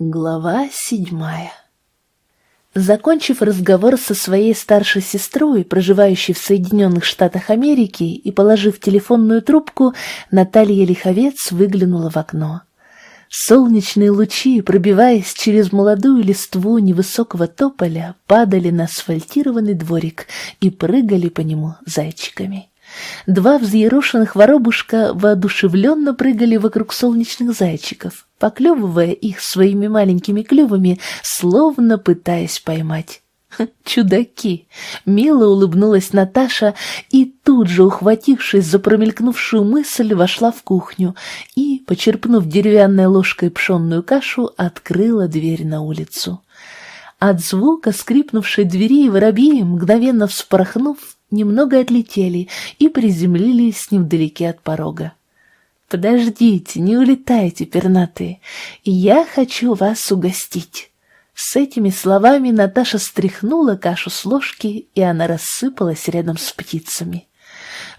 Глава седьмая Закончив разговор со своей старшей сестрой, проживающей в Соединенных Штатах Америки, и положив телефонную трубку, Наталья Лиховец выглянула в окно. Солнечные лучи, пробиваясь через молодую листву невысокого тополя, падали на асфальтированный дворик и прыгали по нему зайчиками. Два взъерошенных воробушка воодушевленно прыгали вокруг солнечных зайчиков, поклевывая их своими маленькими клювами, словно пытаясь поймать. «Чудаки!» — мило улыбнулась Наташа и тут же, ухватившись за промелькнувшую мысль, вошла в кухню и, почерпнув деревянной ложкой пшенную кашу, открыла дверь на улицу. От звука скрипнувшей двери воробьи, мгновенно вспорхнув, немного отлетели и приземлились невдалеке от порога. «Подождите, не улетайте, пернатые, я хочу вас угостить». С этими словами Наташа стряхнула кашу с ложки, и она рассыпалась рядом с птицами.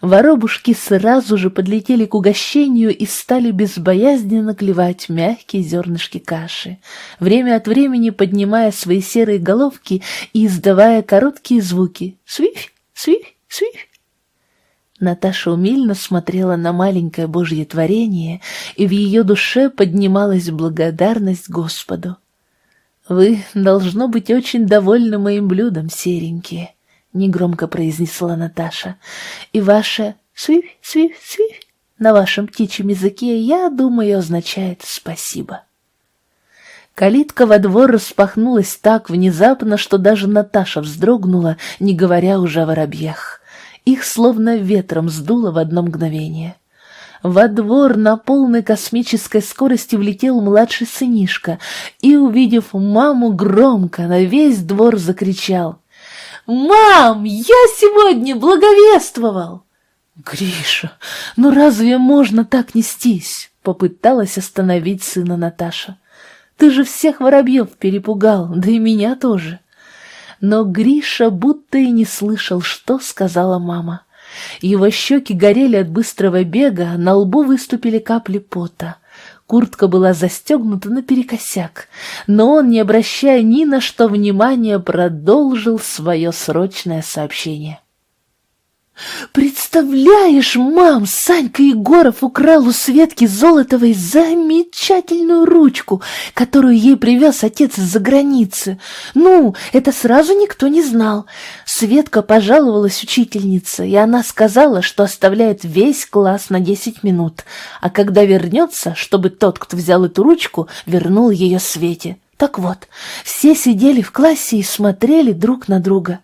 Воробушки сразу же подлетели к угощению и стали безбоязненно клевать мягкие зернышки каши, время от времени поднимая свои серые головки и издавая короткие звуки «свифь, свифь, свифь». Наташа умильно смотрела на маленькое Божье творение, и в ее душе поднималась благодарность Господу. «Вы, должно быть, очень довольны моим блюдом, серенькие», — негромко произнесла Наташа. «И ваше «свиф, свиф, свиф» на вашем птичьем языке, я думаю, означает «спасибо». Калитка во двор распахнулась так внезапно, что даже Наташа вздрогнула, не говоря уже о воробьях. Их словно ветром сдуло в одно мгновение. Во двор на полной космической скорости влетел младший сынишка и, увидев маму, громко на весь двор закричал. «Мам, я сегодня благовествовал!» «Гриша, ну разве можно так нестись?» — попыталась остановить сына Наташа. «Ты же всех воробьев перепугал, да и меня тоже». Но Гриша будто и не слышал, что сказала мама. Его щеки горели от быстрого бега, на лбу выступили капли пота. Куртка была застегнута наперекосяк, но он, не обращая ни на что внимания, продолжил свое срочное сообщение. «Представляешь, мам, Санька Егоров украл у Светки Золотовой замечательную ручку, которую ей привез отец из-за границы. Ну, это сразу никто не знал. Светка пожаловалась учительнице, и она сказала, что оставляет весь класс на десять минут, а когда вернется, чтобы тот, кто взял эту ручку, вернул ее Свете. Так вот, все сидели в классе и смотрели друг на друга.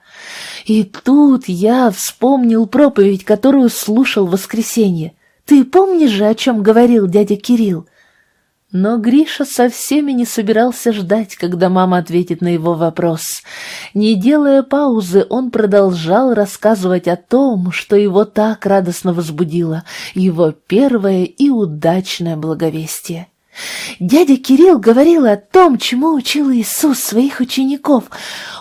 И тут я вспомнил проповедь, которую слушал в воскресенье. Ты помнишь же, о чем говорил дядя Кирилл? Но Гриша со всеми не собирался ждать, когда мама ответит на его вопрос. Не делая паузы, он продолжал рассказывать о том, что его так радостно возбудило, его первое и удачное благовестие. Дядя Кирилл говорил о том, чему учил Иисус своих учеников.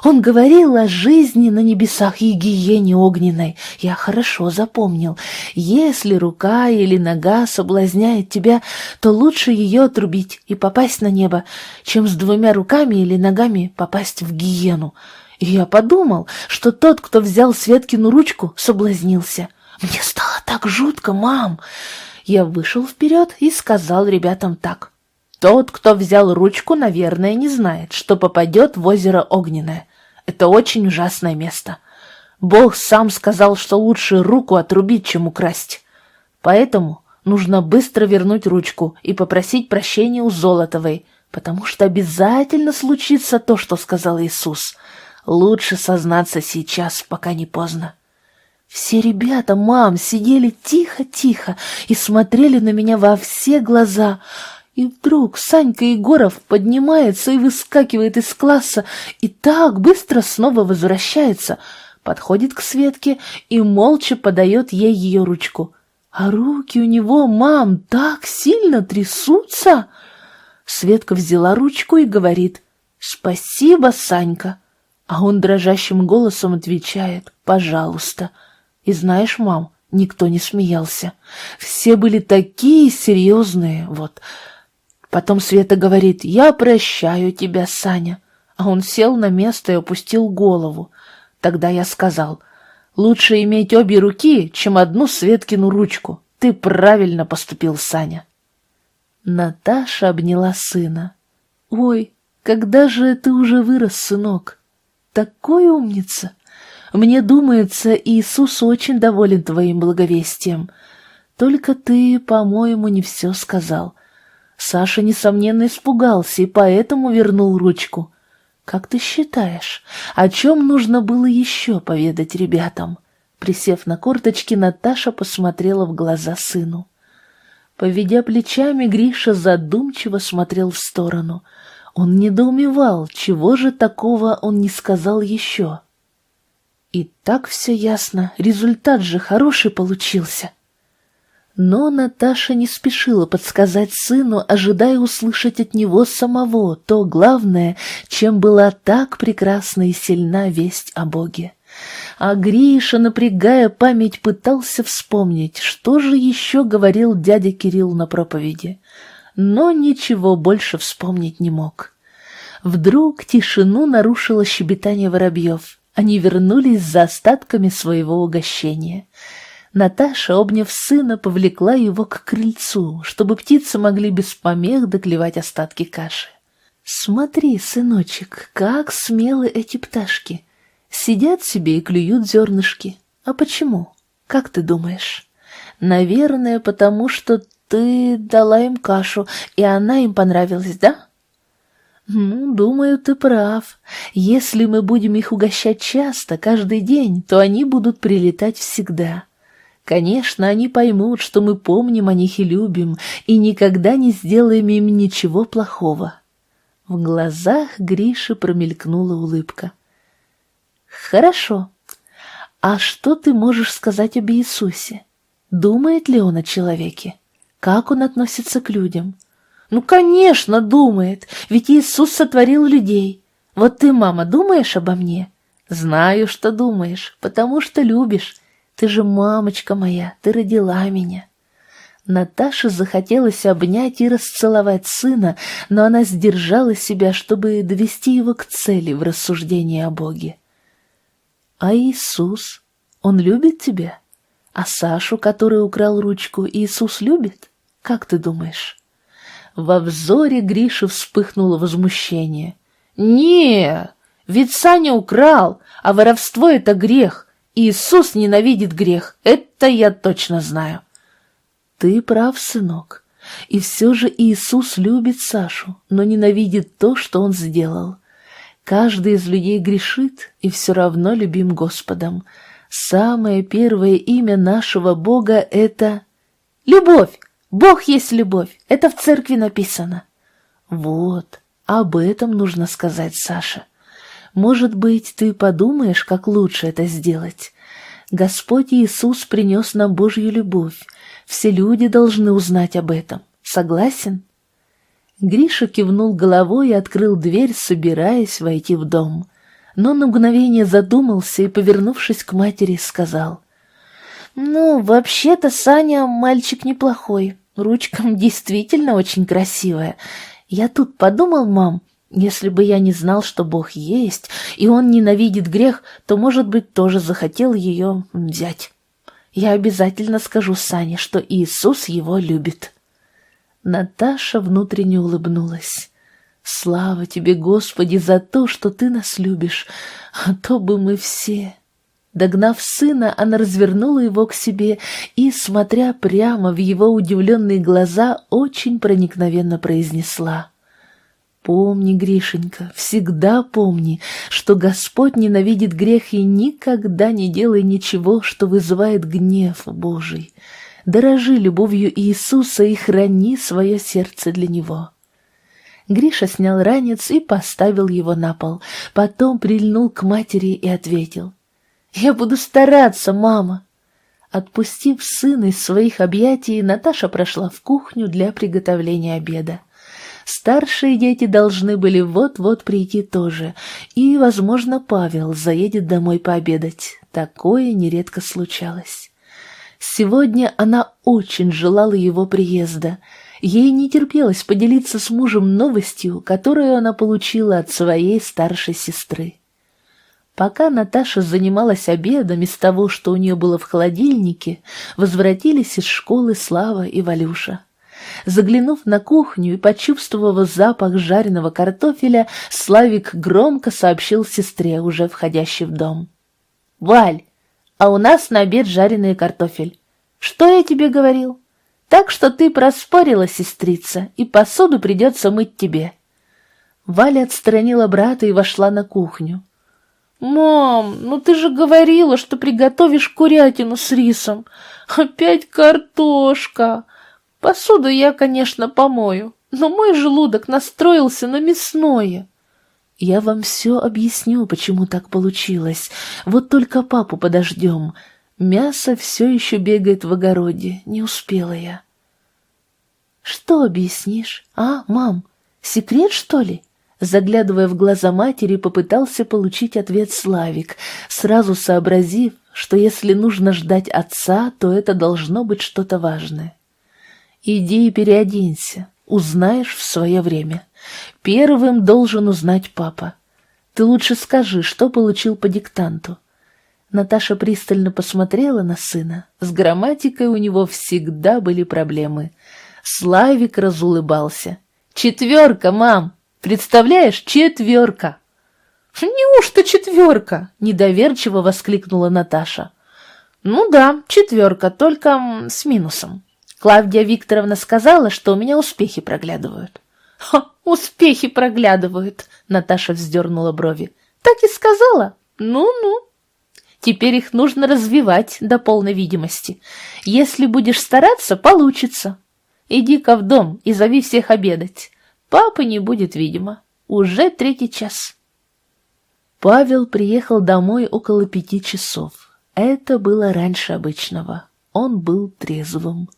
Он говорил о жизни на небесах и гиене огненной. Я хорошо запомнил. Если рука или нога соблазняет тебя, то лучше ее отрубить и попасть на небо, чем с двумя руками или ногами попасть в гиену. И я подумал, что тот, кто взял Светкину ручку, соблазнился. Мне стало так жутко, мам. Я вышел вперед и сказал ребятам так. Тот, кто взял ручку, наверное, не знает, что попадет в озеро Огненное. Это очень ужасное место. Бог сам сказал, что лучше руку отрубить, чем украсть. Поэтому нужно быстро вернуть ручку и попросить прощения у Золотовой, потому что обязательно случится то, что сказал Иисус. Лучше сознаться сейчас, пока не поздно. Все ребята, мам, сидели тихо-тихо и смотрели на меня во все глаза. И вдруг Санька Егоров поднимается и выскакивает из класса, и так быстро снова возвращается, подходит к Светке и молча подает ей ее ручку. А руки у него, мам, так сильно трясутся. Светка взяла ручку и говорит «Спасибо, Санька». А он дрожащим голосом отвечает «Пожалуйста». И знаешь, мам, никто не смеялся. Все были такие серьезные, вот. Потом Света говорит «Я прощаю тебя, Саня». А он сел на место и опустил голову. Тогда я сказал «Лучше иметь обе руки, чем одну Светкину ручку. Ты правильно поступил, Саня». Наташа обняла сына. «Ой, когда же ты уже вырос, сынок? Такой умница! Мне думается, Иисус очень доволен твоим благовестием. Только ты, по-моему, не все сказал. Саша, несомненно, испугался и поэтому вернул ручку. Как ты считаешь, о чем нужно было еще поведать ребятам?» Присев на корточки, Наташа посмотрела в глаза сыну. Поведя плечами, Гриша задумчиво смотрел в сторону. Он недоумевал, чего же такого он не сказал еще. И так все ясно, результат же хороший получился. Но Наташа не спешила подсказать сыну, ожидая услышать от него самого то главное, чем была так прекрасна и сильна весть о Боге. А Гриша, напрягая память, пытался вспомнить, что же еще говорил дядя Кирилл на проповеди, но ничего больше вспомнить не мог. Вдруг тишину нарушило щебетание воробьев. Они вернулись за остатками своего угощения. Наташа, обняв сына, повлекла его к крыльцу, чтобы птицы могли без помех доклевать остатки каши. «Смотри, сыночек, как смелы эти пташки!» Сидят себе и клюют зернышки. А почему? Как ты думаешь? Наверное, потому что ты дала им кашу, и она им понравилась, да? Ну, думаю, ты прав. Если мы будем их угощать часто, каждый день, то они будут прилетать всегда. Конечно, они поймут, что мы помним о них и любим, и никогда не сделаем им ничего плохого. В глазах Гриши промелькнула улыбка. Хорошо. А что ты можешь сказать об Иисусе? Думает ли он о человеке? Как он относится к людям? Ну, конечно, думает, ведь Иисус сотворил людей. Вот ты, мама, думаешь обо мне? Знаю, что думаешь, потому что любишь. Ты же мамочка моя, ты родила меня. Наташе захотелось обнять и расцеловать сына, но она сдержала себя, чтобы довести его к цели в рассуждении о Боге. А Иисус, он любит тебя? А Сашу, который украл ручку, Иисус любит? Как ты думаешь? Во взоре Гриши вспыхнуло возмущение. «Не, ведь Саня украл, а воровство — это грех. Иисус ненавидит грех, это я точно знаю». «Ты прав, сынок. И все же Иисус любит Сашу, но ненавидит то, что он сделал. Каждый из людей грешит и все равно любим Господом. Самое первое имя нашего Бога — это «Любовь! Бог есть любовь!» Это в церкви написано. Вот, об этом нужно сказать, Саша. Может быть, ты подумаешь, как лучше это сделать. Господь Иисус принес нам Божью любовь. Все люди должны узнать об этом. Согласен? Гриша кивнул головой и открыл дверь, собираясь войти в дом. Но на мгновение задумался и, повернувшись к матери, сказал. «Ну, вообще-то Саня мальчик неплохой. Ручка действительно очень красивая. Я тут подумал, мам, если бы я не знал, что Бог есть, и Он ненавидит грех, то, может быть, тоже захотел ее взять. Я обязательно скажу Сане, что Иисус его любит». Наташа внутренне улыбнулась. «Слава тебе, Господи, за то, что ты нас любишь, а то бы мы все...» Догнав сына, она развернула его к себе и, смотря прямо в его удивленные глаза, очень проникновенно произнесла. «Помни, Гришенька, всегда помни, что Господь ненавидит грех и никогда не делай ничего, что вызывает гнев Божий. Дорожи любовью Иисуса и храни свое сердце для Него. Гриша снял ранец и поставил его на пол, потом прильнул к матери и ответил. «Я буду стараться, мама!» Отпустив сына из своих объятий, Наташа прошла в кухню для приготовления обеда. Старшие дети должны были вот-вот прийти тоже, и, возможно, Павел заедет домой пообедать. Такое нередко случалось. Сегодня она очень желала его приезда, Ей не терпелось поделиться с мужем новостью, которую она получила от своей старшей сестры. Пока Наташа занималась обедом из того, что у нее было в холодильнике, возвратились из школы Слава и Валюша. Заглянув на кухню и почувствовав запах жареного картофеля, Славик громко сообщил сестре, уже входящей в дом. «Валь, а у нас на обед жареный картофель. Что я тебе говорил? Так что ты проспорила, сестрица, и посуду придется мыть тебе». Валя отстранила брата и вошла на кухню. «Мам, ну ты же говорила, что приготовишь курятину с рисом. Опять картошка. Посуду я, конечно, помою, но мой желудок настроился на мясное». «Я вам все объясню, почему так получилось. Вот только папу подождем. Мясо все еще бегает в огороде, не успела я». «Что объяснишь? А, мам, секрет, что ли?» Заглядывая в глаза матери, попытался получить ответ Славик, сразу сообразив, что если нужно ждать отца, то это должно быть что-то важное. «Иди и переоденься, узнаешь в свое время. Первым должен узнать папа. Ты лучше скажи, что получил по диктанту». Наташа пристально посмотрела на сына. С грамматикой у него всегда были проблемы. Славик разулыбался. «Четверка, мам!» Представляешь, четверка!» «Неужто четверка?» — недоверчиво воскликнула Наташа. «Ну да, четверка, только с минусом. Клавдия Викторовна сказала, что у меня успехи проглядывают». «Ха, успехи проглядывают!» — Наташа вздернула брови. «Так и сказала? Ну-ну». Теперь их нужно развивать до полной видимости. Если будешь стараться, получится. Иди-ка в дом и зови всех обедать. Папы не будет, видимо. Уже третий час. Павел приехал домой около пяти часов. Это было раньше обычного. Он был трезвым.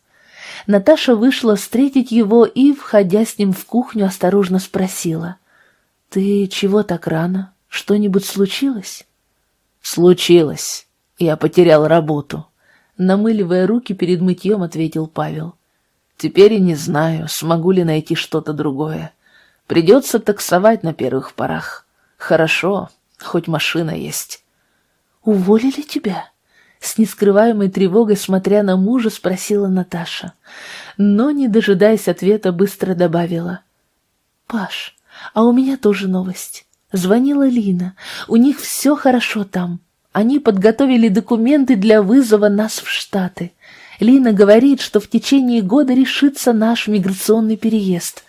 Наташа вышла встретить его и, входя с ним в кухню, осторожно спросила. «Ты чего так рано? Что-нибудь случилось?» «Случилось. Я потерял работу». Намыливая руки перед мытьем, ответил Павел. Теперь и не знаю, смогу ли найти что-то другое. Придется таксовать на первых порах. Хорошо, хоть машина есть. «Уволили тебя?» С нескрываемой тревогой, смотря на мужа, спросила Наташа. Но, не дожидаясь ответа, быстро добавила. «Паш, а у меня тоже новость. Звонила Лина. У них все хорошо там. Они подготовили документы для вызова нас в Штаты. Лина говорит, что в течение года решится наш миграционный переезд.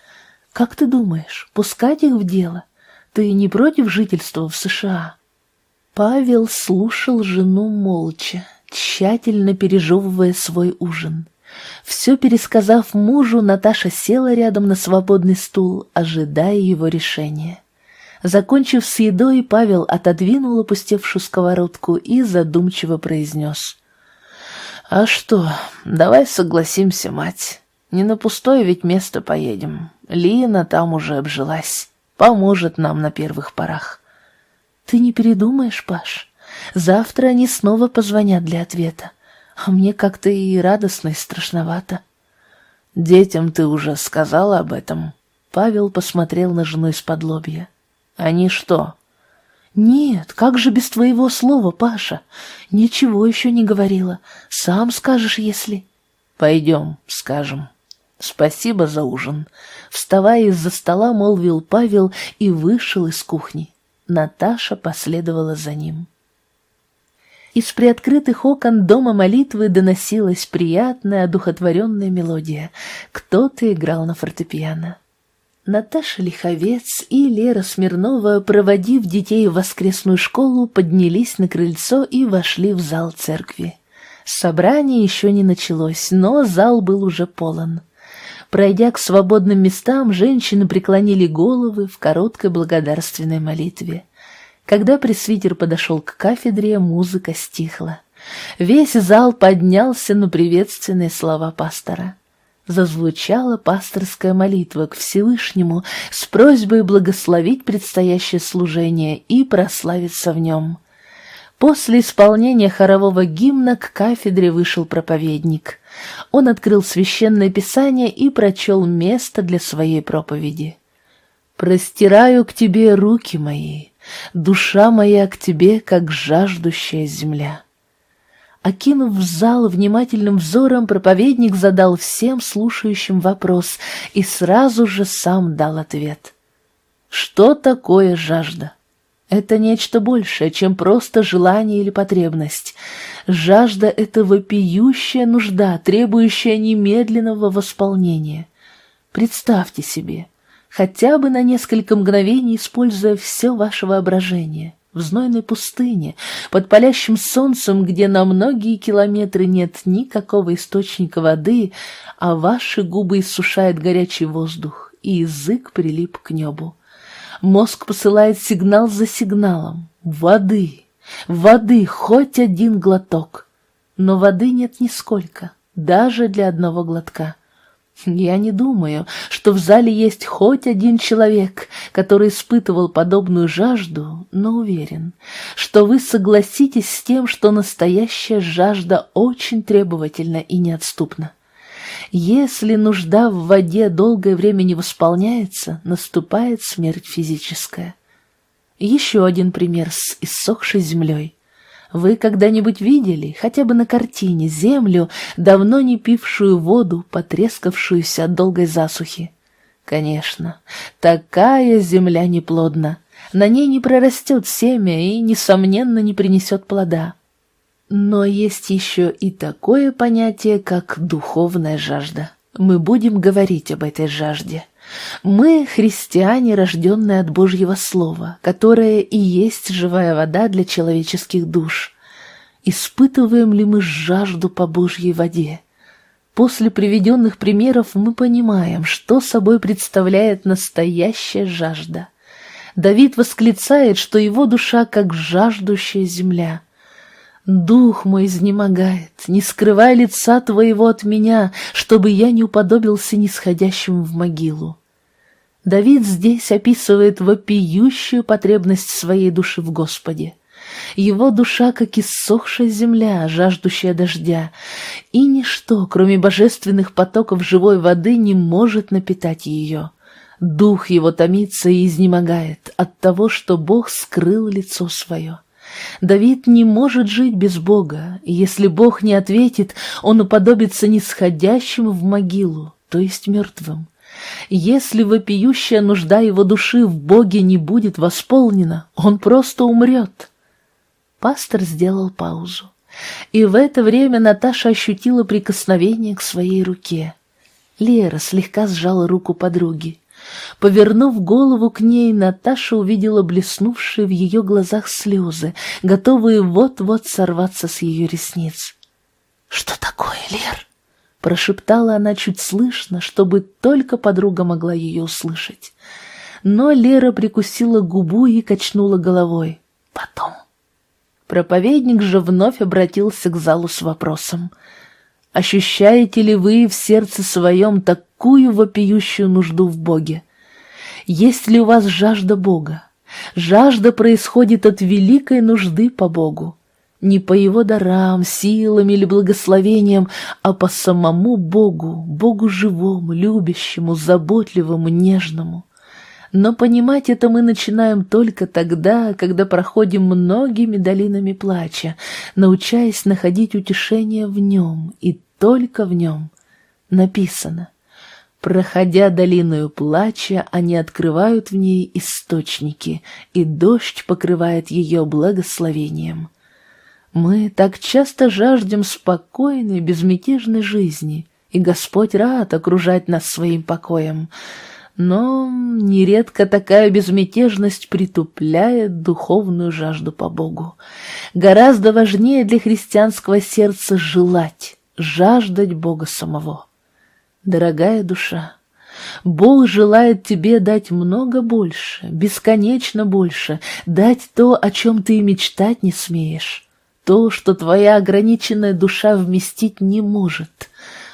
Как ты думаешь, пускать их в дело? Ты не против жительства в США?» Павел слушал жену молча, тщательно пережевывая свой ужин. Все пересказав мужу, Наташа села рядом на свободный стул, ожидая его решения. Закончив с едой, Павел отодвинул опустевшую сковородку и задумчиво произнес. «А что, давай согласимся, мать. Не на пустое ведь место поедем. Лина там уже обжилась. Поможет нам на первых порах». «Ты не передумаешь, Паш? Завтра они снова позвонят для ответа. А мне как-то и радостно, и страшновато». «Детям ты уже сказала об этом?» Павел посмотрел на жену из-под лобья. «Они что, «Нет, как же без твоего слова, Паша? Ничего еще не говорила. Сам скажешь, если...» «Пойдем, скажем. Спасибо за ужин». Вставая из-за стола, молвил Павел и вышел из кухни. Наташа последовала за ним. Из приоткрытых окон дома молитвы доносилась приятная, одухотворенная мелодия. Кто-то играл на фортепиано. Наташа Лиховец и Лера Смирнова, проводив детей в воскресную школу, поднялись на крыльцо и вошли в зал церкви. Собрание еще не началось, но зал был уже полон. Пройдя к свободным местам, женщины преклонили головы в короткой благодарственной молитве. Когда пресвитер подошел к кафедре, музыка стихла. Весь зал поднялся на приветственные слова пастора зазвучала пасторская молитва к Всевышнему с просьбой благословить предстоящее служение и прославиться в нем. После исполнения хорового гимна к кафедре вышел проповедник. Он открыл священное писание и прочел место для своей проповеди. «Простираю к тебе руки мои, душа моя к тебе, как жаждущая земля». Окинув зал внимательным взором, проповедник задал всем слушающим вопрос и сразу же сам дал ответ. Что такое жажда? Это нечто большее, чем просто желание или потребность. Жажда — это вопиющая нужда, требующая немедленного восполнения. Представьте себе, хотя бы на несколько мгновений используя все ваше воображение, в знойной пустыне, под палящим солнцем, где на многие километры нет никакого источника воды, а ваши губы иссушает горячий воздух, и язык прилип к небу. Мозг посылает сигнал за сигналом. Воды, воды, хоть один глоток. Но воды нет нисколько, даже для одного глотка. Я не думаю, что в зале есть хоть один человек, который испытывал подобную жажду, но уверен, что вы согласитесь с тем, что настоящая жажда очень требовательна и неотступна. Если нужда в воде долгое время не восполняется, наступает смерть физическая. Еще один пример с иссохшей землей. Вы когда-нибудь видели, хотя бы на картине, землю, давно не пившую воду, потрескавшуюся от долгой засухи? Конечно, такая земля неплодна. На ней не прорастет семя и, несомненно, не принесет плода. Но есть еще и такое понятие, как духовная жажда. Мы будем говорить об этой жажде. Мы — христиане, рожденные от Божьего Слова, которое и есть живая вода для человеческих душ. Испытываем ли мы жажду по Божьей воде? После приведенных примеров мы понимаем, что собой представляет настоящая жажда. Давид восклицает, что его душа как жаждущая земля — Дух мой изнемогает, не скрывай лица твоего от меня, чтобы я не уподобился нисходящим в могилу. Давид здесь описывает вопиющую потребность своей души в Господе. Его душа, как иссохшая земля, жаждущая дождя, и ничто, кроме божественных потоков живой воды, не может напитать ее. Дух его томится и изнемогает от того, что Бог скрыл лицо свое. Давид не может жить без Бога, и если Бог не ответит, он уподобится нисходящим в могилу, то есть мертвым. Если вопиющая нужда его души в Боге не будет восполнена, он просто умрет. Пастор сделал паузу, и в это время Наташа ощутила прикосновение к своей руке. Лера слегка сжала руку подруги. Повернув голову к ней, Наташа увидела блеснувшие в ее глазах слезы, готовые вот-вот сорваться с ее ресниц. «Что такое, Лер?» — прошептала она чуть слышно, чтобы только подруга могла ее услышать. Но Лера прикусила губу и качнула головой. «Потом». Проповедник же вновь обратился к залу с вопросом. «Ощущаете ли вы в сердце своем такую вопиющую нужду в Боге? Есть ли у вас жажда Бога? Жажда происходит от великой нужды по Богу. Не по Его дарам, силам или благословениям, а по самому Богу, Богу живому, любящему, заботливому, нежному. Но понимать это мы начинаем только тогда, когда проходим многими долинами плача, научаясь находить утешение в нем и только в нем. Написано Проходя долиною плача, они открывают в ней источники, и дождь покрывает ее благословением. Мы так часто жаждем спокойной, безмятежной жизни, и Господь рад окружать нас своим покоем. Но нередко такая безмятежность притупляет духовную жажду по Богу. Гораздо важнее для христианского сердца желать, жаждать Бога самого. Дорогая душа, Бог желает тебе дать много больше, бесконечно больше, дать то, о чем ты и мечтать не смеешь, то, что твоя ограниченная душа вместить не может.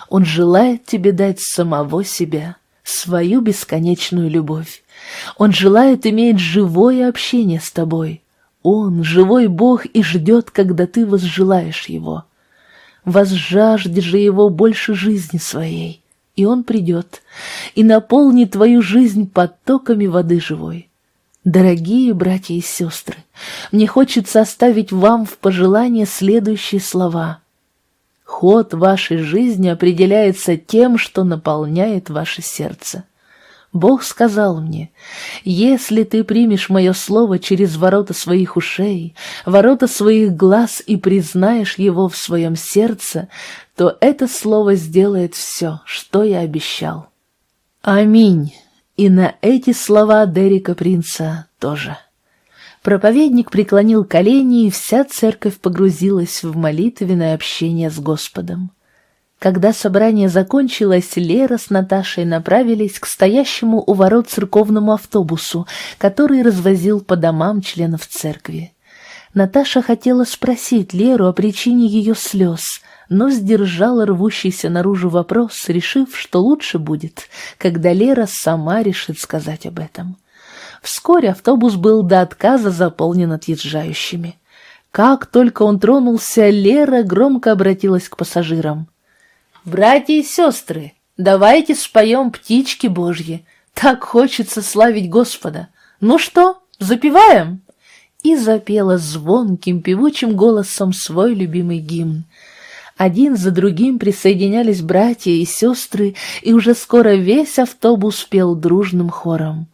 Он желает тебе дать самого себя, свою бесконечную любовь. Он желает иметь живое общение с тобой. Он — живой Бог и ждет, когда ты возжелаешь Его. Возжажди же Его больше жизни своей, и Он придет и наполнит твою жизнь потоками воды живой. Дорогие братья и сестры, мне хочется оставить вам в пожелание следующие слова. Ход вашей жизни определяется тем, что наполняет ваше сердце. Бог сказал мне, «Если ты примешь мое слово через ворота своих ушей, ворота своих глаз и признаешь его в своем сердце, то это слово сделает все, что я обещал». Аминь. И на эти слова Дерека Принца тоже. Проповедник преклонил колени, и вся церковь погрузилась в молитвенное общение с Господом. Когда собрание закончилось, Лера с Наташей направились к стоящему у ворот церковному автобусу, который развозил по домам членов церкви. Наташа хотела спросить Леру о причине ее слез, но сдержала рвущийся наружу вопрос, решив, что лучше будет, когда Лера сама решит сказать об этом. Вскоре автобус был до отказа заполнен отъезжающими. Как только он тронулся, Лера громко обратилась к пассажирам. «Братья и сестры, давайте споем птички Божьи. Так хочется славить Господа. Ну что, запеваем?» И запела звонким певучим голосом свой любимый гимн. Один за другим присоединялись братья и сестры, и уже скоро весь автобус пел дружным хором.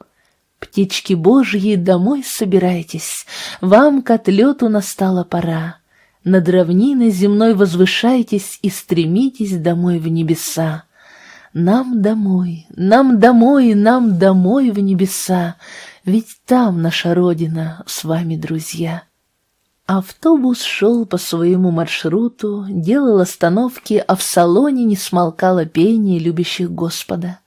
«Птички Божьи, домой собирайтесь, вам к отлету настала пора. Над равниной земной возвышайтесь и стремитесь домой в небеса. Нам домой, нам домой, нам домой в небеса, ведь там наша Родина с вами, друзья. Автобус шел по своему маршруту, делал остановки, а в салоне не смолкало пение любящих Господа.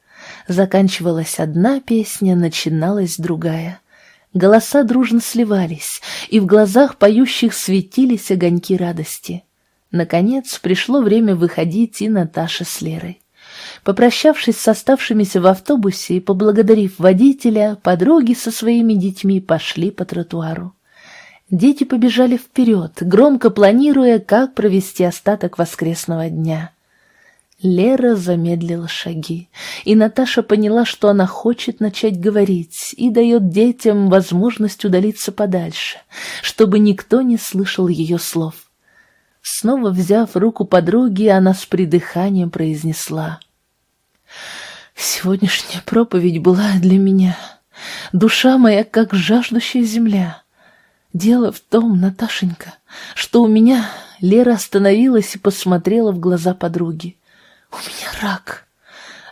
Заканчивалась одна песня, начиналась другая — Голоса дружно сливались, и в глазах поющих светились огоньки радости. Наконец пришло время выходить и Наташе с Лерой. Попрощавшись с оставшимися в автобусе и поблагодарив водителя, подруги со своими детьми пошли по тротуару. Дети побежали вперед, громко планируя, как провести остаток воскресного дня. Лера замедлила шаги, и Наташа поняла, что она хочет начать говорить и дает детям возможность удалиться подальше, чтобы никто не слышал ее слов. Снова взяв руку подруги, она с придыханием произнесла. «Сегодняшняя проповедь была для меня. Душа моя, как жаждущая земля. Дело в том, Наташенька, что у меня...» Лера остановилась и посмотрела в глаза подруги. У меня рак.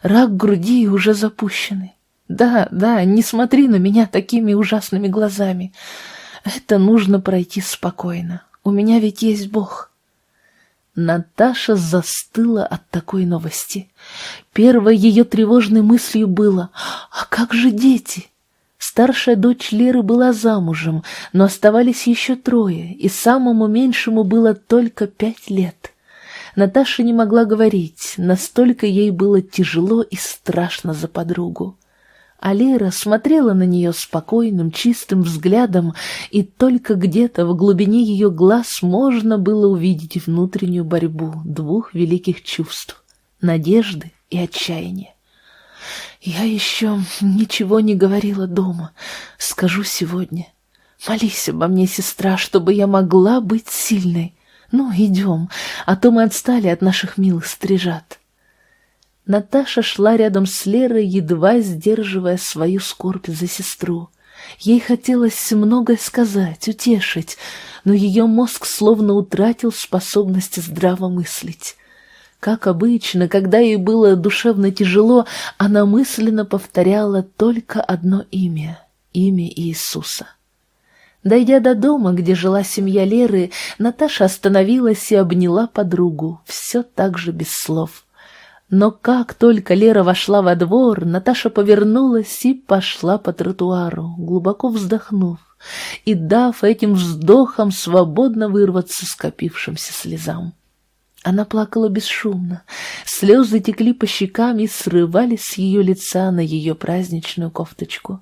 Рак груди уже запущенный. Да, да, не смотри на меня такими ужасными глазами. Это нужно пройти спокойно. У меня ведь есть Бог. Наташа застыла от такой новости. Первой ее тревожной мыслью было «А как же дети?» Старшая дочь Леры была замужем, но оставались еще трое, и самому меньшему было только пять лет. Наташа не могла говорить, настолько ей было тяжело и страшно за подругу. А Лера смотрела на нее спокойным, чистым взглядом, и только где-то в глубине ее глаз можно было увидеть внутреннюю борьбу двух великих чувств — надежды и отчаяния. «Я еще ничего не говорила дома, скажу сегодня. Молись обо мне, сестра, чтобы я могла быть сильной. Ну, идем, а то мы отстали от наших милых стрижат. Наташа шла рядом с Лерой, едва сдерживая свою скорбь за сестру. Ей хотелось многое сказать, утешить, но ее мозг словно утратил способность здраво мыслить. Как обычно, когда ей было душевно тяжело, она мысленно повторяла только одно имя — имя Иисуса. Дойдя до дома, где жила семья Леры, Наташа остановилась и обняла подругу, все так же без слов. Но как только Лера вошла во двор, Наташа повернулась и пошла по тротуару, глубоко вздохнув, и дав этим вздохам свободно вырваться скопившимся слезам. Она плакала бесшумно, слезы текли по щекам и срывались с ее лица на ее праздничную кофточку.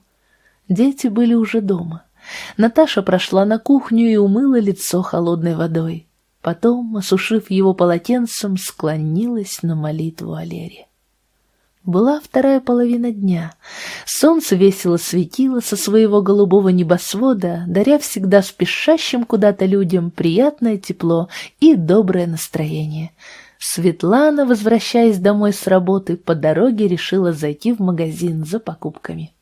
Дети были уже дома — Наташа прошла на кухню и умыла лицо холодной водой. Потом, осушив его полотенцем, склонилась на молитву о. Была вторая половина дня. Солнце весело светило со своего голубого небосвода, даря всегда спешащим куда-то людям приятное тепло и доброе настроение. Светлана, возвращаясь домой с работы, по дороге решила зайти в магазин за покупками.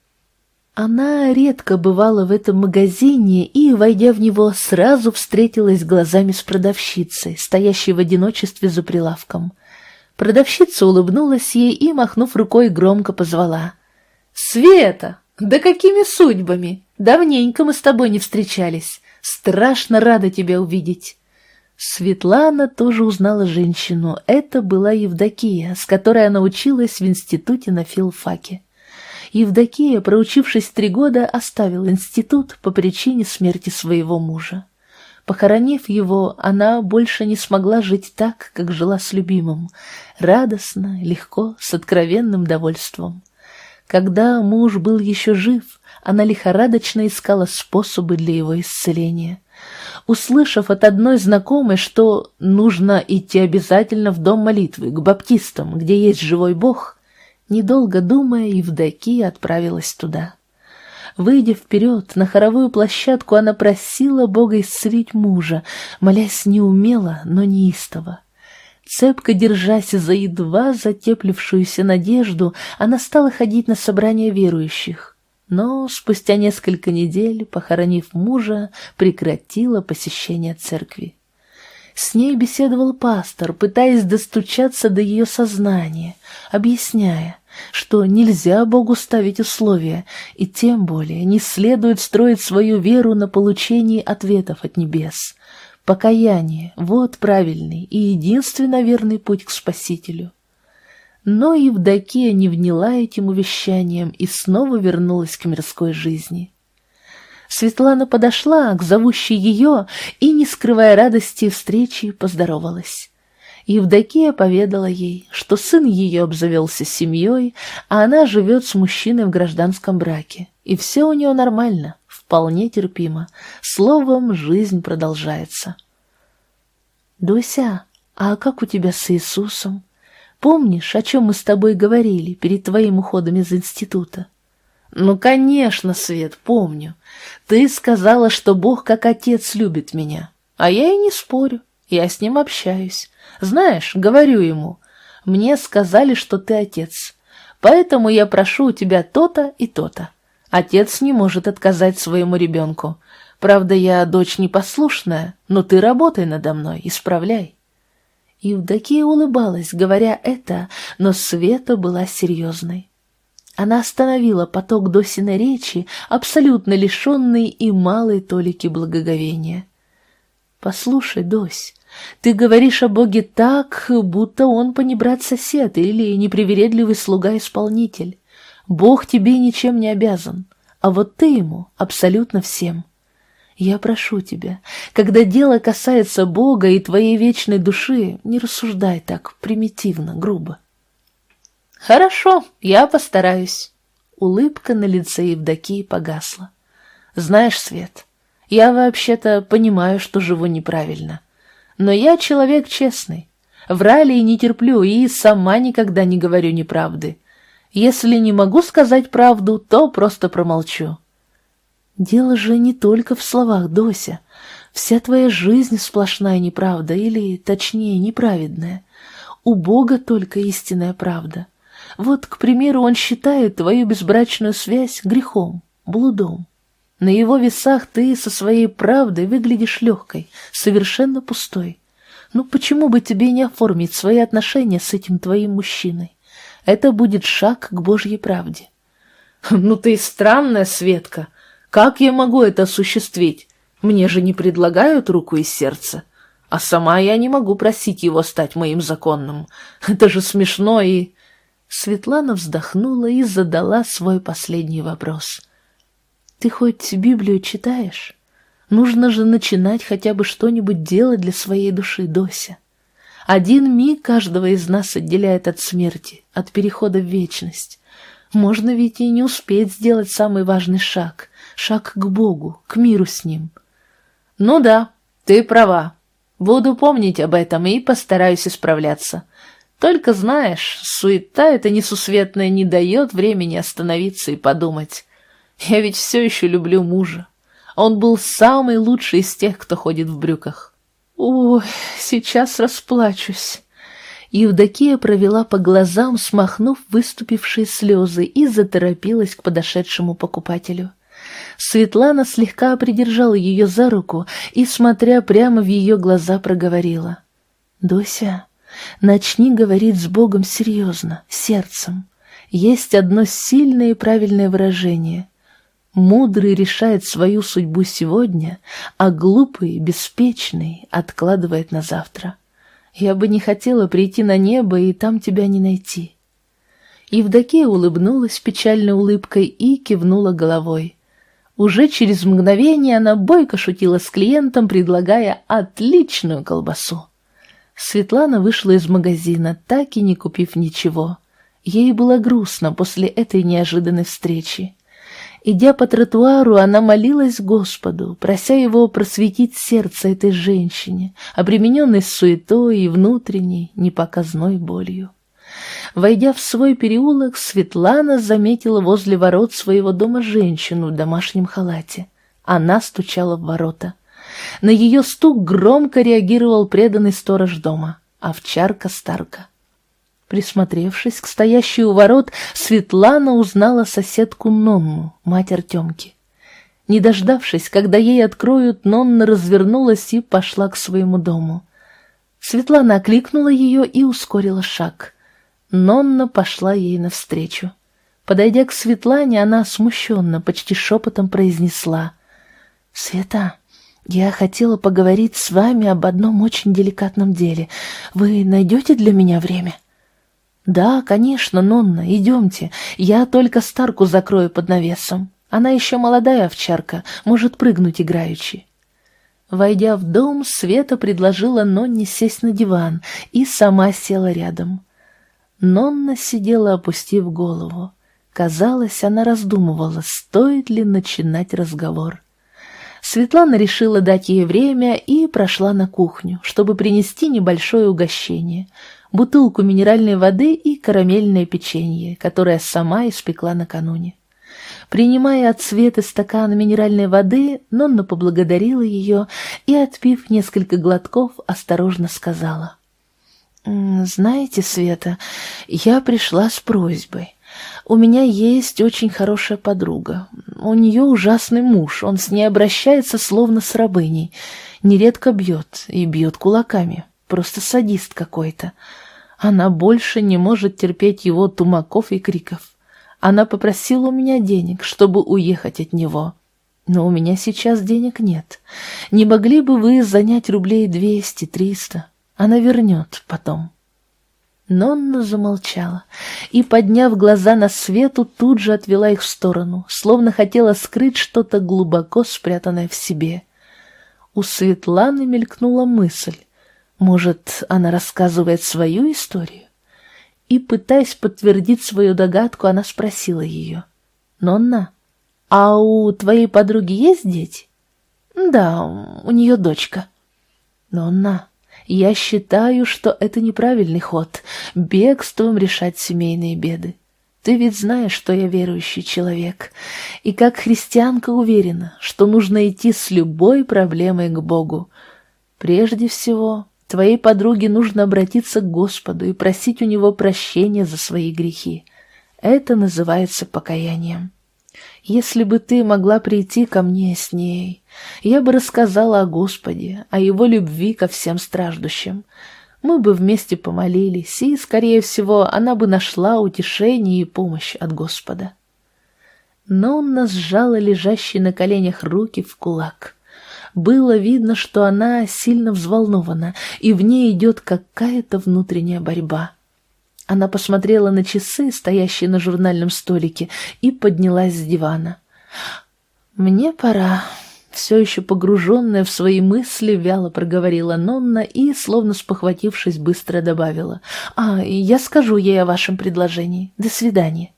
Она редко бывала в этом магазине и, войдя в него, сразу встретилась глазами с продавщицей, стоящей в одиночестве за прилавком. Продавщица улыбнулась ей и, махнув рукой, громко позвала. «Света! Да какими судьбами! Давненько мы с тобой не встречались. Страшно рада тебя увидеть!» Светлана тоже узнала женщину. Это была Евдокия, с которой она училась в институте на филфаке. Евдокия, проучившись три года, оставила институт по причине смерти своего мужа. Похоронив его, она больше не смогла жить так, как жила с любимым, радостно, легко, с откровенным довольством. Когда муж был еще жив, она лихорадочно искала способы для его исцеления. Услышав от одной знакомой, что нужно идти обязательно в дом молитвы, к баптистам, где есть живой Бог, недолго думая, Евдокия отправилась туда. Выйдя вперед на хоровую площадку, она просила Бога исцелить мужа, молясь неумело, но неистово. Цепко держась за едва затеплившуюся надежду, она стала ходить на собрания верующих, но спустя несколько недель, похоронив мужа, прекратила посещение церкви. С ней беседовал пастор, пытаясь достучаться до ее сознания, объясняя, что нельзя Богу ставить условия, и тем более не следует строить свою веру на получении ответов от небес. Покаяние — вот правильный и единственно верный путь к Спасителю. Но Евдокия не вняла этим увещанием и снова вернулась к мирской жизни. Светлана подошла к зовущей ее и, не скрывая радости встречи, поздоровалась. Евдокия поведала ей, что сын ее обзавелся семьей, а она живет с мужчиной в гражданском браке, и все у нее нормально, вполне терпимо. Словом, жизнь продолжается. «Дуся, а как у тебя с Иисусом? Помнишь, о чем мы с тобой говорили перед твоим уходом из института?» «Ну, конечно, Свет, помню. Ты сказала, что Бог как отец любит меня, а я и не спорю, я с ним общаюсь. Знаешь, говорю ему, мне сказали, что ты отец, поэтому я прошу у тебя то-то и то-то. Отец не может отказать своему ребенку. Правда, я дочь непослушная, но ты работай надо мной, исправляй. Евдокия улыбалась, говоря это, но Света была серьезной. Она остановила поток Досиной речи, абсолютно лишенный и малой толики благоговения. «Послушай, Дось, ты говоришь о Боге так, будто он понебрат сосед или непривередливый слуга-исполнитель. Бог тебе ничем не обязан, а вот ты ему абсолютно всем. Я прошу тебя, когда дело касается Бога и твоей вечной души, не рассуждай так примитивно, грубо. Хорошо, я постараюсь. Улыбка на лице Евдокии погасла. Знаешь, Свет, я вообще-то понимаю, что живу неправильно. — но я человек честный. Врали и не терплю, и сама никогда не говорю неправды. Если не могу сказать правду, то просто промолчу. Дело же не только в словах, Дося. Вся твоя жизнь сплошная неправда, или, точнее, неправедная. У Бога только истинная правда. Вот, к примеру, он считает твою безбрачную связь грехом, блудом. На его весах ты со своей правдой выглядишь легкой, совершенно пустой. Ну почему бы тебе не оформить свои отношения с этим твоим мужчиной? Это будет шаг к Божьей правде. Ну ты странная, Светка. Как я могу это осуществить? Мне же не предлагают руку и сердце. А сама я не могу просить его стать моим законным. Это же смешно и... Светлана вздохнула и задала свой последний вопрос — ты хоть Библию читаешь? Нужно же начинать хотя бы что-нибудь делать для своей души, Дося. Один миг каждого из нас отделяет от смерти, от перехода в вечность. Можно ведь и не успеть сделать самый важный шаг, шаг к Богу, к миру с Ним. Ну да, ты права. Буду помнить об этом и постараюсь исправляться. Только знаешь, суета эта несусветная не дает времени остановиться и подумать. Я ведь все еще люблю мужа. Он был самый лучший из тех, кто ходит в брюках. Ой, сейчас расплачусь. Евдокия провела по глазам, смахнув выступившие слезы, и заторопилась к подошедшему покупателю. Светлана слегка придержала ее за руку и, смотря прямо в ее глаза, проговорила. «Дося, начни говорить с Богом серьезно, сердцем. Есть одно сильное и правильное выражение. Мудрый решает свою судьбу сегодня, а глупый, беспечный откладывает на завтра. Я бы не хотела прийти на небо и там тебя не найти. Евдокия улыбнулась печальной улыбкой и кивнула головой. Уже через мгновение она бойко шутила с клиентом, предлагая отличную колбасу. Светлана вышла из магазина, так и не купив ничего. Ей было грустно после этой неожиданной встречи. Идя по тротуару, она молилась Господу, прося его просветить сердце этой женщине, обремененной суетой и внутренней непоказной болью. Войдя в свой переулок, Светлана заметила возле ворот своего дома женщину в домашнем халате. Она стучала в ворота. На ее стук громко реагировал преданный сторож дома, овчарка Старка. Присмотревшись к стоящей у ворот, Светлана узнала соседку Нонну, мать Артемки. Не дождавшись, когда ей откроют, Нонна развернулась и пошла к своему дому. Светлана окликнула ее и ускорила шаг. Нонна пошла ей навстречу. Подойдя к Светлане, она смущенно, почти шепотом произнесла. «Света, я хотела поговорить с вами об одном очень деликатном деле. Вы найдете для меня время?» «Да, конечно, Нонна, идемте. Я только Старку закрою под навесом. Она еще молодая овчарка, может прыгнуть играючи». Войдя в дом, Света предложила Нонне сесть на диван и сама села рядом. Нонна сидела, опустив голову. Казалось, она раздумывала, стоит ли начинать разговор. Светлана решила дать ей время и прошла на кухню, чтобы принести небольшое угощение — бутылку минеральной воды и карамельное печенье, которое сама испекла накануне. Принимая от Светы стакан минеральной воды, Нонна поблагодарила ее и, отпив несколько глотков, осторожно сказала. «Знаете, Света, я пришла с просьбой. У меня есть очень хорошая подруга. У нее ужасный муж, он с ней обращается словно с рабыней, нередко бьет и бьет кулаками, просто садист какой-то. Она больше не может терпеть его тумаков и криков. Она попросила у меня денег, чтобы уехать от него. Но у меня сейчас денег нет. Не могли бы вы занять рублей двести, триста? Она вернет потом. Нонна замолчала и, подняв глаза на свету, тут же отвела их в сторону, словно хотела скрыть что-то глубоко спрятанное в себе. У Светланы мелькнула мысль. Может, она рассказывает свою историю? И, пытаясь подтвердить свою догадку, она спросила ее. «Нонна, а у твоей подруги есть дети?» «Да, у нее дочка». «Нонна, я считаю, что это неправильный ход — бегством решать семейные беды. Ты ведь знаешь, что я верующий человек, и как христианка уверена, что нужно идти с любой проблемой к Богу. Прежде всего, Твоей подруге нужно обратиться к Господу и просить у Него прощения за свои грехи. Это называется покаянием. Если бы ты могла прийти ко мне с ней, я бы рассказала о Господе, о Его любви ко всем страждущим. Мы бы вместе помолились, и, скорее всего, она бы нашла утешение и помощь от Господа. Но он сжала лежащие на коленях руки в кулак. Было видно, что она сильно взволнована, и в ней идет какая-то внутренняя борьба. Она посмотрела на часы, стоящие на журнальном столике, и поднялась с дивана. «Мне пора», — все еще погруженная в свои мысли, вяло проговорила Нонна и, словно спохватившись, быстро добавила. «А, я скажу ей о вашем предложении. До свидания».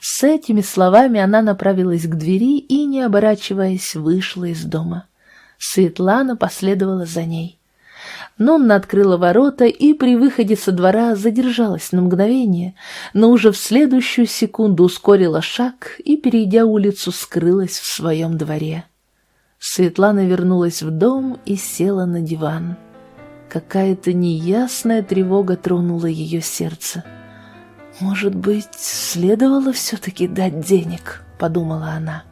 С этими словами она направилась к двери и, не оборачиваясь, вышла из дома. Светлана последовала за ней. Нонна открыла ворота и при выходе со двора задержалась на мгновение, но уже в следующую секунду ускорила шаг и, перейдя улицу, скрылась в своем дворе. Светлана вернулась в дом и села на диван. Какая-то неясная тревога тронула ее сердце. «Может быть, следовало все-таки дать денег?» — подумала она.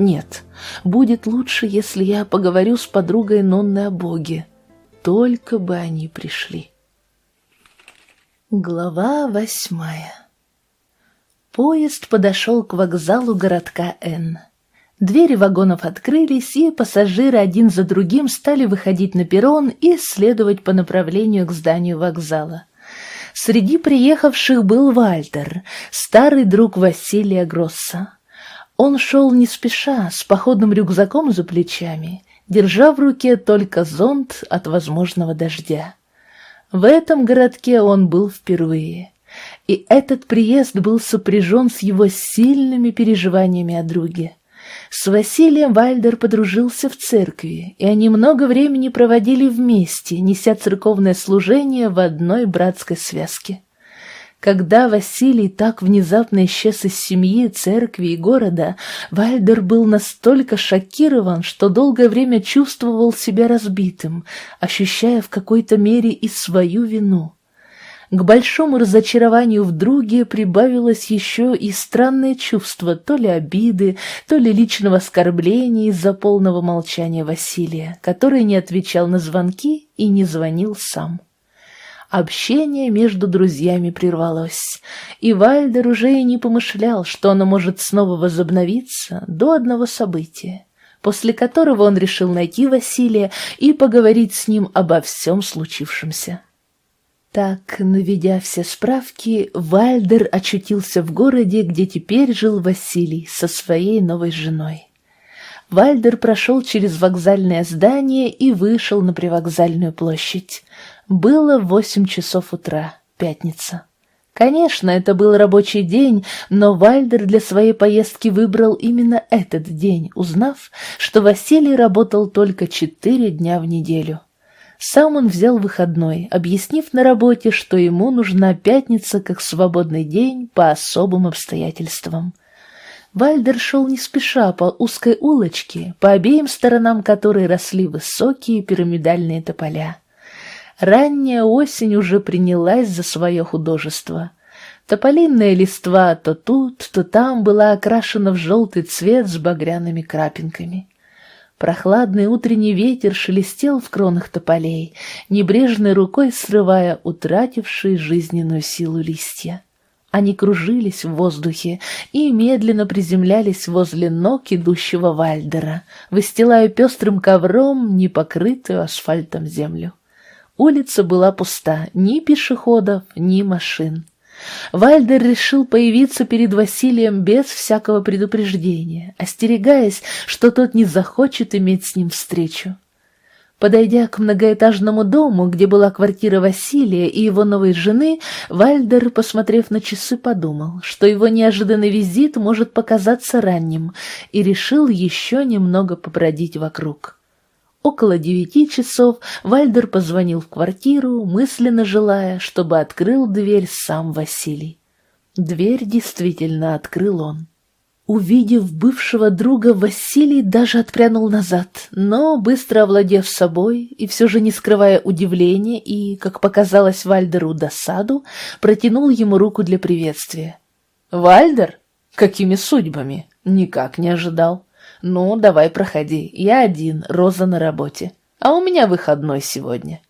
«Нет, будет лучше, если я поговорю с подругой Нонны о Боге. Только бы они пришли». Глава восьмая Поезд подошел к вокзалу городка Н. Двери вагонов открылись, и пассажиры один за другим стали выходить на перрон и следовать по направлению к зданию вокзала. Среди приехавших был Вальтер, старый друг Василия Гросса. Он шел не спеша, с походным рюкзаком за плечами, держа в руке только зонт от возможного дождя. В этом городке он был впервые, и этот приезд был сопряжен с его сильными переживаниями о друге. С Василием Вальдер подружился в церкви, и они много времени проводили вместе, неся церковное служение в одной братской связке. Когда Василий так внезапно исчез из семьи, церкви и города, Вальдер был настолько шокирован, что долгое время чувствовал себя разбитым, ощущая в какой-то мере и свою вину. К большому разочарованию в друге прибавилось еще и странное чувство то ли обиды, то ли личного оскорбления из-за полного молчания Василия, который не отвечал на звонки и не звонил сам. Общение между друзьями прервалось, и Вальдер уже и не помышлял, что оно может снова возобновиться до одного события, после которого он решил найти Василия и поговорить с ним обо всем случившемся. Так, наведя все справки, Вальдер очутился в городе, где теперь жил Василий со своей новой женой. Вальдер прошел через вокзальное здание и вышел на привокзальную площадь. Было восемь часов утра, пятница. Конечно, это был рабочий день, но Вальдер для своей поездки выбрал именно этот день, узнав, что Василий работал только четыре дня в неделю. Сам он взял выходной, объяснив на работе, что ему нужна пятница как свободный день по особым обстоятельствам. Вальдер шел не спеша по узкой улочке, по обеим сторонам которой росли высокие пирамидальные тополя. Ранняя осень уже принялась за свое художество. Тополинная листва то тут, то там была окрашена в желтый цвет с багряными крапинками. Прохладный утренний ветер шелестел в кронах тополей, небрежной рукой срывая утратившие жизненную силу листья. Они кружились в воздухе и медленно приземлялись возле ног идущего Вальдера, выстилая пестрым ковром непокрытую асфальтом землю. Улица была пуста, ни пешеходов, ни машин. Вальдер решил появиться перед Василием без всякого предупреждения, остерегаясь, что тот не захочет иметь с ним встречу. Подойдя к многоэтажному дому, где была квартира Василия и его новой жены, Вальдер, посмотрев на часы, подумал, что его неожиданный визит может показаться ранним, и решил еще немного побродить вокруг. Около девяти часов Вальдер позвонил в квартиру, мысленно желая, чтобы открыл дверь сам Василий. Дверь действительно открыл он. Увидев бывшего друга, Василий даже отпрянул назад, но, быстро овладев собой и все же не скрывая удивления и, как показалось Вальдеру, досаду, протянул ему руку для приветствия. «Вальдер? Какими судьбами? Никак не ожидал». «Ну, давай проходи. Я один, Роза на работе. А у меня выходной сегодня».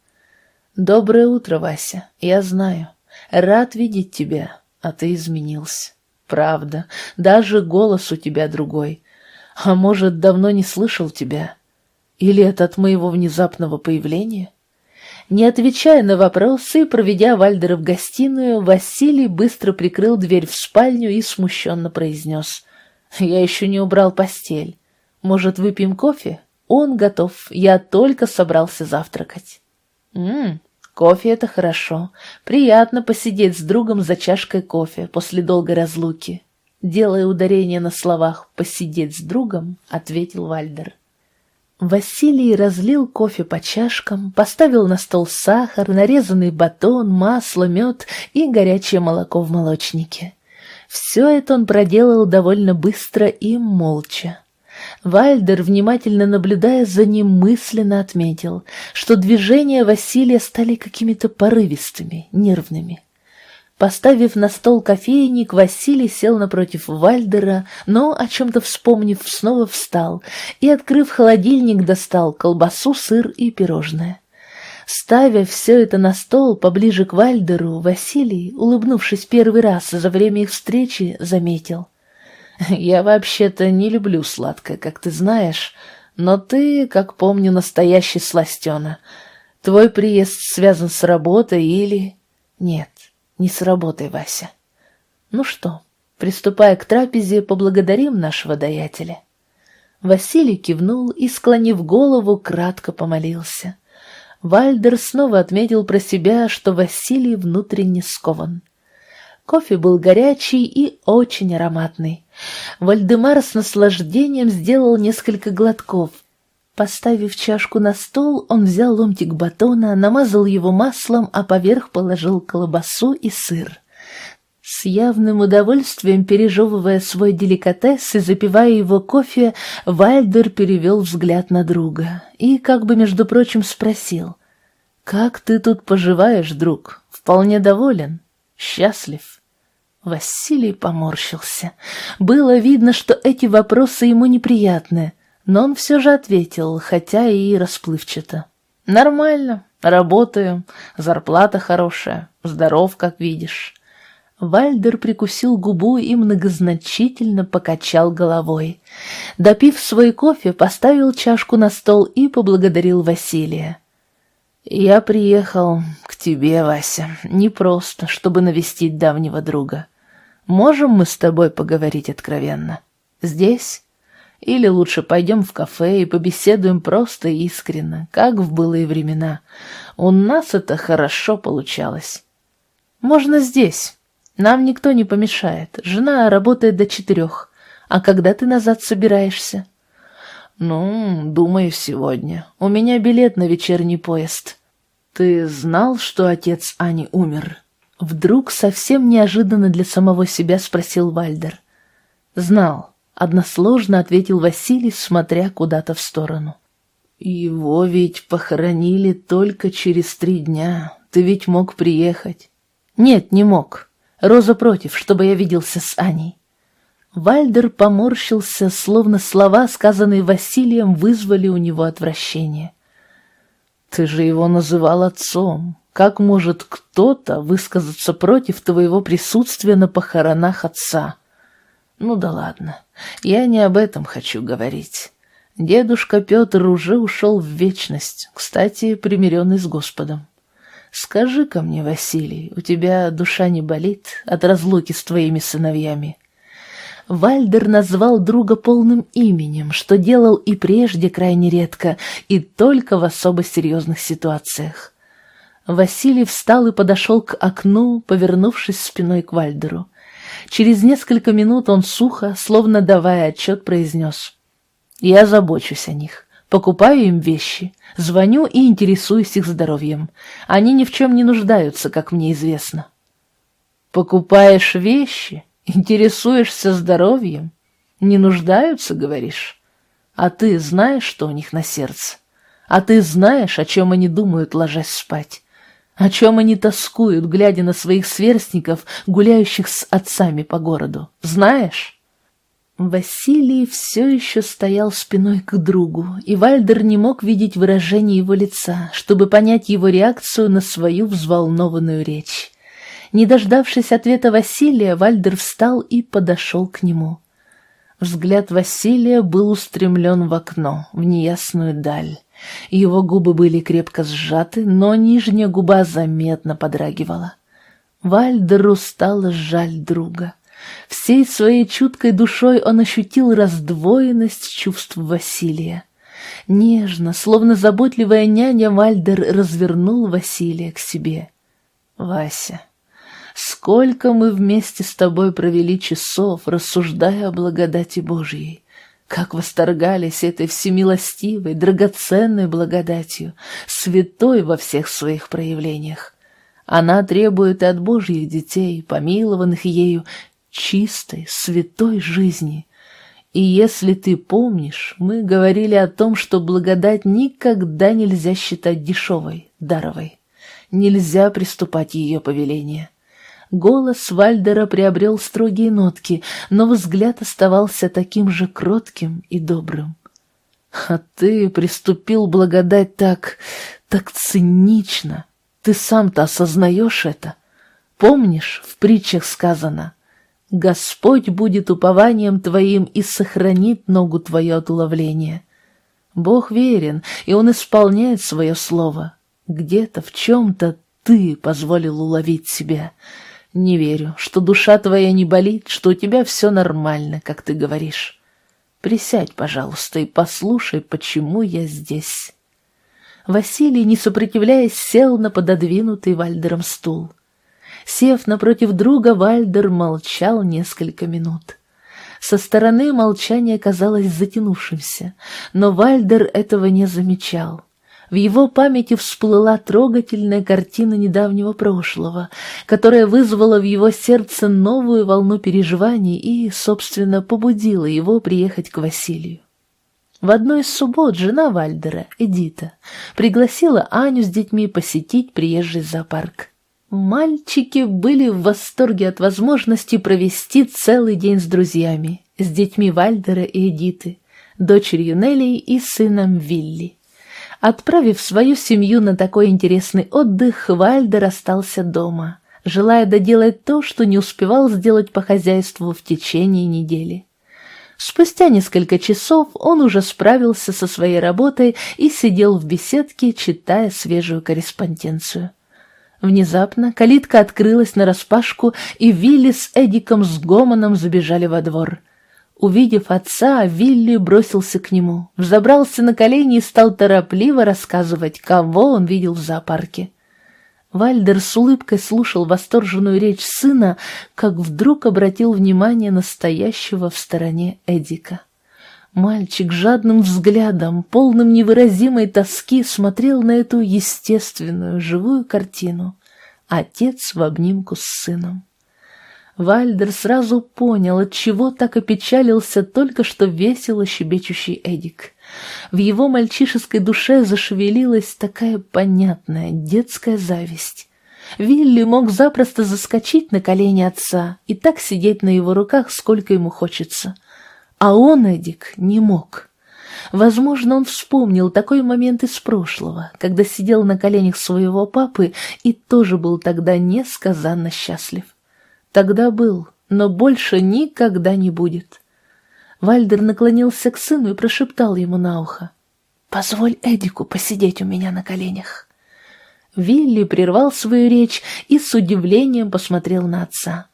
«Доброе утро, Вася. Я знаю. Рад видеть тебя, а ты изменился. Правда, даже голос у тебя другой. А может, давно не слышал тебя? Или это от моего внезапного появления?» Не отвечая на вопросы проведя Вальдера в гостиную, Василий быстро прикрыл дверь в спальню и смущенно произнес. «Я еще не убрал постель. Может, выпьем кофе? Он готов, я только собрался завтракать. Ммм, кофе — это хорошо. Приятно посидеть с другом за чашкой кофе после долгой разлуки. делая ударение на словах «посидеть с другом», ответил Вальдер. Василий разлил кофе по чашкам, поставил на стол сахар, нарезанный батон, масло, мед и горячее молоко в молочнике. Все это он проделал довольно быстро и молча. Вальдер, внимательно наблюдая за ним, мысленно отметил, что движения Василия стали какими-то порывистыми, нервными. Поставив на стол кофейник, Василий сел напротив Вальдера, но, о чем-то вспомнив, снова встал и, открыв холодильник, достал колбасу, сыр и пирожное. Ставя все это на стол поближе к Вальдеру, Василий, улыбнувшись первый раз за время их встречи, заметил. «Я вообще-то не люблю сладкое, как ты знаешь, но ты, как помню, настоящий сластена. Твой приезд связан с работой или...» «Нет, не с работой, Вася. Ну что, приступая к трапезе, поблагодарим нашего даятеля. Василий кивнул и, склонив голову, кратко помолился. Вальдер снова отметил про себя, что Василий внутренне скован. Кофе был горячий и очень ароматный. Вальдемар с наслаждением сделал несколько глотков, Поставив чашку на стол, он взял ломтик батона, намазал его маслом, а поверх положил колбасу и сыр. С явным удовольствием пережевывая свой деликатес и запивая его кофе, Вальдер перевел взгляд на друга и, как бы между прочим, спросил, «Как ты тут поживаешь, друг? Вполне доволен? Счастлив?» Василий поморщился. Было видно, что эти вопросы ему неприятны, но он все же ответил, хотя и расплывчато. «Нормально, работаю, зарплата хорошая, здоров, как видишь». Вальдер прикусил губу и многозначительно покачал головой. Допив свой кофе, поставил чашку на стол и поблагодарил Василия. «Я приехал к тебе, Вася, не просто, чтобы навестить давнего друга. Можем мы с тобой поговорить откровенно? Здесь?» Или лучше пойдем в кафе и побеседуем просто и искренно, как в былые времена. У нас это хорошо получалось. Можно здесь. Нам никто не помешает. Жена работает до четырех. А когда ты назад собираешься? Ну, думаю, сегодня. У меня билет на вечерний поезд. Ты знал, что отец Ани умер? Вдруг совсем неожиданно для самого себя спросил Вальдер. Знал. Односложно ответил Василий, смотря куда-то в сторону. «Его ведь похоронили только через три дня. Ты ведь мог приехать». «Нет, не мог. Роза против, чтобы я виделся с Аней». Вальдер поморщился, словно слова, сказанные Василием, вызвали у него отвращение. «Ты же его называл отцом. Как может кто-то высказаться против твоего присутствия на похоронах отца?» Ну да ладно, я не об этом хочу говорить. Дедушка Петр уже ушел в вечность, кстати, примиренный с Господом. Скажи-ка мне, Василий, у тебя душа не болит от разлуки с твоими сыновьями? Вальдер назвал друга полным именем, что делал и прежде крайне редко, и только в особо серьезных ситуациях. Василий встал и подошел к окну, повернувшись спиной к Вальдеру. Через несколько минут он сухо, словно давая отчет, произнес. «Я забочусь о них, покупаю им вещи, звоню и интересуюсь их здоровьем. Они ни в чем не нуждаются, как мне известно». «Покупаешь вещи? Интересуешься здоровьем? Не нуждаются, говоришь? А ты знаешь, что у них на сердце? А ты знаешь, о чем они думают, ложась спать?» О чем они тоскуют, глядя на своих сверстников, гуляющих с отцами по городу? Знаешь? Василий все еще стоял спиной к другу, и Вальдер не мог видеть выражение его лица, чтобы понять его реакцию на свою взволнованную речь. Не дождавшись ответа Василия, Вальдер встал и подошел к нему. Взгляд Василия был устремлен в окно, в неясную даль. Его губы были крепко сжаты, но нижняя губа заметно подрагивала. Вальдеру стало жаль друга. Всей своей чуткой душой он ощутил раздвоенность чувств Василия. Нежно, словно заботливая няня, Вальдер развернул Василия к себе. «Вася, Сколько мы вместе с тобой провели часов, рассуждая о благодати Божьей. Как восторгались этой всемилостивой, драгоценной благодатью, святой во всех своих проявлениях. Она требует от Божьих детей, помилованных ею, чистой, святой жизни. И если ты помнишь, мы говорили о том, что благодать никогда нельзя считать дешевой, даровой. Нельзя приступать ее повеление. Голос Вальдера приобрел строгие нотки, но взгляд оставался таким же кротким и добрым. А ты приступил благодать так, так цинично. Ты сам-то осознаешь это? Помнишь, в притчах сказано «Господь будет упованием твоим и сохранит ногу твою от уловления». Бог верен, и Он исполняет свое слово. Где-то, в чем-то ты позволил уловить себя — не верю, что душа твоя не болит, что у тебя все нормально, как ты говоришь. Присядь, пожалуйста, и послушай, почему я здесь. Василий, не сопротивляясь, сел на пододвинутый Вальдером стул. Сев напротив друга, Вальдер молчал несколько минут. Со стороны молчание казалось затянувшимся, но Вальдер этого не замечал. В его памяти всплыла трогательная картина недавнего прошлого, которая вызвала в его сердце новую волну переживаний и, собственно, побудила его приехать к Василию. В одну из суббот жена Вальдера, Эдита, пригласила Аню с детьми посетить приезжий зоопарк. Мальчики были в восторге от возможности провести целый день с друзьями, с детьми Вальдера и Эдиты, дочерью Нелли и сыном Вилли. Отправив свою семью на такой интересный отдых, Вальдер остался дома, желая доделать то, что не успевал сделать по хозяйству в течение недели. Спустя несколько часов он уже справился со своей работой и сидел в беседке, читая свежую корреспонденцию. Внезапно калитка открылась нараспашку, и Вилли с Эдиком с гомоном забежали во двор — Увидев отца, Вилли бросился к нему, взобрался на колени и стал торопливо рассказывать, кого он видел в зоопарке. Вальдер с улыбкой слушал восторженную речь сына, как вдруг обратил внимание настоящего в стороне Эдика. Мальчик жадным взглядом, полным невыразимой тоски, смотрел на эту естественную, живую картину. Отец в обнимку с сыном. Вальдер сразу понял, от чего так опечалился только что весело щебечущий Эдик. В его мальчишеской душе зашевелилась такая понятная детская зависть. Вилли мог запросто заскочить на колени отца и так сидеть на его руках, сколько ему хочется. А он, Эдик, не мог. Возможно, он вспомнил такой момент из прошлого, когда сидел на коленях своего папы и тоже был тогда несказанно счастлив. Тогда был, но больше никогда не будет. Вальдер наклонился к сыну и прошептал ему на ухо. «Позволь Эдику посидеть у меня на коленях». Вилли прервал свою речь и с удивлением посмотрел на отца.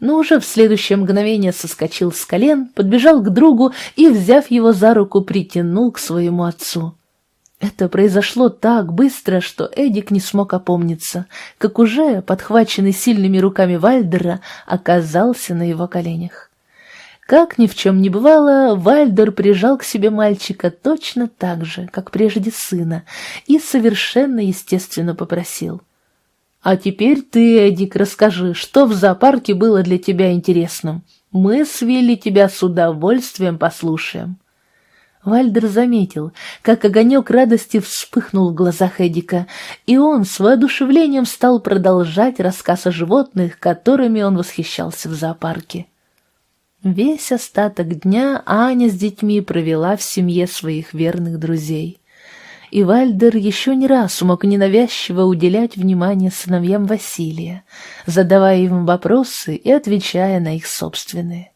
Но уже в следующее мгновение соскочил с колен, подбежал к другу и, взяв его за руку, притянул к своему отцу. Это произошло так быстро, что Эдик не смог опомниться, как уже, подхваченный сильными руками Вальдера, оказался на его коленях. Как ни в чем не бывало, Вальдер прижал к себе мальчика точно так же, как прежде сына, и совершенно естественно попросил. «А теперь ты, Эдик, расскажи, что в зоопарке было для тебя интересным. Мы с Вилли тебя с удовольствием послушаем». Вальдер заметил, как огонек радости вспыхнул в глазах Эдика, и он с воодушевлением стал продолжать рассказ о животных, которыми он восхищался в зоопарке. Весь остаток дня Аня с детьми провела в семье своих верных друзей. И Вальдер еще не раз мог ненавязчиво уделять внимание сыновьям Василия, задавая им вопросы и отвечая на их собственные.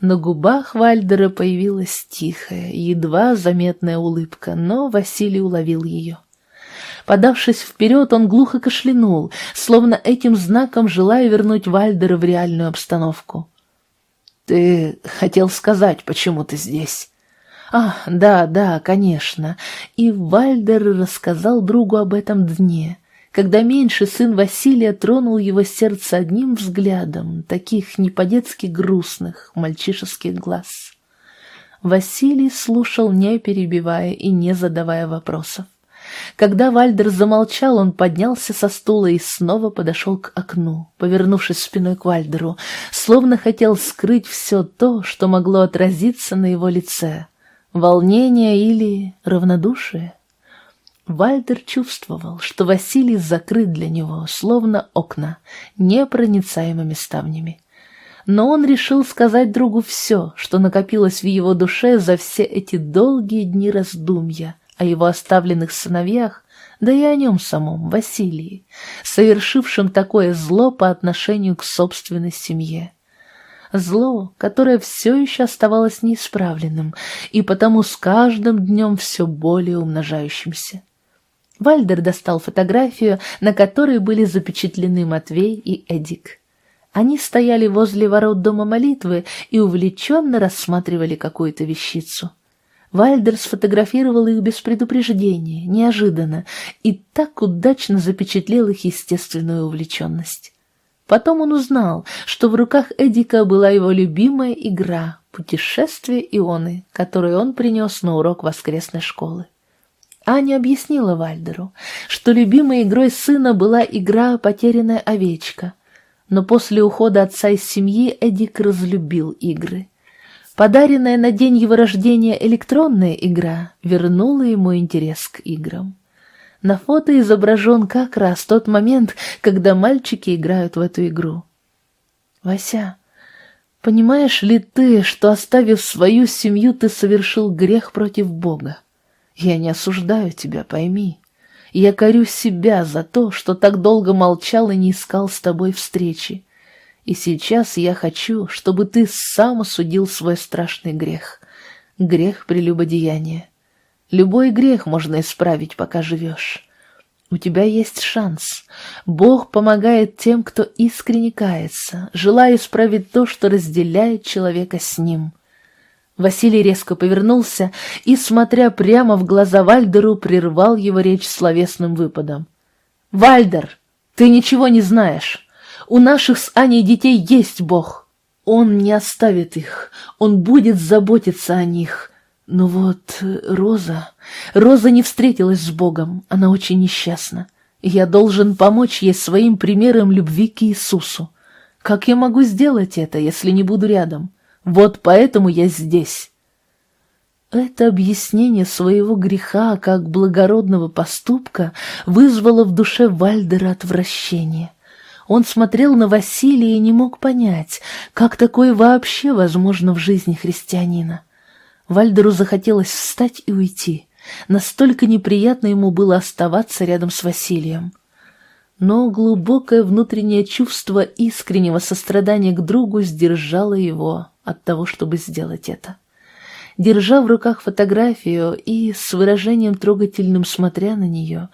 На губах Вальдера появилась тихая, едва заметная улыбка, но Василий уловил ее. Подавшись вперед, он глухо кашлянул, словно этим знаком желая вернуть Вальдера в реальную обстановку. «Ты хотел сказать, почему ты здесь?» «А, да, да, конечно». И Вальдер рассказал другу об этом дне, когда меньший сын Василия тронул его сердце одним взглядом таких не по-детски грустных мальчишеских глаз. Василий слушал, не перебивая и не задавая вопросов. Когда Вальдер замолчал, он поднялся со стула и снова подошел к окну, повернувшись спиной к Вальдеру, словно хотел скрыть все то, что могло отразиться на его лице. Волнение или равнодушие? Вальдер чувствовал, что Василий закрыт для него, словно окна, непроницаемыми ставнями. Но он решил сказать другу все, что накопилось в его душе за все эти долгие дни раздумья о его оставленных сыновьях, да и о нем самом, Василии, совершившем такое зло по отношению к собственной семье. Зло, которое все еще оставалось неисправленным и потому с каждым днем все более умножающимся. Вальдер достал фотографию, на которой были запечатлены Матвей и Эдик. Они стояли возле ворот дома молитвы и увлеченно рассматривали какую-то вещицу. Вальдер сфотографировал их без предупреждения, неожиданно, и так удачно запечатлел их естественную увлеченность. Потом он узнал, что в руках Эдика была его любимая игра «Путешествие Ионы», которую он принес на урок воскресной школы. Аня объяснила Вальдеру, что любимой игрой сына была игра «Потерянная овечка», но после ухода отца из семьи Эдик разлюбил игры. Подаренная на день его рождения электронная игра вернула ему интерес к играм. На фото изображен как раз тот момент, когда мальчики играют в эту игру. «Вася, понимаешь ли ты, что, оставив свою семью, ты совершил грех против Бога? Я не осуждаю тебя, пойми. Я корю себя за то, что так долго молчал и не искал с тобой встречи. И сейчас я хочу, чтобы ты сам осудил свой страшный грех. Грех прелюбодеяния. Любой грех можно исправить, пока живешь. У тебя есть шанс. Бог помогает тем, кто искренне кается, желая исправить то, что разделяет человека с ним. Василий резко повернулся и, смотря прямо в глаза Вальдеру, прервал его речь словесным выпадом. «Вальдер, ты ничего не знаешь. У наших с Аней детей есть Бог. Он не оставит их, он будет заботиться о них». Но вот Роза... Роза не встретилась с Богом, она очень несчастна. Я должен помочь ей своим примером любви к Иисусу. Как я могу сделать это, если не буду рядом? Вот поэтому я здесь. Это объяснение своего греха как благородного поступка вызвало в душе Вальдера отвращение. Он смотрел на Василия и не мог понять, как такое вообще возможно в жизни христианина. Вальдеру захотелось встать и уйти. Настолько неприятно ему было оставаться рядом с Василием но глубокое внутреннее чувство искреннего сострадания к другу сдержало его от того, чтобы сделать это. Держа в руках фотографию и с выражением трогательным смотря на нее,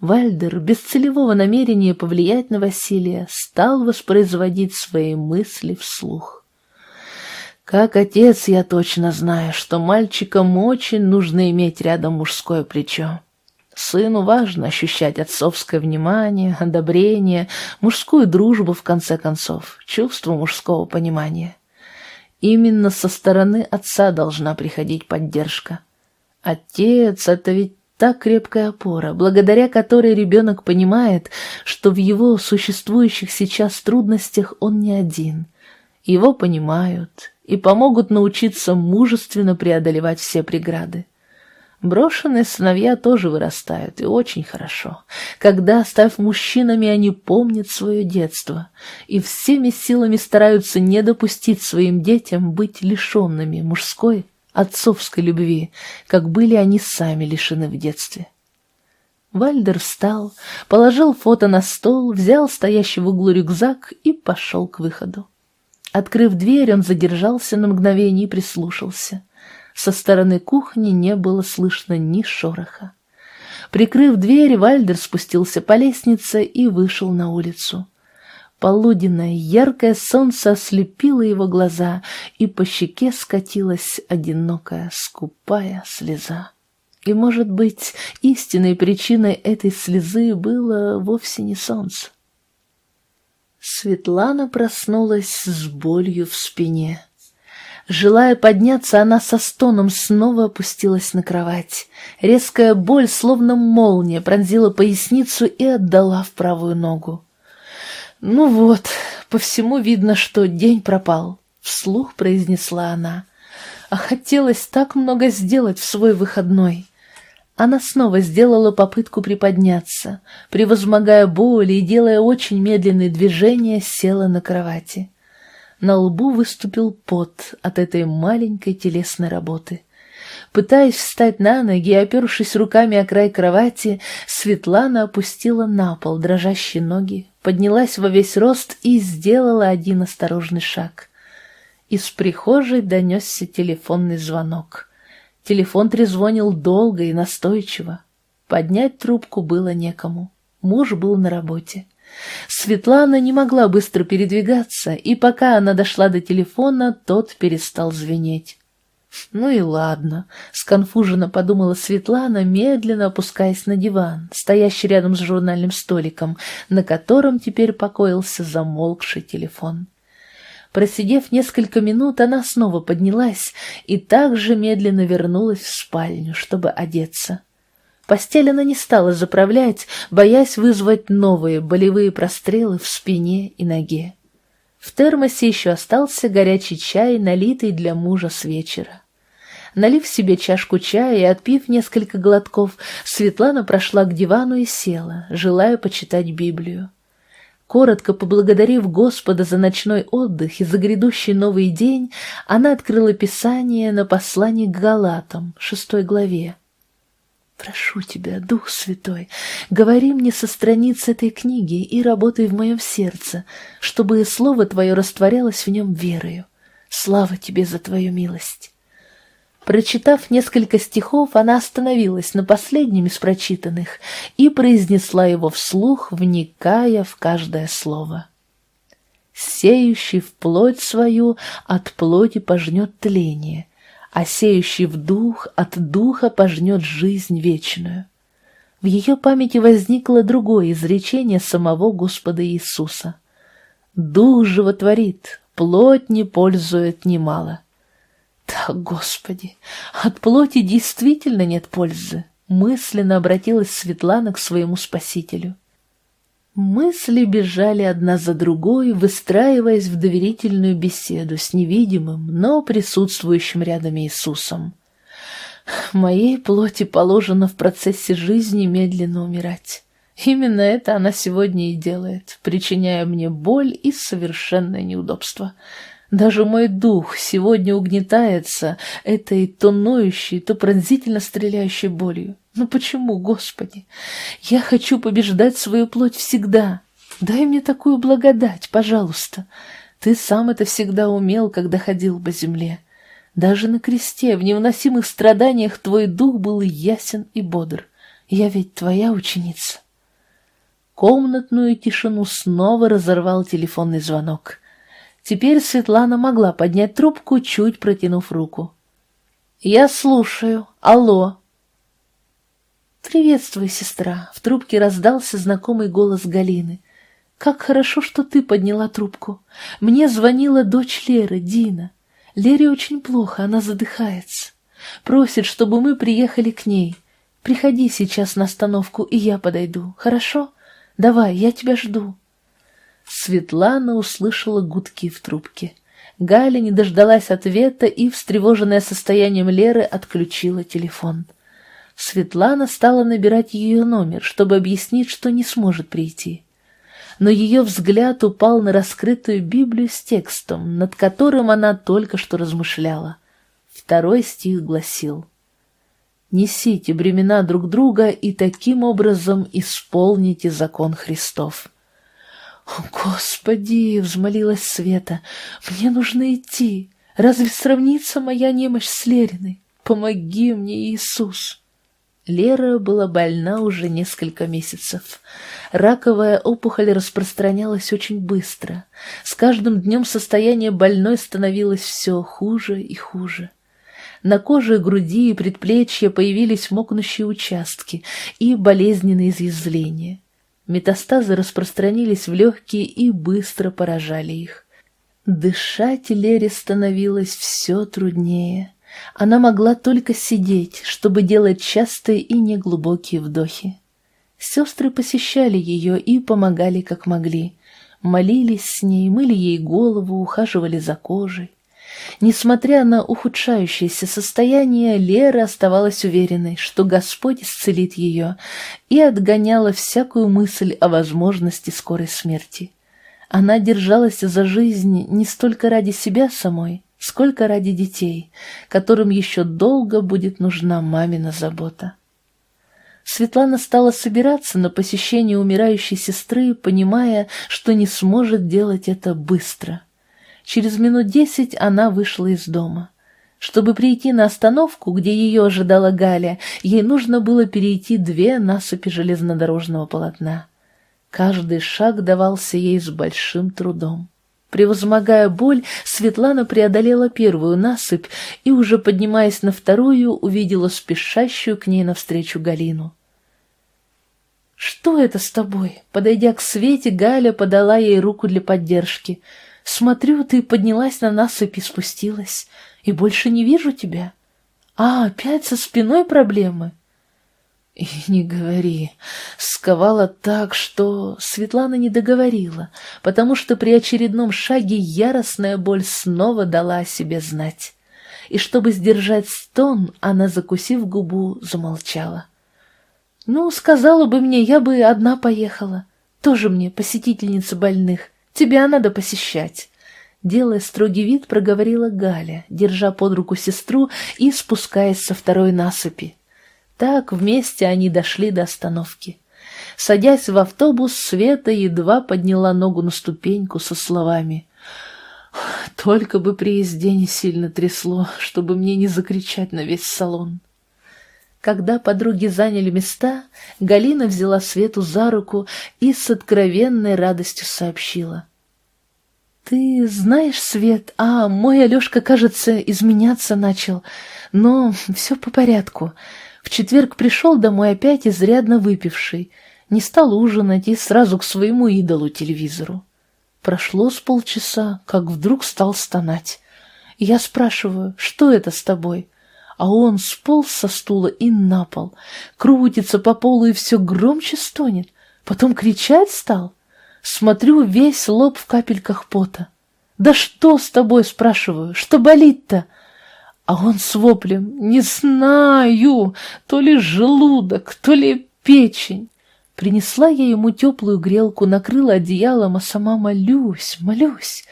Вальдер, без целевого намерения повлиять на Василия, стал воспроизводить свои мысли вслух. Как отец я точно знаю, что мальчикам очень нужно иметь рядом мужское плечо. Сыну важно ощущать отцовское внимание, одобрение, мужскую дружбу, в конце концов, чувство мужского понимания. Именно со стороны отца должна приходить поддержка. Отец — это ведь та крепкая опора, благодаря которой ребенок понимает, что в его существующих сейчас трудностях он не один. Его понимают и помогут научиться мужественно преодолевать все преграды. Брошенные сыновья тоже вырастают, и очень хорошо. Когда, став мужчинами, они помнят свое детство и всеми силами стараются не допустить своим детям быть лишенными мужской, отцовской любви, как были они сами лишены в детстве. Вальдер встал, положил фото на стол, взял стоящий в углу рюкзак и пошел к выходу. Открыв дверь, он задержался на мгновение и прислушался. Со стороны кухни не было слышно ни шороха. Прикрыв дверь, Вальдер спустился по лестнице и вышел на улицу. Полуденное яркое солнце ослепило его глаза, и по щеке скатилась одинокая скупая слеза. И, может быть, истинной причиной этой слезы было вовсе не солнце. Светлана проснулась с болью в спине. Желая подняться, она со стоном снова опустилась на кровать. Резкая боль, словно молния, пронзила поясницу и отдала в правую ногу. «Ну вот, по всему видно, что день пропал», — вслух произнесла она. «А хотелось так много сделать в свой выходной». Она снова сделала попытку приподняться, превозмогая боль и делая очень медленные движения, села на кровати. На лбу выступил пот от этой маленькой телесной работы. Пытаясь встать на ноги и опершись руками о край кровати, Светлана опустила на пол дрожащие ноги, поднялась во весь рост и сделала один осторожный шаг. Из прихожей донесся телефонный звонок. Телефон трезвонил долго и настойчиво. Поднять трубку было некому. Муж был на работе. Светлана не могла быстро передвигаться, и пока она дошла до телефона, тот перестал звенеть. «Ну и ладно», — сконфуженно подумала Светлана, медленно опускаясь на диван, стоящий рядом с журнальным столиком, на котором теперь покоился замолкший телефон. Просидев несколько минут, она снова поднялась и также медленно вернулась в спальню, чтобы одеться. Постель она не стала заправлять, боясь вызвать новые болевые прострелы в спине и ноге. В термосе еще остался горячий чай, налитый для мужа с вечера. Налив себе чашку чая и отпив несколько глотков, Светлана прошла к дивану и села, желая почитать Библию. Коротко поблагодарив Господа за ночной отдых и за грядущий новый день, она открыла Писание на послание к Галатам, шестой главе. «Прошу тебя, Дух Святой, говори мне со страниц этой книги и работай в моем сердце, чтобы слово Твое растворялось в нем верою. Слава Тебе за Твою милость!» Прочитав несколько стихов, она остановилась на последнем из прочитанных и произнесла его вслух, вникая в каждое слово. «Сеющий в плоть свою от плоти пожнет тление, а сеющий в дух от духа пожнет жизнь вечную». В ее памяти возникло другое изречение самого Господа Иисуса. «Дух животворит, плоть не пользует немало». Да, Господи, от плоти действительно нет пользы, мысленно обратилась Светлана к своему спасителю. Мысли бежали одна за другой, выстраиваясь в доверительную беседу с невидимым, но присутствующим рядом Иисусом. Моей плоти положено в процессе жизни медленно умирать. Именно это она сегодня и делает, причиняя мне боль и совершенное неудобство. Даже мой дух сегодня угнетается этой то ноющей, то пронзительно стреляющей болью. Ну почему, Господи? Я хочу побеждать свою плоть всегда. Дай мне такую благодать, пожалуйста. Ты сам это всегда умел, когда ходил по земле. Даже на кресте, в невыносимых страданиях, твой дух был ясен и бодр. Я ведь твоя ученица. Комнатную тишину снова разорвал телефонный звонок. Теперь Светлана могла поднять трубку, чуть протянув руку. «Я слушаю. Алло!» «Приветствую, сестра!» — в трубке раздался знакомый голос Галины. «Как хорошо, что ты подняла трубку. Мне звонила дочь Леры, Дина. Лере очень плохо, она задыхается. Просит, чтобы мы приехали к ней. Приходи сейчас на остановку, и я подойду, хорошо? Давай, я тебя жду». Светлана услышала гудки в трубке. Галя не дождалась ответа и, встревоженная состоянием Леры, отключила телефон. Светлана стала набирать ее номер, чтобы объяснить, что не сможет прийти. Но ее взгляд упал на раскрытую Библию с текстом, над которым она только что размышляла. Второй стих гласил «Несите бремена друг друга и таким образом исполните закон Христов». «О, Господи!» — взмолилась Света. «Мне нужно идти. Разве сравнится моя немощь с Лериной? Помоги мне, Иисус!» Лера была больна уже несколько месяцев. Раковая опухоль распространялась очень быстро. С каждым днем состояние больной становилось все хуже и хуже. На коже груди и предплечья появились мокнущие участки и болезненные изъязвления. Метастазы распространились в легкие и быстро поражали их. Дышать Лере становилось все труднее. Она могла только сидеть, чтобы делать частые и неглубокие вдохи. Сестры посещали ее и помогали как могли. Молились с ней, мыли ей голову, ухаживали за кожей. Несмотря на ухудшающееся состояние, Лера оставалась уверенной, что Господь исцелит ее, и отгоняла всякую мысль о возможности скорой смерти. Она держалась за жизнь не столько ради себя самой, сколько ради детей, которым еще долго будет нужна мамина забота. Светлана стала собираться на посещение умирающей сестры, понимая, что не сможет делать это быстро – Через минут десять она вышла из дома. Чтобы прийти на остановку, где ее ожидала Галя, ей нужно было перейти две насыпи железнодорожного полотна. Каждый шаг давался ей с большим трудом. Превозмогая боль, Светлана преодолела первую насыпь и, уже поднимаясь на вторую, увидела спешащую к ней навстречу Галину. «Что это с тобой?» Подойдя к Свете, Галя подала ей руку для поддержки — Смотрю, ты поднялась на насыпь и спустилась, и больше не вижу тебя. А, опять со спиной проблемы? И не говори. Сковала так, что Светлана не договорила, потому что при очередном шаге яростная боль снова дала о себе знать. И чтобы сдержать стон, она, закусив губу, замолчала. «Ну, сказала бы мне, я бы одна поехала. Тоже мне посетительница больных. Тебя надо посещать. Делая строгий вид, проговорила Галя, держа под руку сестру и спускаясь со второй насыпи. Так вместе они дошли до остановки. Садясь в автобус, Света едва подняла ногу на ступеньку со словами «Только бы при езде не сильно трясло, чтобы мне не закричать на весь салон». Когда подруги заняли места, Галина взяла Свету за руку и с откровенной радостью сообщила. «Ты знаешь, Свет, а мой Алешка, кажется, изменяться начал, но все по порядку. В четверг пришел домой опять изрядно выпивший, не стал ужинать и сразу к своему идолу-телевизору. Прошло с полчаса, как вдруг стал стонать. Я спрашиваю, что это с тобой?» а он сполз со стула и на пол, крутится по полу и все громче стонет, потом кричать стал. Смотрю, весь лоб в капельках пота. «Да что с тобой?» — спрашиваю. «Что болит-то?» А он с воплем «Не знаю, то ли желудок, то ли печень». Принесла я ему теплую грелку, накрыла одеялом, а сама молюсь, молюсь.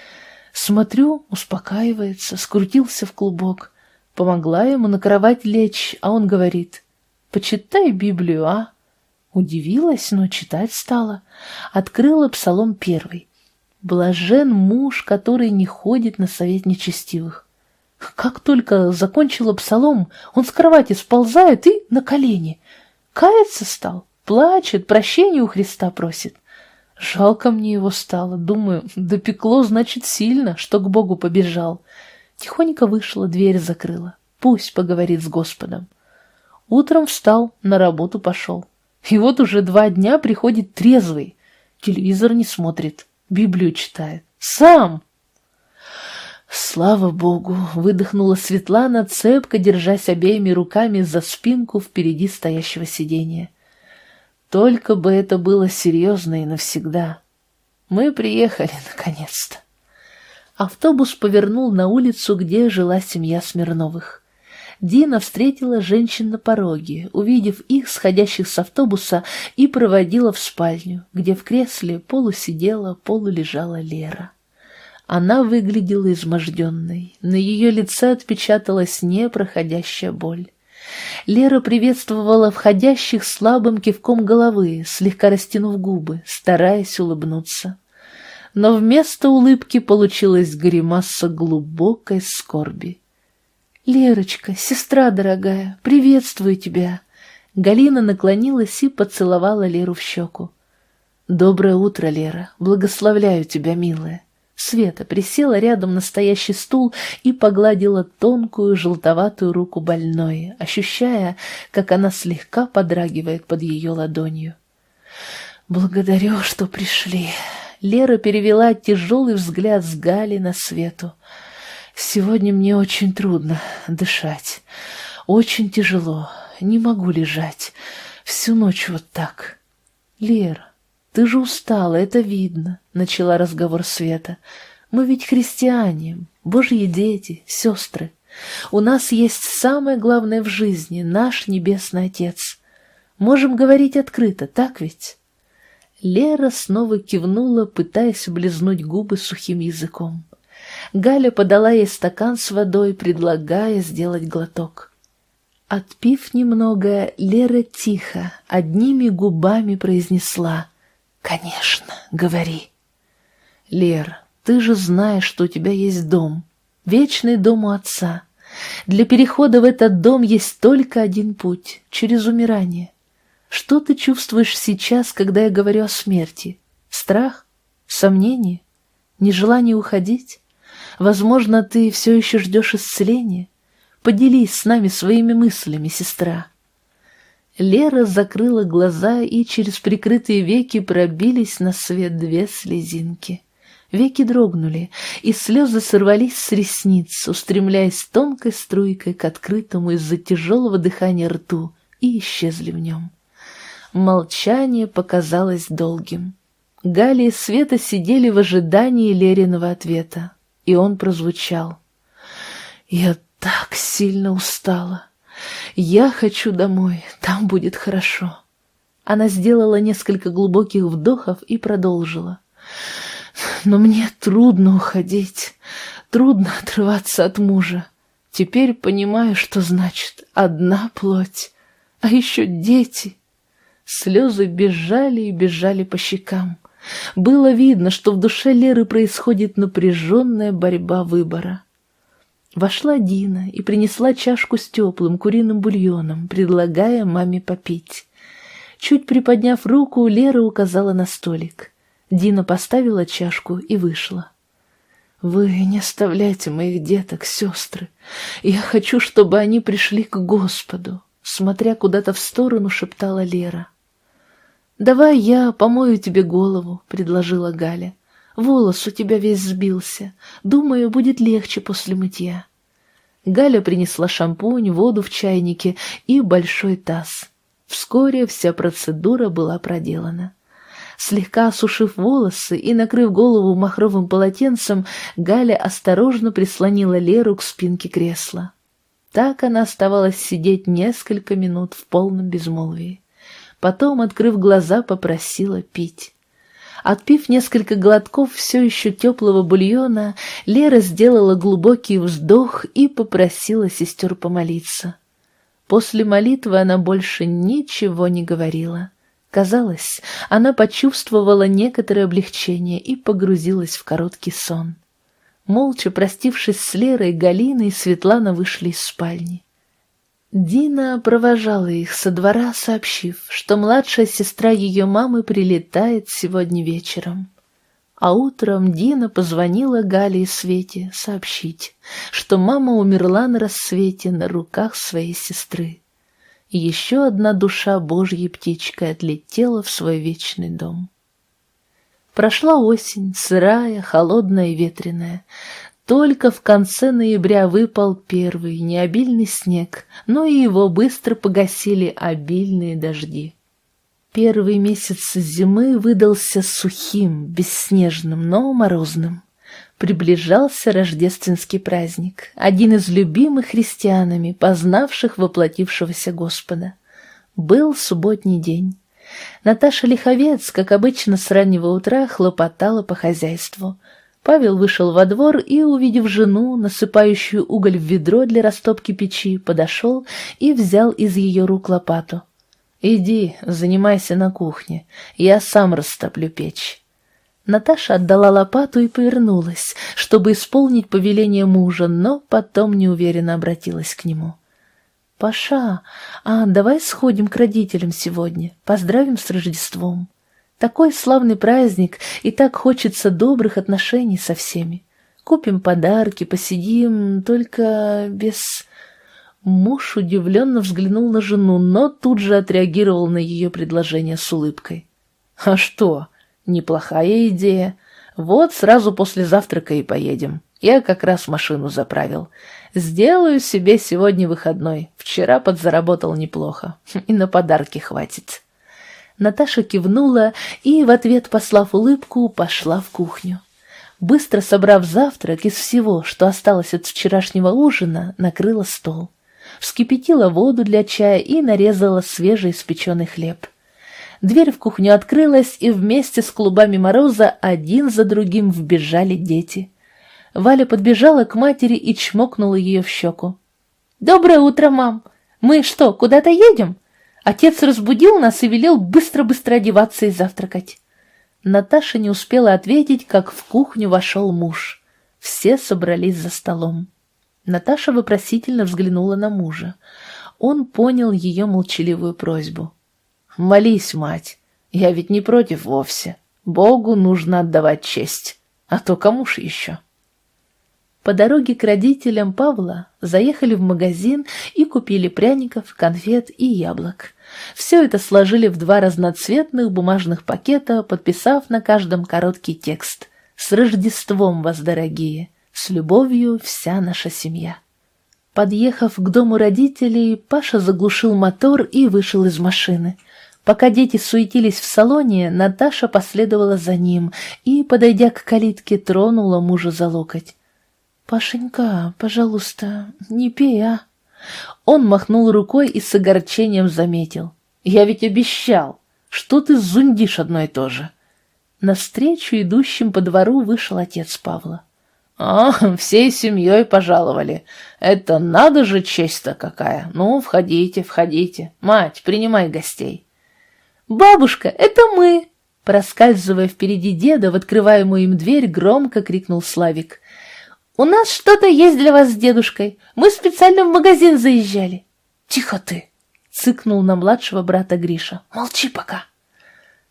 Смотрю, успокаивается, скрутился в клубок. Помогла ему на кровать лечь, а он говорит «Почитай Библию, а?» Удивилась, но читать стала. Открыла псалом первый. «Блажен муж, который не ходит на совет нечестивых». Как только закончила псалом, он с кровати сползает и на колени. Каяться стал, плачет, прощения у Христа просит. Жалко мне его стало, думаю, допекло, значит, сильно, что к Богу побежал. Тихонько вышла, дверь закрыла. Пусть поговорит с Господом. Утром встал, на работу пошел. И вот уже два дня приходит трезвый. Телевизор не смотрит, Библию читает. Сам! Слава Богу! Выдохнула Светлана, цепко держась обеими руками за спинку впереди стоящего сиденья. Только бы это было серьезно и навсегда. Мы приехали, наконец-то. Автобус повернул на улицу, где жила семья Смирновых. Дина встретила женщин на пороге, увидев их, сходящих с автобуса, и проводила в спальню, где в кресле полусидела, полулежала Лера. Она выглядела изможденной, на ее лице отпечаталась непроходящая боль. Лера приветствовала входящих слабым кивком головы, слегка растянув губы, стараясь улыбнуться. Но вместо улыбки получилась гримаса глубокой скорби. «Лерочка, сестра дорогая, приветствую тебя!» Галина наклонилась и поцеловала Леру в щеку. «Доброе утро, Лера! Благословляю тебя, милая! Света присела рядом на стоящий стул и погладила тонкую желтоватую руку больной, ощущая, как она слегка подрагивает под ее ладонью. «Благодарю, что пришли». Лера перевела тяжелый взгляд с Гали на Свету. «Сегодня мне очень трудно дышать. Очень тяжело. Не могу лежать. Всю ночь вот так». «Лера, ты же устала, это видно», — начала разговор Света. «Мы ведь христиане, божьи дети, сестры. У нас есть самое главное в жизни — наш Небесный Отец. Можем говорить открыто, так ведь?» Лера снова кивнула, пытаясь облизнуть губы сухим языком. Галя подала ей стакан с водой, предлагая сделать глоток. Отпив немного, Лера тихо, одними губами произнесла «Конечно, говори». «Лер, ты же знаешь, что у тебя есть дом, вечный дом у отца. Для перехода в этот дом есть только один путь — через умирание. Что ты чувствуешь сейчас, когда я говорю о смерти? Страх? Сомнение? Нежелание уходить? Возможно, ты все еще ждешь исцеления? Поделись с нами своими мыслями, сестра». Лера закрыла глаза, и через прикрытые веки пробились на свет две слезинки. Веки дрогнули, и слезы сорвались с ресниц, устремляясь тонкой струйкой к открытому из-за тяжелого дыхания рту, и исчезли в нем. Молчание показалось долгим. Галя и Света сидели в ожидании Лериного ответа, и он прозвучал. «Я так сильно устала. Я хочу домой, там будет хорошо». Она сделала несколько глубоких вдохов и продолжила. «Но мне трудно уходить, трудно отрываться от мужа. Теперь понимаю, что значит одна плоть, а еще дети». Слезы бежали и бежали по щекам. Было видно, что в душе Леры происходит напряженная борьба выбора. Вошла Дина и принесла чашку с теплым куриным бульоном, предлагая маме попить. Чуть приподняв руку, Лера указала на столик. Дина поставила чашку и вышла. «Вы не оставляйте моих деток, сестры. Я хочу, чтобы они пришли к Господу», — смотря куда-то в сторону, шептала Лера. «Давай я помою тебе голову», — предложила Галя. «Волос у тебя весь сбился. Думаю, будет легче после мытья». Галя принесла шампунь, воду в чайнике и большой таз. Вскоре вся процедура была проделана. Слегка осушив волосы и накрыв голову махровым полотенцем, Галя осторожно прислонила Леру к спинке кресла. Так она оставалась сидеть несколько минут в полном безмолвии. Потом, открыв глаза, попросила пить. Отпив несколько глотков все еще теплого бульона, Лера сделала глубокий вздох и попросила сестер помолиться. После молитвы она больше ничего не говорила. Казалось, она почувствовала некоторое облегчение и погрузилась в короткий сон. Молча простившись с Лерой, Галина и Светлана вышли из спальни. Дина провожала их со двора, сообщив, что младшая сестра ее мамы прилетает сегодня вечером. А утром Дина позвонила Гале и Свете сообщить, что мама умерла на рассвете на руках своей сестры. И еще одна душа Божьей птичкой отлетела в свой вечный дом. Прошла осень, сырая, холодная и ветреная. Только в конце ноября выпал первый необильный снег, но и его быстро погасили обильные дожди. Первый месяц зимы выдался сухим, бесснежным, но морозным. Приближался рождественский праздник, один из любимых христианами, познавших воплотившегося Господа. Был субботний день. Наташа Лиховец, как обычно, с раннего утра хлопотала по хозяйству. Павел вышел во двор и, увидев жену, насыпающую уголь в ведро для растопки печи, подошел и взял из ее рук лопату. «Иди, занимайся на кухне, я сам растоплю печь». Наташа отдала лопату и повернулась, чтобы исполнить повеление мужа, но потом неуверенно обратилась к нему. «Паша, а давай сходим к родителям сегодня, поздравим с Рождеством». Такой славный праздник, и так хочется добрых отношений со всеми. Купим подарки, посидим, только без... Муж удивленно взглянул на жену, но тут же отреагировал на ее предложение с улыбкой. «А что? Неплохая идея. Вот сразу после завтрака и поедем. Я как раз машину заправил. Сделаю себе сегодня выходной. Вчера подзаработал неплохо. И на подарки хватит». Наташа кивнула и, в ответ послав улыбку, пошла в кухню. Быстро собрав завтрак из всего, что осталось от вчерашнего ужина, накрыла стол. Вскипятила воду для чая и нарезала свежеиспеченный хлеб. Дверь в кухню открылась, и вместе с клубами мороза один за другим вбежали дети. Валя подбежала к матери и чмокнула ее в щеку. «Доброе утро, мам! Мы что, куда-то едем?» Отец разбудил нас и велел быстро-быстро одеваться и завтракать. Наташа не успела ответить, как в кухню вошел муж. Все собрались за столом. Наташа вопросительно взглянула на мужа. Он понял ее молчаливую просьбу. «Молись, мать, я ведь не против вовсе. Богу нужно отдавать честь, а то кому ж еще?» По дороге к родителям Павла заехали в магазин и купили пряников, конфет и яблок. Все это сложили в два разноцветных бумажных пакета, подписав на каждом короткий текст «С Рождеством вас, дорогие! С любовью вся наша семья!» Подъехав к дому родителей, Паша заглушил мотор и вышел из машины. Пока дети суетились в салоне, Наташа последовала за ним и, подойдя к калитке, тронула мужа за локоть. «Пашенька, пожалуйста, не пей, а?» Он махнул рукой и с огорчением заметил. «Я ведь обещал! Что ты зундишь одно и то же?» Навстречу идущим по двору вышел отец Павла. «А, всей семьей пожаловали. Это надо же честь-то какая! Ну, входите, входите. Мать, принимай гостей». «Бабушка, это мы!» Проскальзывая впереди деда в открываемую им дверь, громко крикнул Славик. «У нас что-то есть для вас с дедушкой. Мы специально в магазин заезжали». «Тихо ты!» — цыкнул на младшего брата Гриша. «Молчи пока».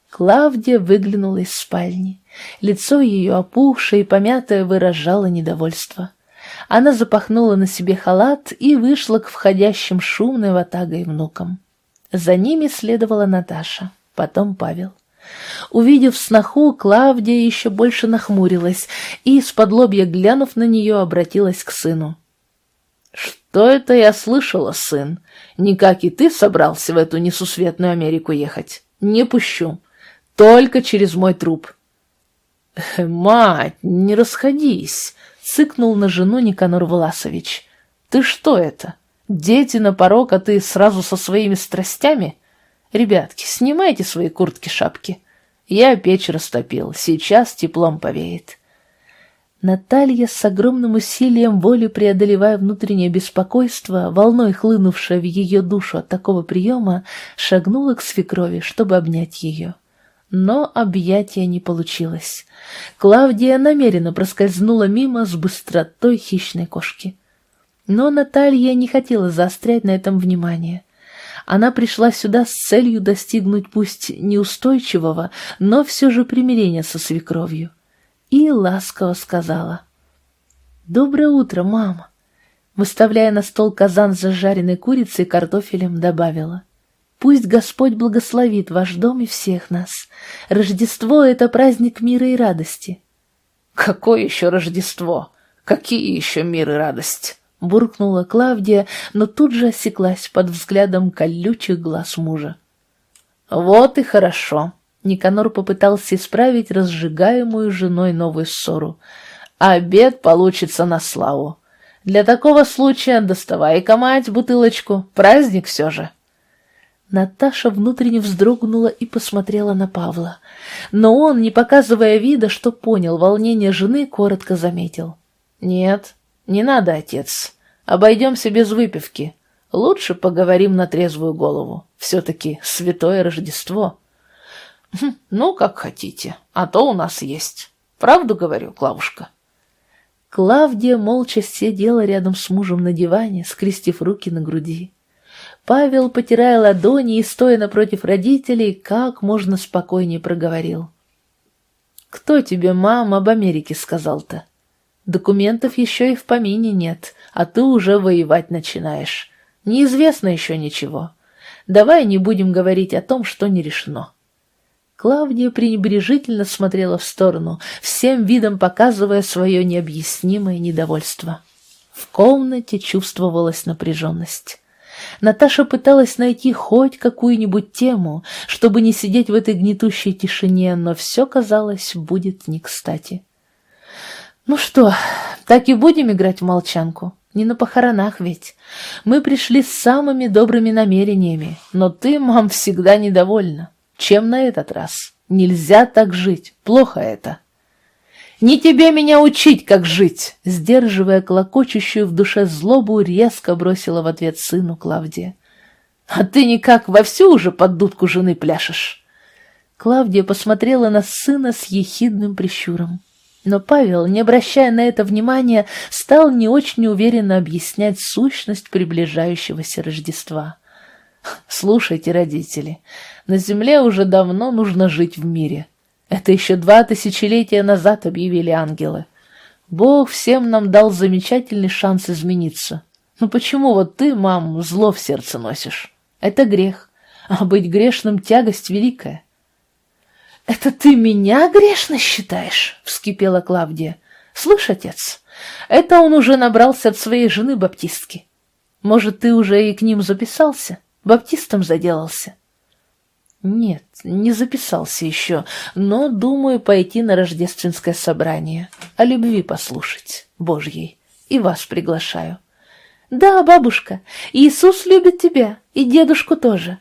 Клавдия выглянула из спальни. Лицо ее опухшее и помятое выражало недовольство. Она запахнула на себе халат и вышла к входящим шумной ватагой внукам. За ними следовала Наташа, потом Павел. Увидев сноху, Клавдия еще больше нахмурилась и, с-под лобья глянув на нее, обратилась к сыну. «Что это я слышала, сын? Никак и ты собрался в эту несусветную Америку ехать? Не пущу. Только через мой труп». «Мать, не расходись!» — цыкнул на жену Никанор Власович. «Ты что это? Дети на порог, а ты сразу со своими страстями?» «Ребятки, снимайте свои куртки-шапки. Я печь растопил, сейчас теплом повеет». Наталья с огромным усилием воли преодолевая внутреннее беспокойство, волной хлынувшее в ее душу от такого приема, шагнула к свекрови, чтобы обнять ее. Но объятия не получилось. Клавдия намеренно проскользнула мимо с быстротой хищной кошки. Но Наталья не хотела заострять на этом внимание. Она пришла сюда с целью достигнуть пусть неустойчивого, но все же примирения со свекровью. И ласково сказала. «Доброе утро, мама!» Выставляя на стол казан с зажаренной курицей и картофелем, добавила. «Пусть Господь благословит ваш дом и всех нас. Рождество — это праздник мира и радости». «Какое еще Рождество? Какие еще мир и радость?» — буркнула Клавдия, но тут же осеклась под взглядом колючих глаз мужа. «Вот и хорошо!» — Никанор попытался исправить разжигаемую женой новую ссору. «Обед получится на славу. Для такого случая доставай-ка, мать, бутылочку. Праздник все же!» Наташа внутренне вздрогнула и посмотрела на Павла. Но он, не показывая вида, что понял волнение жены, коротко заметил. «Нет, «Не надо, отец. Обойдемся без выпивки. Лучше поговорим на трезвую голову. Все-таки святое Рождество». «Хм, «Ну, как хотите. А то у нас есть. Правду говорю, Клавушка?» Клавдия молча сидела рядом с мужем на диване, скрестив руки на груди. Павел, потирая ладони и стоя напротив родителей, как можно спокойнее проговорил. «Кто тебе, мам, об Америке сказал-то? Документов еще и в помине нет, а ты уже воевать начинаешь. Неизвестно еще ничего. Давай не будем говорить о том, что не решено». Клавдия пренебрежительно смотрела в сторону, всем видом показывая свое необъяснимое недовольство. В комнате чувствовалась напряженность. Наташа пыталась найти хоть какую-нибудь тему, чтобы не сидеть в этой гнетущей тишине, но все, казалось, будет не кстати. «Ну что, так и будем играть в молчанку? Не на похоронах ведь. Мы пришли с самыми добрыми намерениями, но ты, мам, всегда недовольна. Чем на этот раз? Нельзя так жить, плохо это». «Не тебе меня учить, как жить!» Сдерживая клокочущую в душе злобу, резко бросила в ответ сыну Клавдия. «А ты никак вовсю уже под дудку жены пляшешь!» Клавдия посмотрела на сына с ехидным прищуром. Но Павел, не обращая на это внимания, стал не очень уверенно объяснять сущность приближающегося Рождества. «Слушайте, родители, на земле уже давно нужно жить в мире». Это еще два тысячелетия назад объявили ангелы. Бог всем нам дал замечательный шанс измениться. Ну почему вот ты, мам, зло в сердце носишь? Это грех, а быть грешным тягость великая. «Это ты меня грешно считаешь?» — вскипела Клавдия. «Слышь, отец, это он уже набрался от своей жены баптистки. Может, ты уже и к ним записался? Баптистом заделался?» «Нет, не записался еще, но думаю пойти на рождественское собрание, о любви послушать, Божьей, и вас приглашаю». «Да, бабушка, Иисус любит тебя, и дедушку тоже».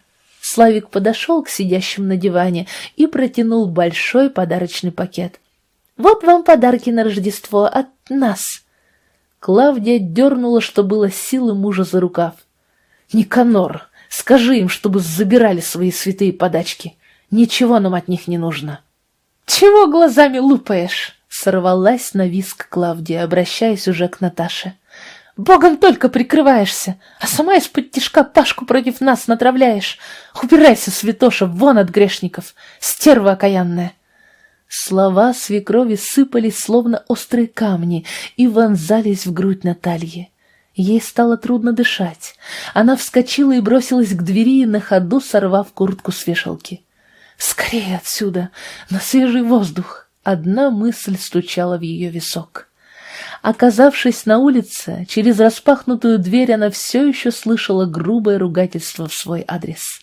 Славик подошел к сидящим на диване и протянул большой подарочный пакет. «Вот вам подарки на Рождество от нас». Клавдия дернула, что было силы мужа за рукав. «Никанор, Скажи им, чтобы забирали свои святые подачки. Ничего нам от них не нужно. Чего глазами лупаешь? Сорвалась на виск Клавдия, обращаясь уже к Наташе. Богом только прикрываешься, а сама из-под тишка Пашку против нас натравляешь. Убирайся, святоша, вон от грешников, стерва окаянная. Слова свекрови сыпались, словно острые камни, и вонзались в грудь Натальи. Ей стало трудно дышать. Она вскочила и бросилась к двери, на ходу сорвав куртку с вешалки. «Скорее отсюда! На свежий воздух!» Одна мысль стучала в ее висок. Оказавшись на улице, через распахнутую дверь она все еще слышала грубое ругательство в свой адрес.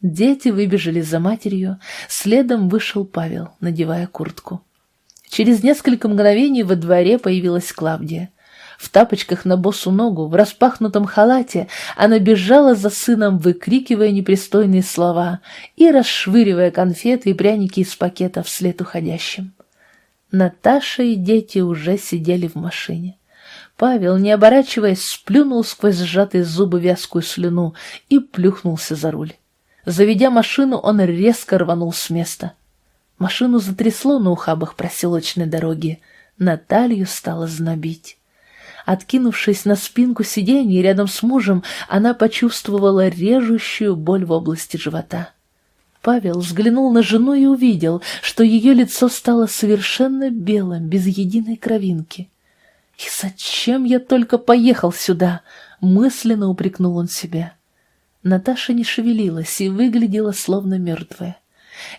Дети выбежали за матерью, следом вышел Павел, надевая куртку. Через несколько мгновений во дворе появилась Клавдия. В тапочках на босу ногу, в распахнутом халате, она бежала за сыном, выкрикивая непристойные слова и расшвыривая конфеты и пряники из пакета вслед уходящим. Наташа и дети уже сидели в машине. Павел, не оборачиваясь, сплюнул сквозь сжатые зубы вязкую слюну и плюхнулся за руль. Заведя машину, он резко рванул с места. Машину затрясло на ухабах проселочной дороги. Наталью стало знобить. Откинувшись на спинку сиденья рядом с мужем, она почувствовала режущую боль в области живота. Павел взглянул на жену и увидел, что ее лицо стало совершенно белым, без единой кровинки. «И зачем я только поехал сюда?» — мысленно упрекнул он себя. Наташа не шевелилась и выглядела словно мертвая.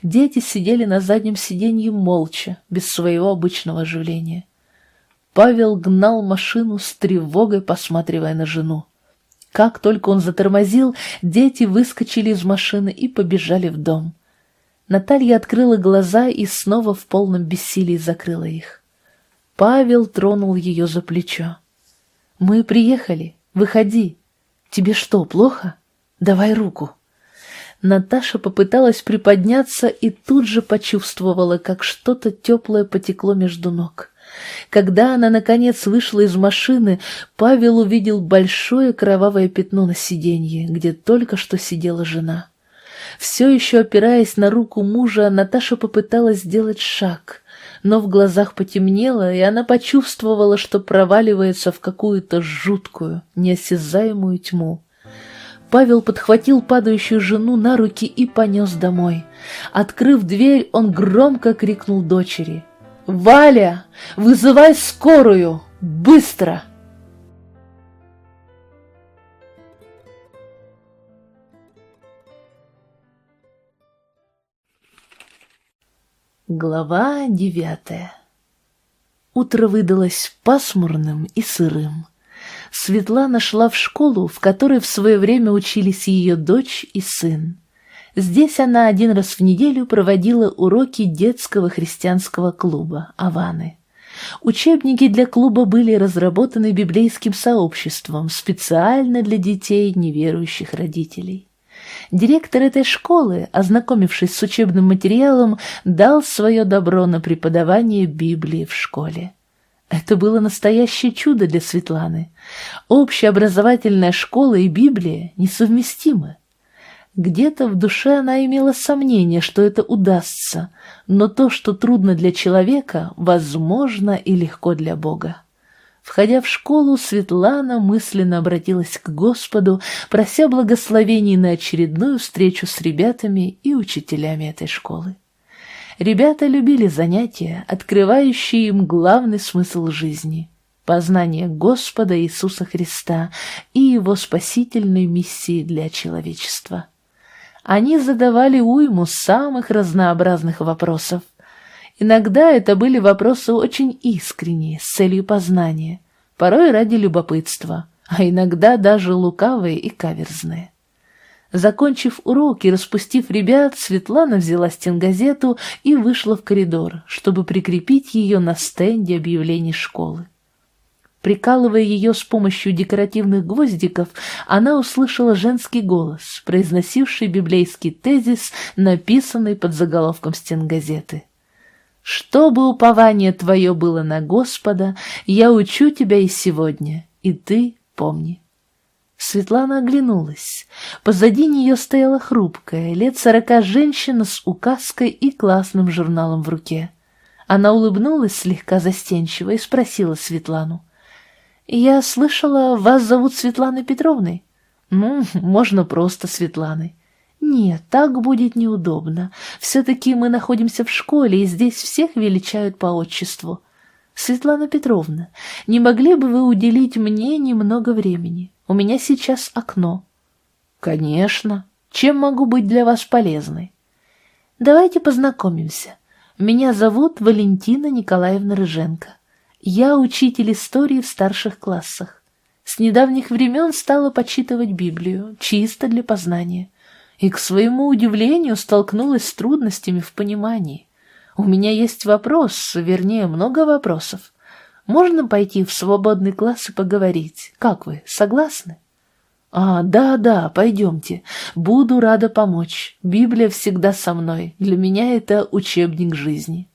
Дети сидели на заднем сиденье молча, без своего обычного оживления. Павел гнал машину с тревогой, посматривая на жену. Как только он затормозил, дети выскочили из машины и побежали в дом. Наталья открыла глаза и снова в полном бессилии закрыла их. Павел тронул ее за плечо. «Мы приехали. Выходи. Тебе что, плохо? Давай руку». Наташа попыталась приподняться и тут же почувствовала, как что-то теплое потекло между ног. Когда она, наконец, вышла из машины, Павел увидел большое кровавое пятно на сиденье, где только что сидела жена. Все еще опираясь на руку мужа, Наташа попыталась сделать шаг, но в глазах потемнело, и она почувствовала, что проваливается в какую-то жуткую, неосязаемую тьму. Павел подхватил падающую жену на руки и понес домой. Открыв дверь, он громко крикнул дочери. «Валя, вызывай скорую! Быстро!» Глава девятая Утро выдалось пасмурным и сырым. Светлана шла в школу, в которой в свое время учились ее дочь и сын. Здесь она один раз в неделю проводила уроки детского христианского клуба «Аваны». Учебники для клуба были разработаны библейским сообществом специально для детей неверующих родителей. Директор этой школы, ознакомившись с учебным материалом, дал свое добро на преподавание Библии в школе. Это было настоящее чудо для Светланы. Общеобразовательная школа и Библия несовместимы. Где-то в душе она имела сомнение, что это удастся, но то, что трудно для человека, возможно и легко для Бога. Входя в школу, Светлана мысленно обратилась к Господу, прося благословений на очередную встречу с ребятами и учителями этой школы. Ребята любили занятия, открывающие им главный смысл жизни — познание Господа Иисуса Христа и Его спасительной миссии для человечества. Они задавали уйму самых разнообразных вопросов, Иногда это были вопросы очень искренние, с целью познания, порой ради любопытства, а иногда даже лукавые и каверзные. Закончив урок и распустив ребят, Светлана взяла стенгазету и вышла в коридор, чтобы прикрепить ее на стенде объявлений школы. Прикалывая ее с помощью декоративных гвоздиков, она услышала женский голос, произносивший библейский тезис, написанный под заголовком стенгазеты. Чтобы упование твое было на Господа, я учу тебя и сегодня, и ты помни. Светлана оглянулась. Позади нее стояла хрупкая, лет сорока женщина с указкой и классным журналом в руке. Она улыбнулась слегка застенчиво и спросила Светлану. «Я слышала, вас зовут Светланой Петровной?» «Ну, можно просто Светланой. «Нет, так будет неудобно. Все-таки мы находимся в школе, и здесь всех величают по отчеству. Светлана Петровна, не могли бы вы уделить мне немного времени? У меня сейчас окно». «Конечно. Чем могу быть для вас полезной?» «Давайте познакомимся. Меня зовут Валентина Николаевна Рыженко. Я учитель истории в старших классах. С недавних времен стала почитывать Библию, чисто для познания и, к своему удивлению, столкнулась с трудностями в понимании. У меня есть вопрос, вернее, много вопросов. Можно пойти в свободный класс и поговорить? Как вы, согласны? А, да-да, пойдемте. Буду рада помочь. Библия всегда со мной. Для меня это учебник жизни.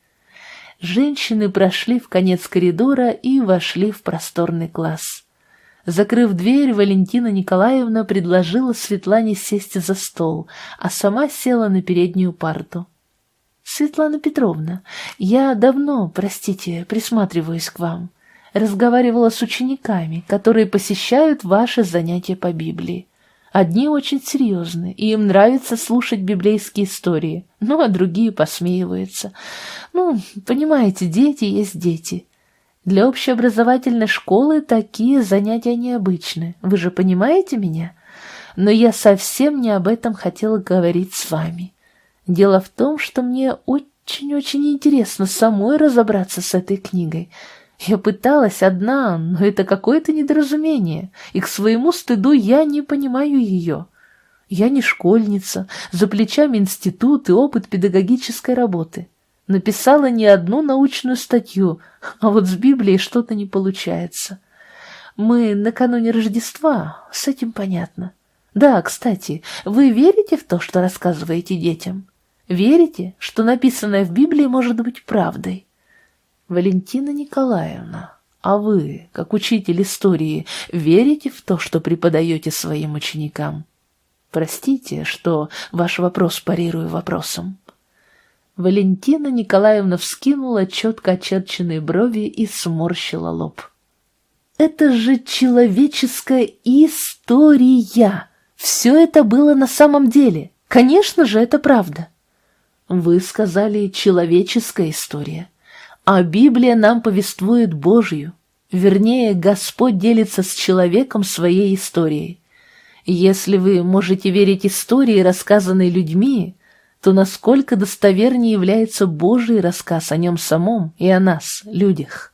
Женщины прошли в конец коридора и вошли в просторный класс. Закрыв дверь, Валентина Николаевна предложила Светлане сесть за стол, а сама села на переднюю парту. «Светлана Петровна, я давно, простите, присматриваюсь к вам. Разговаривала с учениками, которые посещают ваши занятия по Библии. Одни очень серьезны, и им нравится слушать библейские истории, ну, а другие посмеиваются. Ну, понимаете, дети есть дети. Для общеобразовательной школы такие занятия необычны, вы же понимаете меня? Но я совсем не об этом хотела говорить с вами. Дело в том, что мне очень-очень интересно самой разобраться с этой книгой. Я пыталась одна, но это какое-то недоразумение, и к своему стыду я не понимаю ее. Я не школьница, за плечами институт и опыт педагогической работы написала не одну научную статью, а вот с Библией что-то не получается. Мы накануне Рождества, с этим понятно. Да, кстати, вы верите в то, что рассказываете детям? Верите, что написанное в Библии может быть правдой? Валентина Николаевна, а вы, как учитель истории, верите в то, что преподаете своим ученикам? Простите, что ваш вопрос парирую вопросом. Валентина Николаевна вскинула четко очерченные брови и сморщила лоб. «Это же человеческая история!» — Все это было на самом деле. Конечно же, это правда. Вы сказали «человеческая история», а Библия нам повествует Божью. Вернее, Господь делится с человеком своей историей. Если вы можете верить истории, рассказанной людьми, то насколько достовернее является Божий рассказ о нем самом и о нас, людях.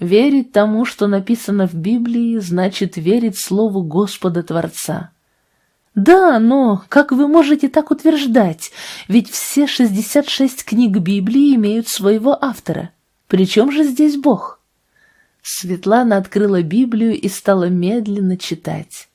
Верить тому, что написано в Библии, значит верить Слову Господа Творца. Да, но как вы можете так утверждать? Ведь все 66 книг Библии имеют своего автора. Причем же здесь Бог? Светлана открыла Библию и стала медленно читать.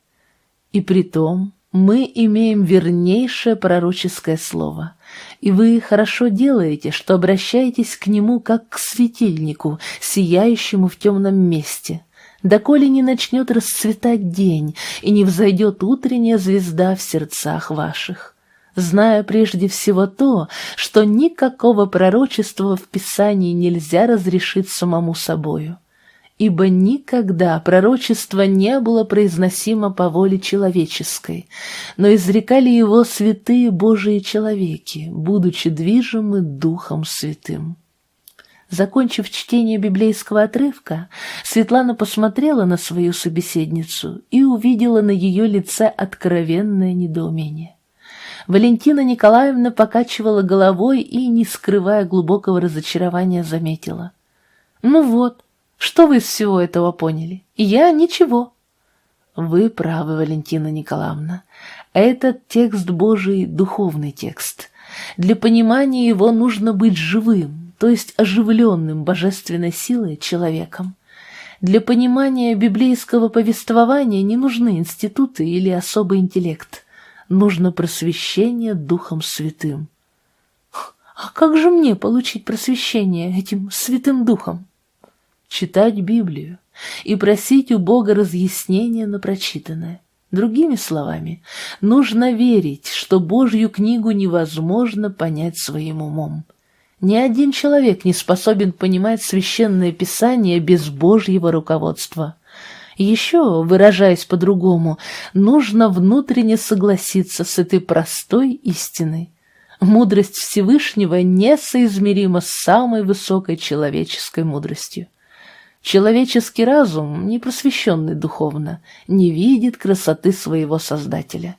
И при том мы имеем вернейшее пророческое слово, и вы хорошо делаете, что обращаетесь к нему как к светильнику, сияющему в темном месте, доколе не начнет расцветать день и не взойдет утренняя звезда в сердцах ваших, зная прежде всего то, что никакого пророчества в Писании нельзя разрешить самому собою ибо никогда пророчество не было произносимо по воле человеческой, но изрекали его святые Божии человеки, будучи движимы Духом Святым. Закончив чтение библейского отрывка, Светлана посмотрела на свою собеседницу и увидела на ее лице откровенное недоумение. Валентина Николаевна покачивала головой и, не скрывая глубокого разочарования, заметила. «Ну вот, что вы из всего этого поняли? Я ничего. Вы правы, Валентина Николаевна. Этот текст Божий — духовный текст. Для понимания его нужно быть живым, то есть оживленным божественной силой человеком. Для понимания библейского повествования не нужны институты или особый интеллект. Нужно просвещение Духом Святым. А как же мне получить просвещение этим Святым Духом? читать Библию и просить у Бога разъяснения на прочитанное. Другими словами, нужно верить, что Божью книгу невозможно понять своим умом. Ни один человек не способен понимать священное писание без Божьего руководства. Еще, выражаясь по-другому, нужно внутренне согласиться с этой простой истиной. Мудрость Всевышнего несоизмерима с самой высокой человеческой мудростью. Человеческий разум, не просвещенный духовно, не видит красоты своего Создателя.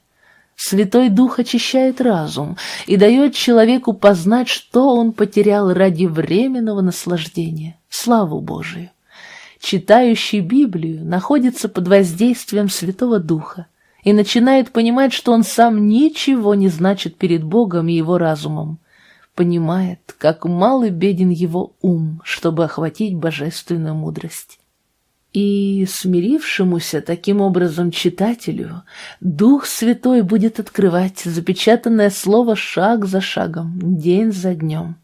Святой Дух очищает разум и дает человеку познать, что он потерял ради временного наслаждения, славу Божию. Читающий Библию находится под воздействием Святого Духа и начинает понимать, что он сам ничего не значит перед Богом и его разумом, понимает, как мал и беден его ум, чтобы охватить божественную мудрость. И смирившемуся таким образом читателю Дух Святой будет открывать запечатанное слово шаг за шагом, день за днем.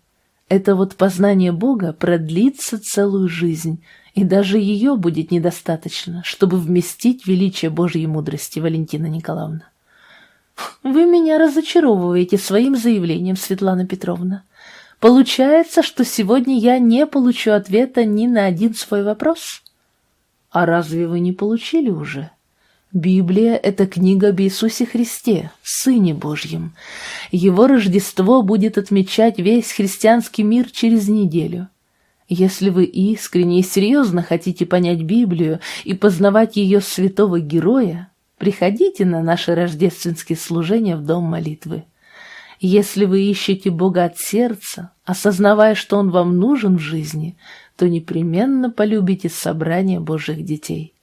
Это вот познание Бога продлится целую жизнь, и даже ее будет недостаточно, чтобы вместить величие Божьей мудрости, Валентина Николаевна. Вы меня разочаровываете своим заявлением, Светлана Петровна. Получается, что сегодня я не получу ответа ни на один свой вопрос? А разве вы не получили уже? Библия — это книга об Иисусе Христе, Сыне Божьем. Его Рождество будет отмечать весь христианский мир через неделю. Если вы искренне и серьезно хотите понять Библию и познавать ее святого героя, Приходите на наши рождественские служения в Дом молитвы. Если вы ищете Бога от сердца, осознавая, что Он вам нужен в жизни, то непременно полюбите собрание Божьих детей.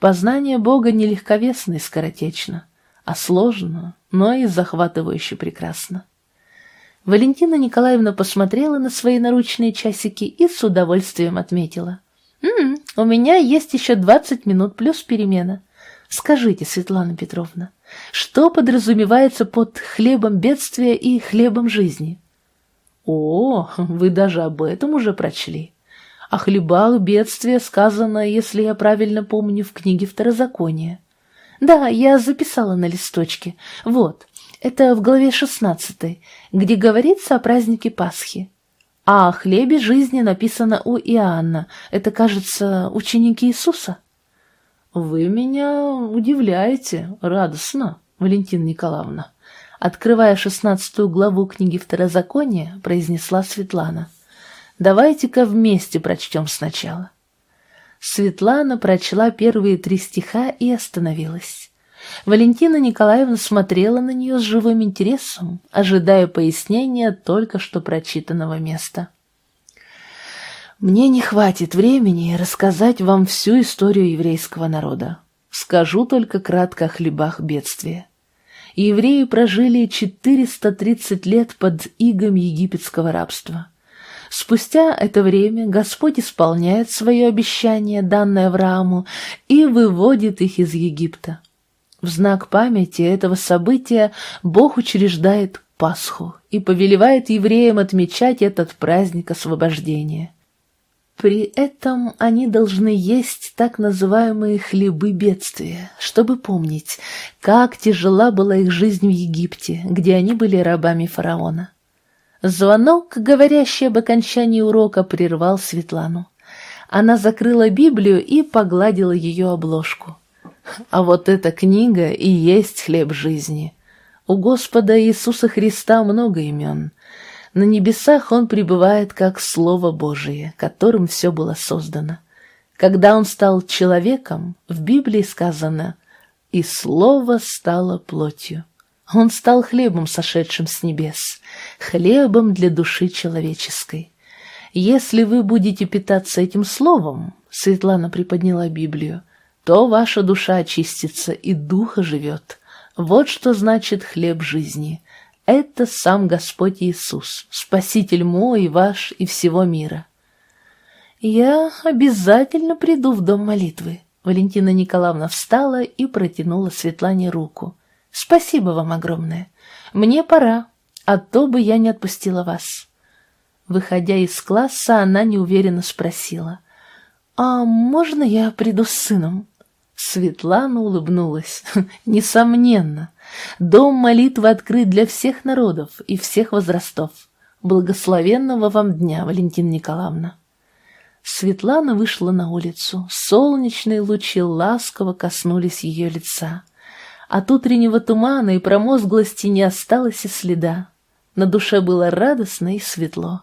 Познание Бога не легковесно и скоротечно, а сложно, но и захватывающе прекрасно. Валентина Николаевна посмотрела на свои наручные часики и с удовольствием отметила. «М «М-м, -м, «У меня есть еще двадцать минут плюс перемена. Скажите, Светлана Петровна, что подразумевается под хлебом бедствия и хлебом жизни? О, вы даже об этом уже прочли. О хлебах бедствия сказано, если я правильно помню, в книге Второзакония. Да, я записала на листочке. Вот, это в главе 16, где говорится о празднике Пасхи. А о хлебе жизни написано у Иоанна. Это, кажется, ученики Иисуса. «Вы меня удивляете радостно», Валентина Николаевна, открывая шестнадцатую главу книги Второзакония, произнесла Светлана. Давайте-ка вместе прочтем сначала. Светлана прочла первые три стиха и остановилась. Валентина Николаевна смотрела на нее с живым интересом, ожидая пояснения только что прочитанного места. «Мне не хватит времени рассказать вам всю историю еврейского народа. Скажу только кратко о хлебах бедствия. Евреи прожили 430 лет под игом египетского рабства. Спустя это время Господь исполняет свое обещание, данное Аврааму, и выводит их из Египта. В знак памяти этого события Бог учреждает Пасху и повелевает евреям отмечать этот праздник освобождения. При этом они должны есть так называемые хлебы бедствия, чтобы помнить, как тяжела была их жизнь в Египте, где они были рабами фараона. Звонок, говорящий об окончании урока, прервал Светлану. Она закрыла Библию и погладила ее обложку. А вот эта книга и есть хлеб жизни. У Господа Иисуса Христа много имен. На небесах Он пребывает как Слово Божие, которым все было создано. Когда Он стал человеком, в Библии сказано «И Слово стало плотью». Он стал хлебом, сошедшим с небес, хлебом для души человеческой. Если вы будете питаться этим словом, Светлана приподняла Библию, то ваша душа очистится и дух живет. Вот что значит хлеб жизни. Это сам Господь Иисус, Спаситель мой, ваш и всего мира. Я обязательно приду в дом молитвы. Валентина Николаевна встала и протянула Светлане руку. Спасибо вам огромное. Мне пора, а то бы я не отпустила вас. Выходя из класса, она неуверенно спросила. «А можно я приду с сыном?» Светлана улыбнулась. Несомненно, дом молитвы открыт для всех народов и всех возрастов. Благословенного вам дня, Валентина Николаевна. Светлана вышла на улицу. Солнечные лучи ласково коснулись ее лица. От утреннего тумана и промозглости не осталось и следа. На душе было радостно и светло.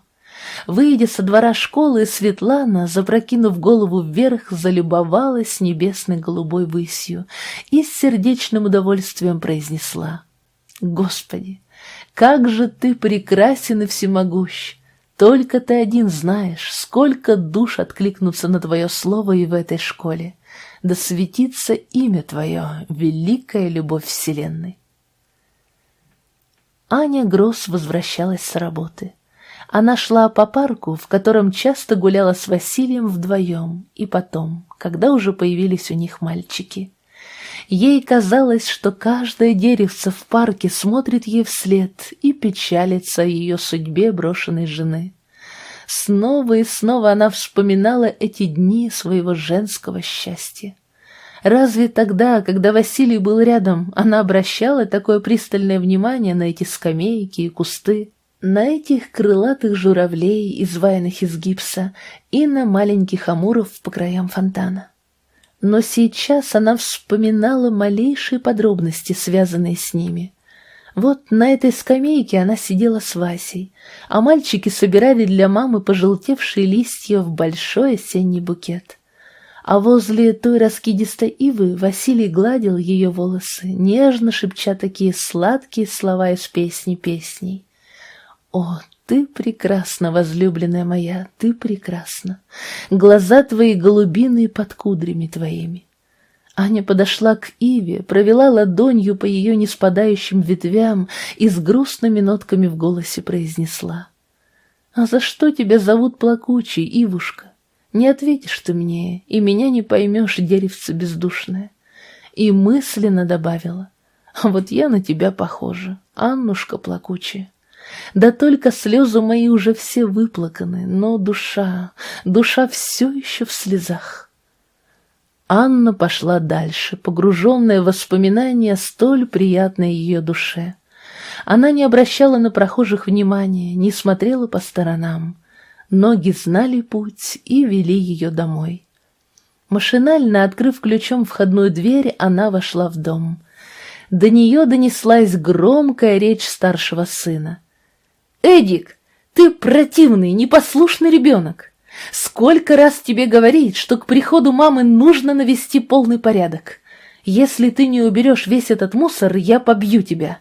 Выйдя со двора школы, Светлана, запрокинув голову вверх, залюбовалась небесной голубой высью и с сердечным удовольствием произнесла «Господи, как же ты прекрасен и всемогущ! Только ты один знаешь, сколько душ откликнутся на твое слово и в этой школе. Да светится имя твое, великая любовь вселенной!» Аня Гросс возвращалась с работы. Она шла по парку, в котором часто гуляла с Василием вдвоем, и потом, когда уже появились у них мальчики. Ей казалось, что каждое деревце в парке смотрит ей вслед и печалится о ее судьбе брошенной жены. Снова и снова она вспоминала эти дни своего женского счастья. Разве тогда, когда Василий был рядом, она обращала такое пристальное внимание на эти скамейки и кусты? На этих крылатых журавлей, изваянных из гипса, и на маленьких амуров по краям фонтана. Но сейчас она вспоминала малейшие подробности, связанные с ними. Вот на этой скамейке она сидела с Васей, а мальчики собирали для мамы пожелтевшие листья в большой осенний букет. А возле той раскидистой ивы Василий гладил ее волосы, нежно шепча такие сладкие слова из песни песней. О, ты прекрасна, возлюбленная моя, ты прекрасна. Глаза твои голубиные под кудрями твоими. Аня подошла к Иве, провела ладонью по ее неспадающим ветвям и с грустными нотками в голосе произнесла. «А за что тебя зовут плакучей, Ивушка? Не ответишь ты мне, и меня не поймешь, деревце бездушное». И мысленно добавила, «А вот я на тебя похожа, Аннушка плакучая». Да только слезы мои уже все выплаканы, но душа, душа все еще в слезах. Анна пошла дальше, погруженная в воспоминания столь приятной ее душе. Она не обращала на прохожих внимания, не смотрела по сторонам. Ноги знали путь и вели ее домой. Машинально открыв ключом входную дверь, она вошла в дом — До нее донеслась громкая речь старшего сына. «Эдик, ты противный, непослушный ребенок! Сколько раз тебе говорить, что к приходу мамы нужно навести полный порядок? Если ты не уберешь весь этот мусор, я побью тебя!»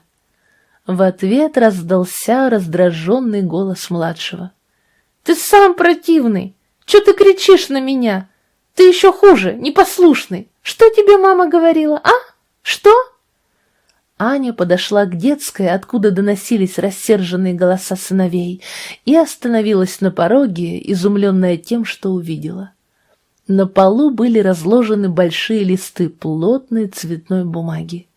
В ответ раздался раздраженный голос младшего. «Ты сам противный! Че ты кричишь на меня? Ты еще хуже, непослушный! Что тебе мама говорила, а? Что?» Аня подошла к детской, откуда доносились рассерженные голоса сыновей, и остановилась на пороге, изумленная тем, что увидела. На полу были разложены большие листы плотной цветной бумаги.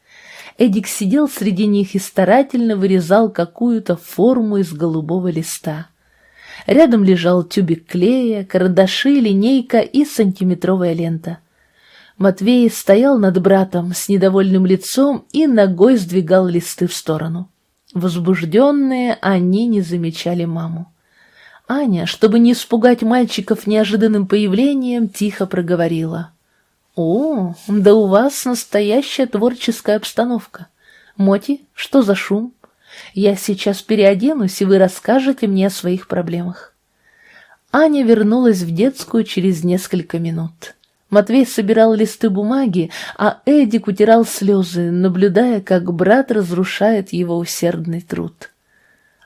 Эдик сидел среди них и старательно вырезал какую-то форму из голубого листа. Рядом лежал тюбик клея, карандаши, линейка и сантиметровая лента. Матвей стоял над братом с недовольным лицом и ногой сдвигал листы в сторону. Возбужденные, они не замечали маму. Аня, чтобы не испугать мальчиков неожиданным появлением, тихо проговорила. «О, да у вас настоящая творческая обстановка. Моти, что за шум? Я сейчас переоденусь, и вы расскажете мне о своих проблемах». Аня вернулась в детскую через несколько минут. Матвей собирал листы бумаги, а Эдик утирал слезы, наблюдая, как брат разрушает его усердный труд.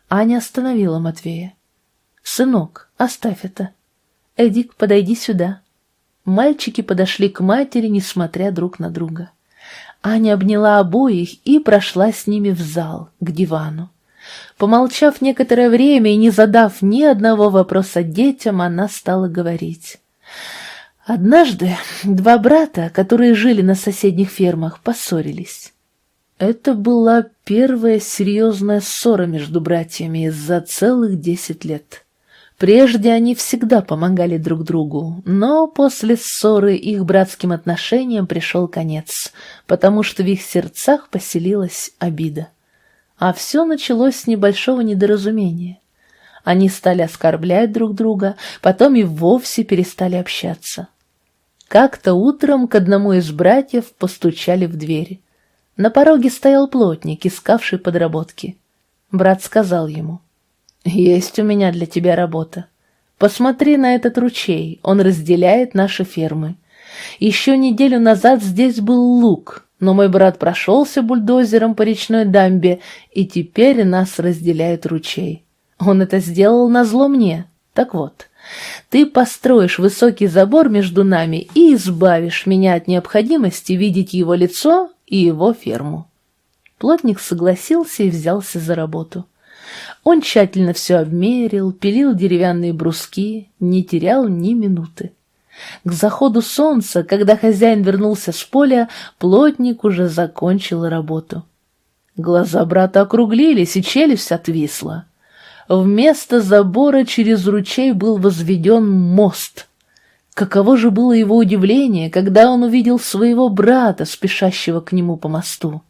Аня остановила Матвея. «Сынок, оставь это. Эдик, подойди сюда». Мальчики подошли к матери, несмотря друг на друга. Аня обняла обоих и прошла с ними в зал, к дивану. Помолчав некоторое время и не задав ни одного вопроса детям, она стала говорить. Однажды два брата, которые жили на соседних фермах, поссорились. Это была первая серьезная ссора между братьями за целых десять лет. Прежде они всегда помогали друг другу, но после ссоры их братским отношениям пришел конец, потому что в их сердцах поселилась обида. А все началось с небольшого недоразумения. Они стали оскорблять друг друга, потом и вовсе перестали общаться. Как-то утром к одному из братьев постучали в дверь. На пороге стоял плотник, искавший подработки. Брат сказал ему, «Есть у меня для тебя работа. Посмотри на этот ручей, он разделяет наши фермы. Еще неделю назад здесь был луг, но мой брат прошелся бульдозером по речной дамбе, и теперь нас разделяет ручей. Он это сделал назло мне. Так вот, ты построишь высокий забор между нами и избавишь меня от необходимости видеть его лицо и его ферму. Плотник согласился и взялся за работу. Он тщательно все обмерил, пилил деревянные бруски, не терял ни минуты. К заходу солнца, когда хозяин вернулся с поля, плотник уже закончил работу. Глаза брата округлились, и челюсть отвисла. Вместо забора через ручей был возведен мост. Каково же было его удивление, когда он увидел своего брата, спешащего к нему по мосту.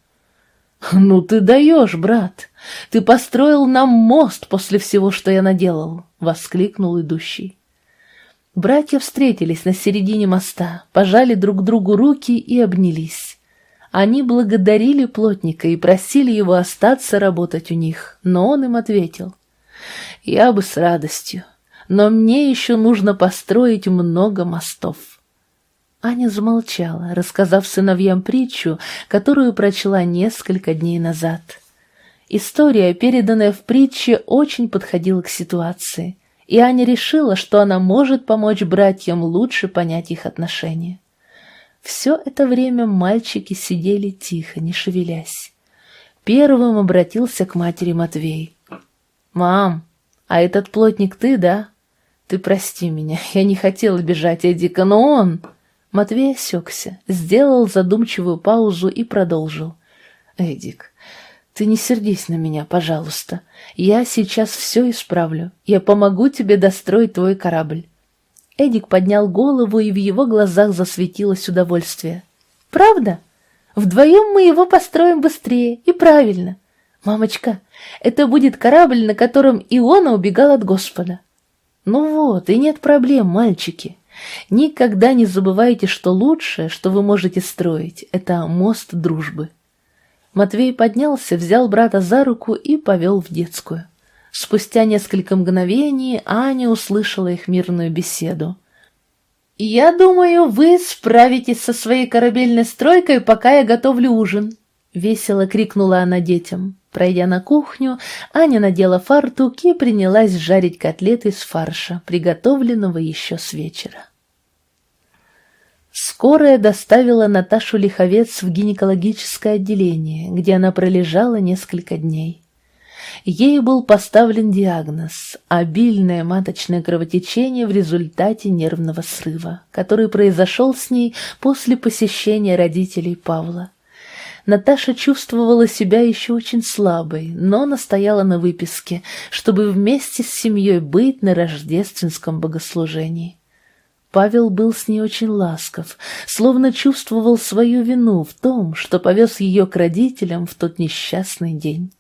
«Ну ты даешь, брат! Ты построил нам мост после всего, что я наделал!» — воскликнул идущий. Братья встретились на середине моста, пожали друг другу руки и обнялись. Они благодарили плотника и просили его остаться работать у них, но он им ответил. Я бы с радостью, но мне еще нужно построить много мостов. Аня замолчала, рассказав сыновьям притчу, которую прочла несколько дней назад. История, переданная в притче, очень подходила к ситуации, и Аня решила, что она может помочь братьям лучше понять их отношения. Все это время мальчики сидели тихо, не шевелясь. Первым обратился к матери Матвей. «Мам, а этот плотник ты, да? Ты прости меня, я не хотел обижать Эдика, но он...» Матвей осекся, сделал задумчивую паузу и продолжил. «Эдик, ты не сердись на меня, пожалуйста. Я сейчас все исправлю. Я помогу тебе достроить твой корабль». Эдик поднял голову, и в его глазах засветилось удовольствие. «Правда? Вдвоем мы его построим быстрее и правильно. «Мамочка, это будет корабль, на котором Иона убегал от Господа». «Ну вот, и нет проблем, мальчики. Никогда не забывайте, что лучшее, что вы можете строить, это мост дружбы». Матвей поднялся, взял брата за руку и повел в детскую. Спустя несколько мгновений Аня услышала их мирную беседу. «Я думаю, вы справитесь со своей корабельной стройкой, пока я готовлю ужин», — весело крикнула она детям. Пройдя на кухню, Аня надела фартук и принялась жарить котлеты из фарша, приготовленного еще с вечера. Скорая доставила Наташу Лиховец в гинекологическое отделение, где она пролежала несколько дней. Ей был поставлен диагноз – обильное маточное кровотечение в результате нервного срыва, который произошел с ней после посещения родителей Павла. Наташа чувствовала себя еще очень слабой, но настояла на выписке, чтобы вместе с семьей быть на рождественском богослужении. Павел был с ней очень ласков, словно чувствовал свою вину в том, что повез ее к родителям в тот несчастный день.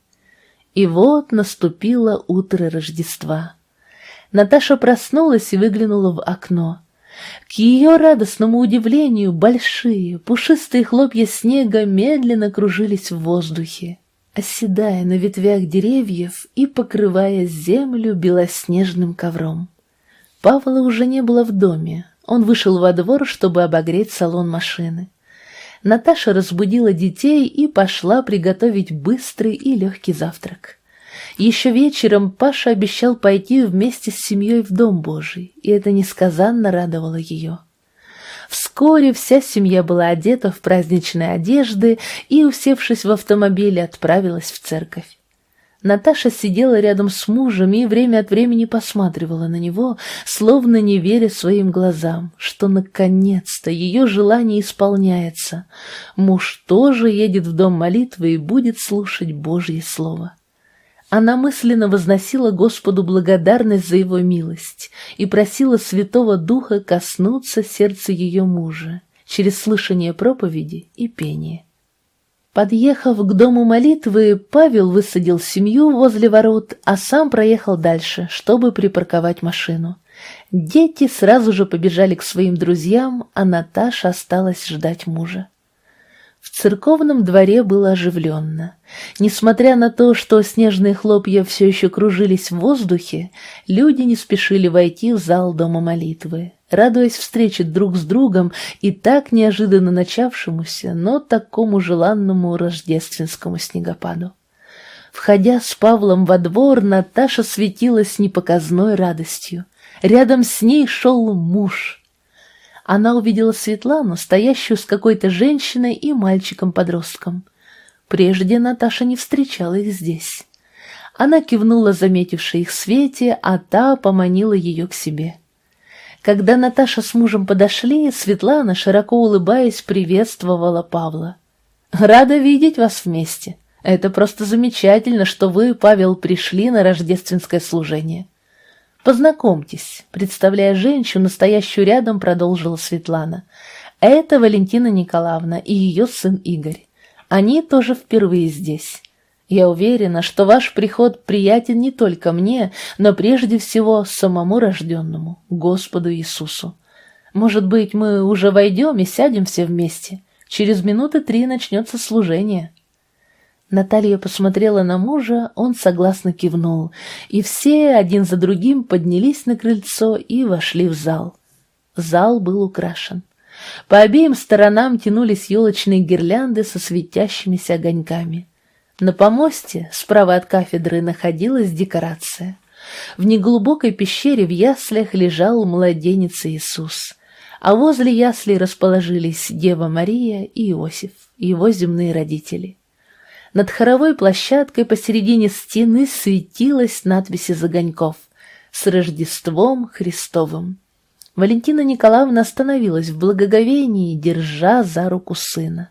И вот наступило утро Рождества. Наташа проснулась и выглянула в окно. К ее радостному удивлению большие, пушистые хлопья снега медленно кружились в воздухе, оседая на ветвях деревьев и покрывая землю белоснежным ковром. Павла уже не было в доме. Он вышел во двор, чтобы обогреть салон машины. Наташа разбудила детей и пошла приготовить быстрый и легкий завтрак. Еще вечером Паша обещал пойти вместе с семьей в Дом Божий, и это несказанно радовало ее. Вскоре вся семья была одета в праздничные одежды и, усевшись в автомобиле, отправилась в церковь. Наташа сидела рядом с мужем и время от времени посматривала на него, словно не веря своим глазам, что наконец-то ее желание исполняется. Муж тоже едет в дом молитвы и будет слушать Божье Слово. Она мысленно возносила Господу благодарность за его милость и просила Святого Духа коснуться сердца ее мужа через слышание проповеди и пение. Подъехав к дому молитвы, Павел высадил семью возле ворот, а сам проехал дальше, чтобы припарковать машину. Дети сразу же побежали к своим друзьям, а Наташа осталась ждать мужа. В церковном дворе было оживленно. Несмотря на то, что снежные хлопья все еще кружились в воздухе, люди не спешили войти в зал дома молитвы, радуясь встрече друг с другом и так неожиданно начавшемуся, но такому желанному рождественскому снегопаду. Входя с Павлом во двор, Наташа светилась непоказной радостью. Рядом с ней шел муж — она увидела Светлану, стоящую с какой-то женщиной и мальчиком-подростком. Прежде Наташа не встречала их здесь. Она кивнула заметившей их Свете, а та поманила ее к себе. Когда Наташа с мужем подошли, Светлана, широко улыбаясь, приветствовала Павла. «Рада видеть вас вместе. Это просто замечательно, что вы, Павел, пришли на рождественское служение». «Познакомьтесь», — представляя женщину, стоящую рядом, продолжила Светлана. «Это Валентина Николаевна и ее сын Игорь. Они тоже впервые здесь. Я уверена, что ваш приход приятен не только мне, но прежде всего самому рожденному, Господу Иисусу. Может быть, мы уже войдем и сядем все вместе. Через минуты три начнется служение». Наталья посмотрела на мужа, он согласно кивнул, и все один за другим поднялись на крыльцо и вошли в зал. Зал был украшен. По обеим сторонам тянулись елочные гирлянды со светящимися огоньками. На помосте, справа от кафедры, находилась декорация. В неглубокой пещере в яслях лежал младенец Иисус, а возле яслей расположились Дева Мария и Иосиф, его земные родители. Над хоровой площадкой посередине стены светилась надпись из огоньков «С Рождеством Христовым». Валентина Николаевна остановилась в благоговении, держа за руку сына.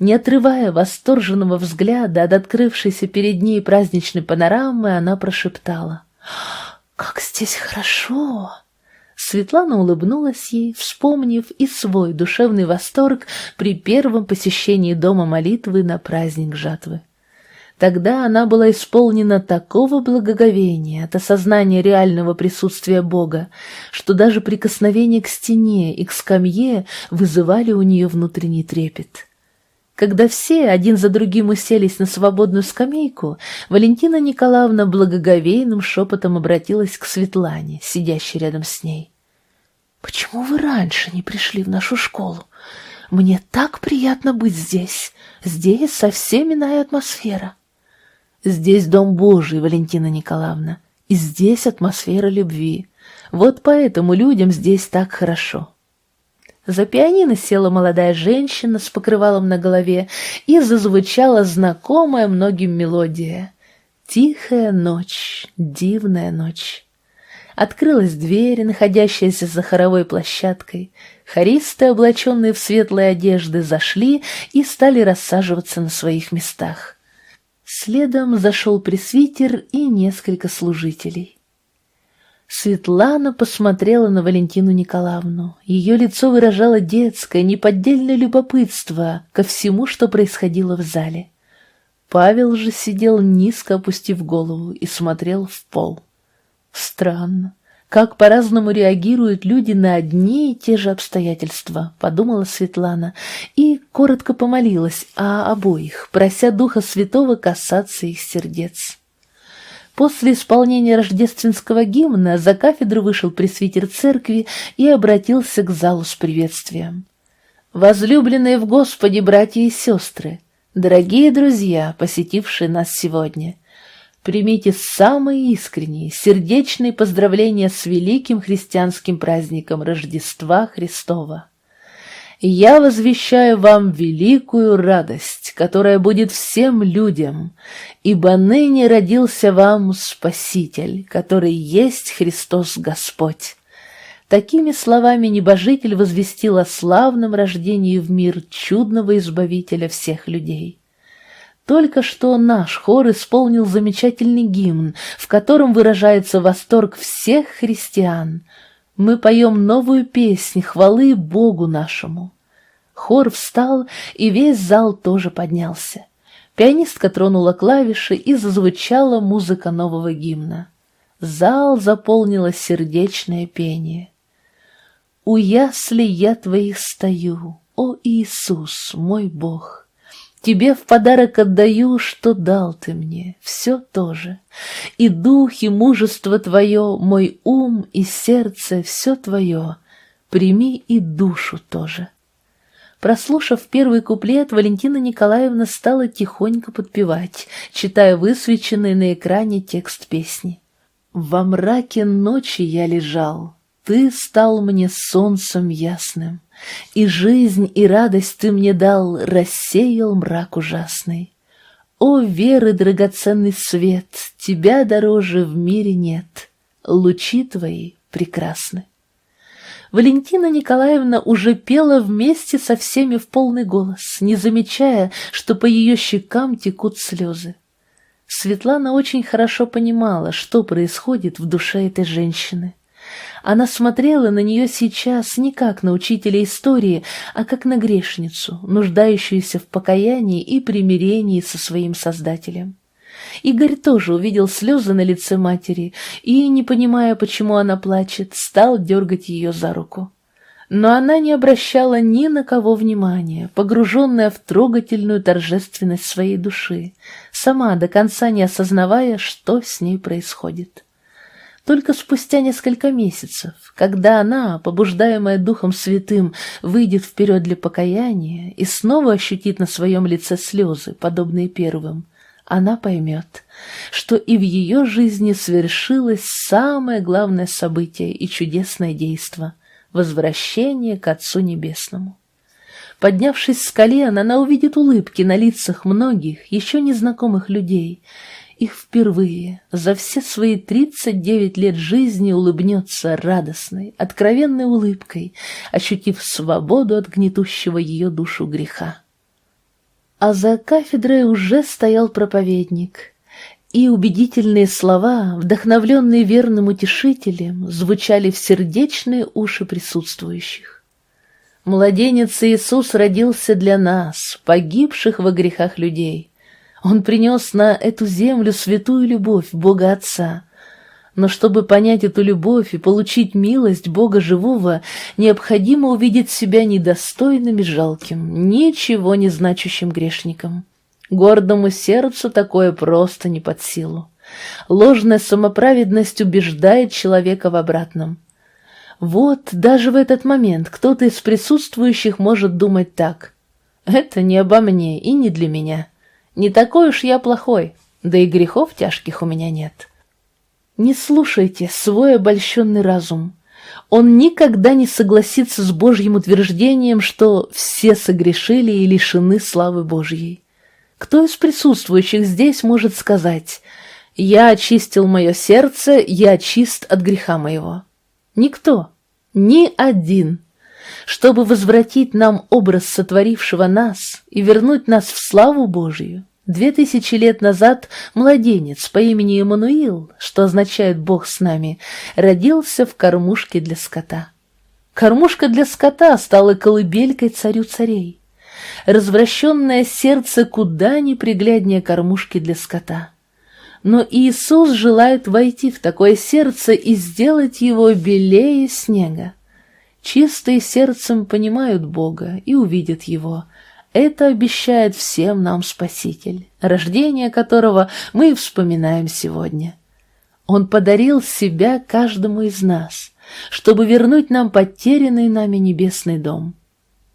Не отрывая восторженного взгляда от открывшейся перед ней праздничной панорамы, она прошептала «Как здесь хорошо!» Светлана улыбнулась ей, вспомнив и свой душевный восторг при первом посещении дома молитвы на праздник жатвы. Тогда она была исполнена такого благоговения от осознания реального присутствия Бога, что даже прикосновение к стене и к скамье вызывали у нее внутренний трепет. Когда все один за другим уселись на свободную скамейку, Валентина Николаевна благоговейным шепотом обратилась к Светлане, сидящей рядом с ней. «Почему вы раньше не пришли в нашу школу? Мне так приятно быть здесь. Здесь совсем иная атмосфера». «Здесь дом Божий, Валентина Николаевна, и здесь атмосфера любви. Вот поэтому людям здесь так хорошо». За пианино села молодая женщина с покрывалом на голове и зазвучала знакомая многим мелодия. «Тихая ночь, дивная ночь». Открылась дверь, находящаяся за хоровой площадкой. Хористы, облаченные в светлые одежды, зашли и стали рассаживаться на своих местах. Следом зашел пресвитер и несколько служителей. Светлана посмотрела на Валентину Николаевну. Ее лицо выражало детское, неподдельное любопытство ко всему, что происходило в зале. Павел же сидел низко опустив голову и смотрел в пол. Странно, как по-разному реагируют люди на одни и те же обстоятельства, подумала Светлана и коротко помолилась о обоих, прося Духа Святого касаться их сердец. После исполнения рождественского гимна за кафедру вышел пресвитер церкви и обратился к залу с приветствием. «Возлюбленные в Господе братья и сестры, дорогие друзья, посетившие нас сегодня, Примите самые искренние, сердечные поздравления с великим христианским праздником Рождества Христова. Я возвещаю вам великую радость, которая будет всем людям, ибо ныне родился вам Спаситель, который есть Христос Господь. Такими словами небожитель возвестил о славном рождении в мир чудного избавителя всех людей. Только что наш хор исполнил замечательный гимн, в котором выражается восторг всех христиан. Мы поем новую песнь хвалы Богу нашему. Хор встал, и весь зал тоже поднялся. Пианистка тронула клавиши, и зазвучала музыка нового гимна. Зал заполнило сердечное пение. «У ясли я твоих стою, о Иисус, мой Бог!» Тебе в подарок отдаю, что дал ты мне, все то же. И дух, и мужество твое, мой ум и сердце, все твое. Прими и душу тоже. Прослушав первый куплет, Валентина Николаевна стала тихонько подпевать, читая высвеченный на экране текст песни. «Во мраке ночи я лежал, ты стал мне солнцем ясным. И жизнь, и радость ты мне дал, рассеял мрак ужасный. О, веры, драгоценный свет, тебя дороже в мире нет, лучи твои прекрасны. Валентина Николаевна уже пела вместе со всеми в полный голос, не замечая, что по ее щекам текут слезы. Светлана очень хорошо понимала, что происходит в душе этой женщины. Она смотрела на нее сейчас не как на учителя истории, а как на грешницу, нуждающуюся в покаянии и примирении со своим Создателем. Игорь тоже увидел слезы на лице матери и, не понимая, почему она плачет, стал дергать ее за руку. Но она не обращала ни на кого внимания, погруженная в трогательную торжественность своей души, сама до конца не осознавая, что с ней происходит. Только спустя несколько месяцев, когда она, побуждаемая Духом Святым, выйдет вперед для покаяния и снова ощутит на своем лице слезы, подобные первым, она поймет, что и в ее жизни свершилось самое главное событие и чудесное действо — возвращение к Отцу Небесному. Поднявшись с колен, она увидит улыбки на лицах многих, еще незнакомых людей — их впервые за все свои тридцать девять лет жизни улыбнется радостной, откровенной улыбкой, ощутив свободу от гнетущего ее душу греха. А за кафедрой уже стоял проповедник, и убедительные слова, вдохновленные верным утешителем, звучали в сердечные уши присутствующих. Младенец Иисус родился для нас, погибших во грехах людей — он принес на эту землю святую любовь Бога Отца. Но чтобы понять эту любовь и получить милость Бога живого, необходимо увидеть себя недостойным и жалким, ничего не значащим грешником. Гордому сердцу такое просто не под силу. Ложная самоправедность убеждает человека в обратном. Вот даже в этот момент кто-то из присутствующих может думать так. Это не обо мне и не для меня. Не такой уж я плохой, да и грехов тяжких у меня нет. Не слушайте свой обольщенный разум. Он никогда не согласится с Божьим утверждением, что все согрешили и лишены славы Божьей. Кто из присутствующих здесь может сказать «Я очистил мое сердце, я чист от греха моего»? Никто, ни один. Чтобы возвратить нам образ сотворившего нас и вернуть нас в славу Божию, Две тысячи лет назад младенец по имени Эммануил, что означает «Бог с нами», родился в кормушке для скота. Кормушка для скота стала колыбелькой царю царей. Развращенное сердце куда непригляднее кормушки для скота. Но Иисус желает войти в такое сердце и сделать его белее снега. Чистые сердцем понимают Бога и увидят Его, это обещает всем нам Спаситель, рождение которого мы вспоминаем сегодня. Он подарил себя каждому из нас, чтобы вернуть нам потерянный нами небесный дом.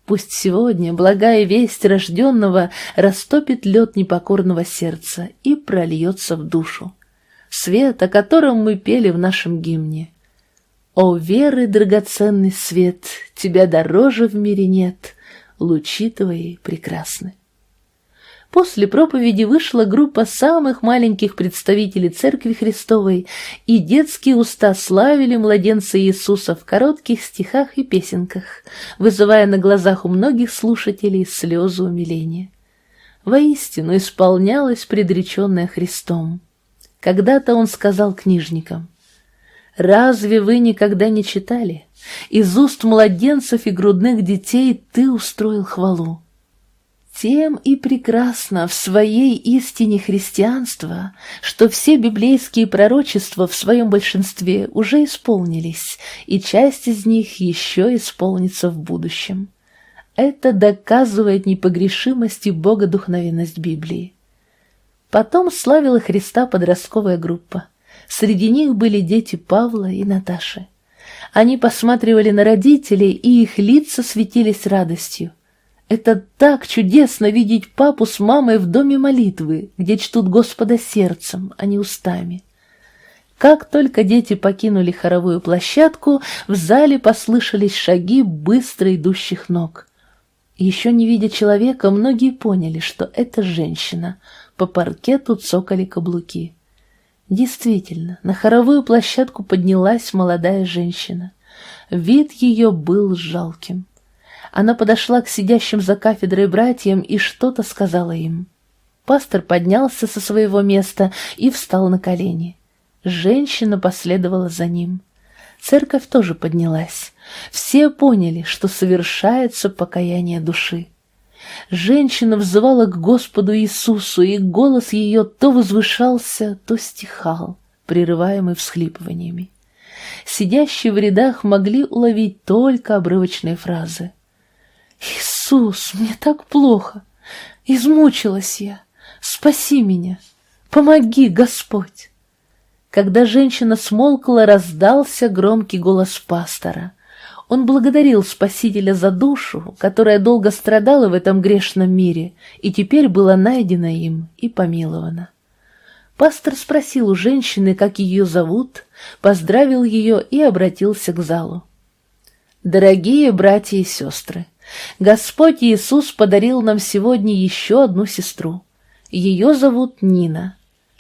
Пусть сегодня благая весть рожденного растопит лед непокорного сердца и прольется в душу. Свет, о котором мы пели в нашем гимне. О, веры, драгоценный свет, тебя дороже в мире нет — лучи твои прекрасны. После проповеди вышла группа самых маленьких представителей Церкви Христовой, и детские уста славили младенца Иисуса в коротких стихах и песенках, вызывая на глазах у многих слушателей слезы умиления. Воистину исполнялось предреченное Христом. Когда-то он сказал книжникам, «Разве вы никогда не читали? Из уст младенцев и грудных детей ты устроил хвалу. Тем и прекрасно в своей истине христианства, что все библейские пророчества в своем большинстве уже исполнились, и часть из них еще исполнится в будущем. Это доказывает непогрешимость и богодухновенность Библии. Потом славила Христа подростковая группа. Среди них были дети Павла и Наташи. Они посматривали на родителей, и их лица светились радостью. Это так чудесно видеть папу с мамой в доме молитвы, где чтут Господа сердцем, а не устами. Как только дети покинули хоровую площадку, в зале послышались шаги быстро идущих ног. Еще не видя человека, многие поняли, что это женщина. По паркету цокали каблуки. Действительно, на хоровую площадку поднялась молодая женщина. Вид ее был жалким. Она подошла к сидящим за кафедрой братьям и что-то сказала им. Пастор поднялся со своего места и встал на колени. Женщина последовала за ним. Церковь тоже поднялась. Все поняли, что совершается покаяние души. Женщина взывала к Господу Иисусу, и голос ее то возвышался, то стихал, прерываемый всхлипываниями. Сидящие в рядах могли уловить только обрывочные фразы. «Иисус, мне так плохо! Измучилась я! Спаси меня! Помоги, Господь!» Когда женщина смолкла, раздался громкий голос пастора. Он благодарил Спасителя за душу, которая долго страдала в этом грешном мире, и теперь была найдена им и помилована. Пастор спросил у женщины, как ее зовут, поздравил ее и обратился к залу. «Дорогие братья и сестры, Господь Иисус подарил нам сегодня еще одну сестру. Ее зовут Нина.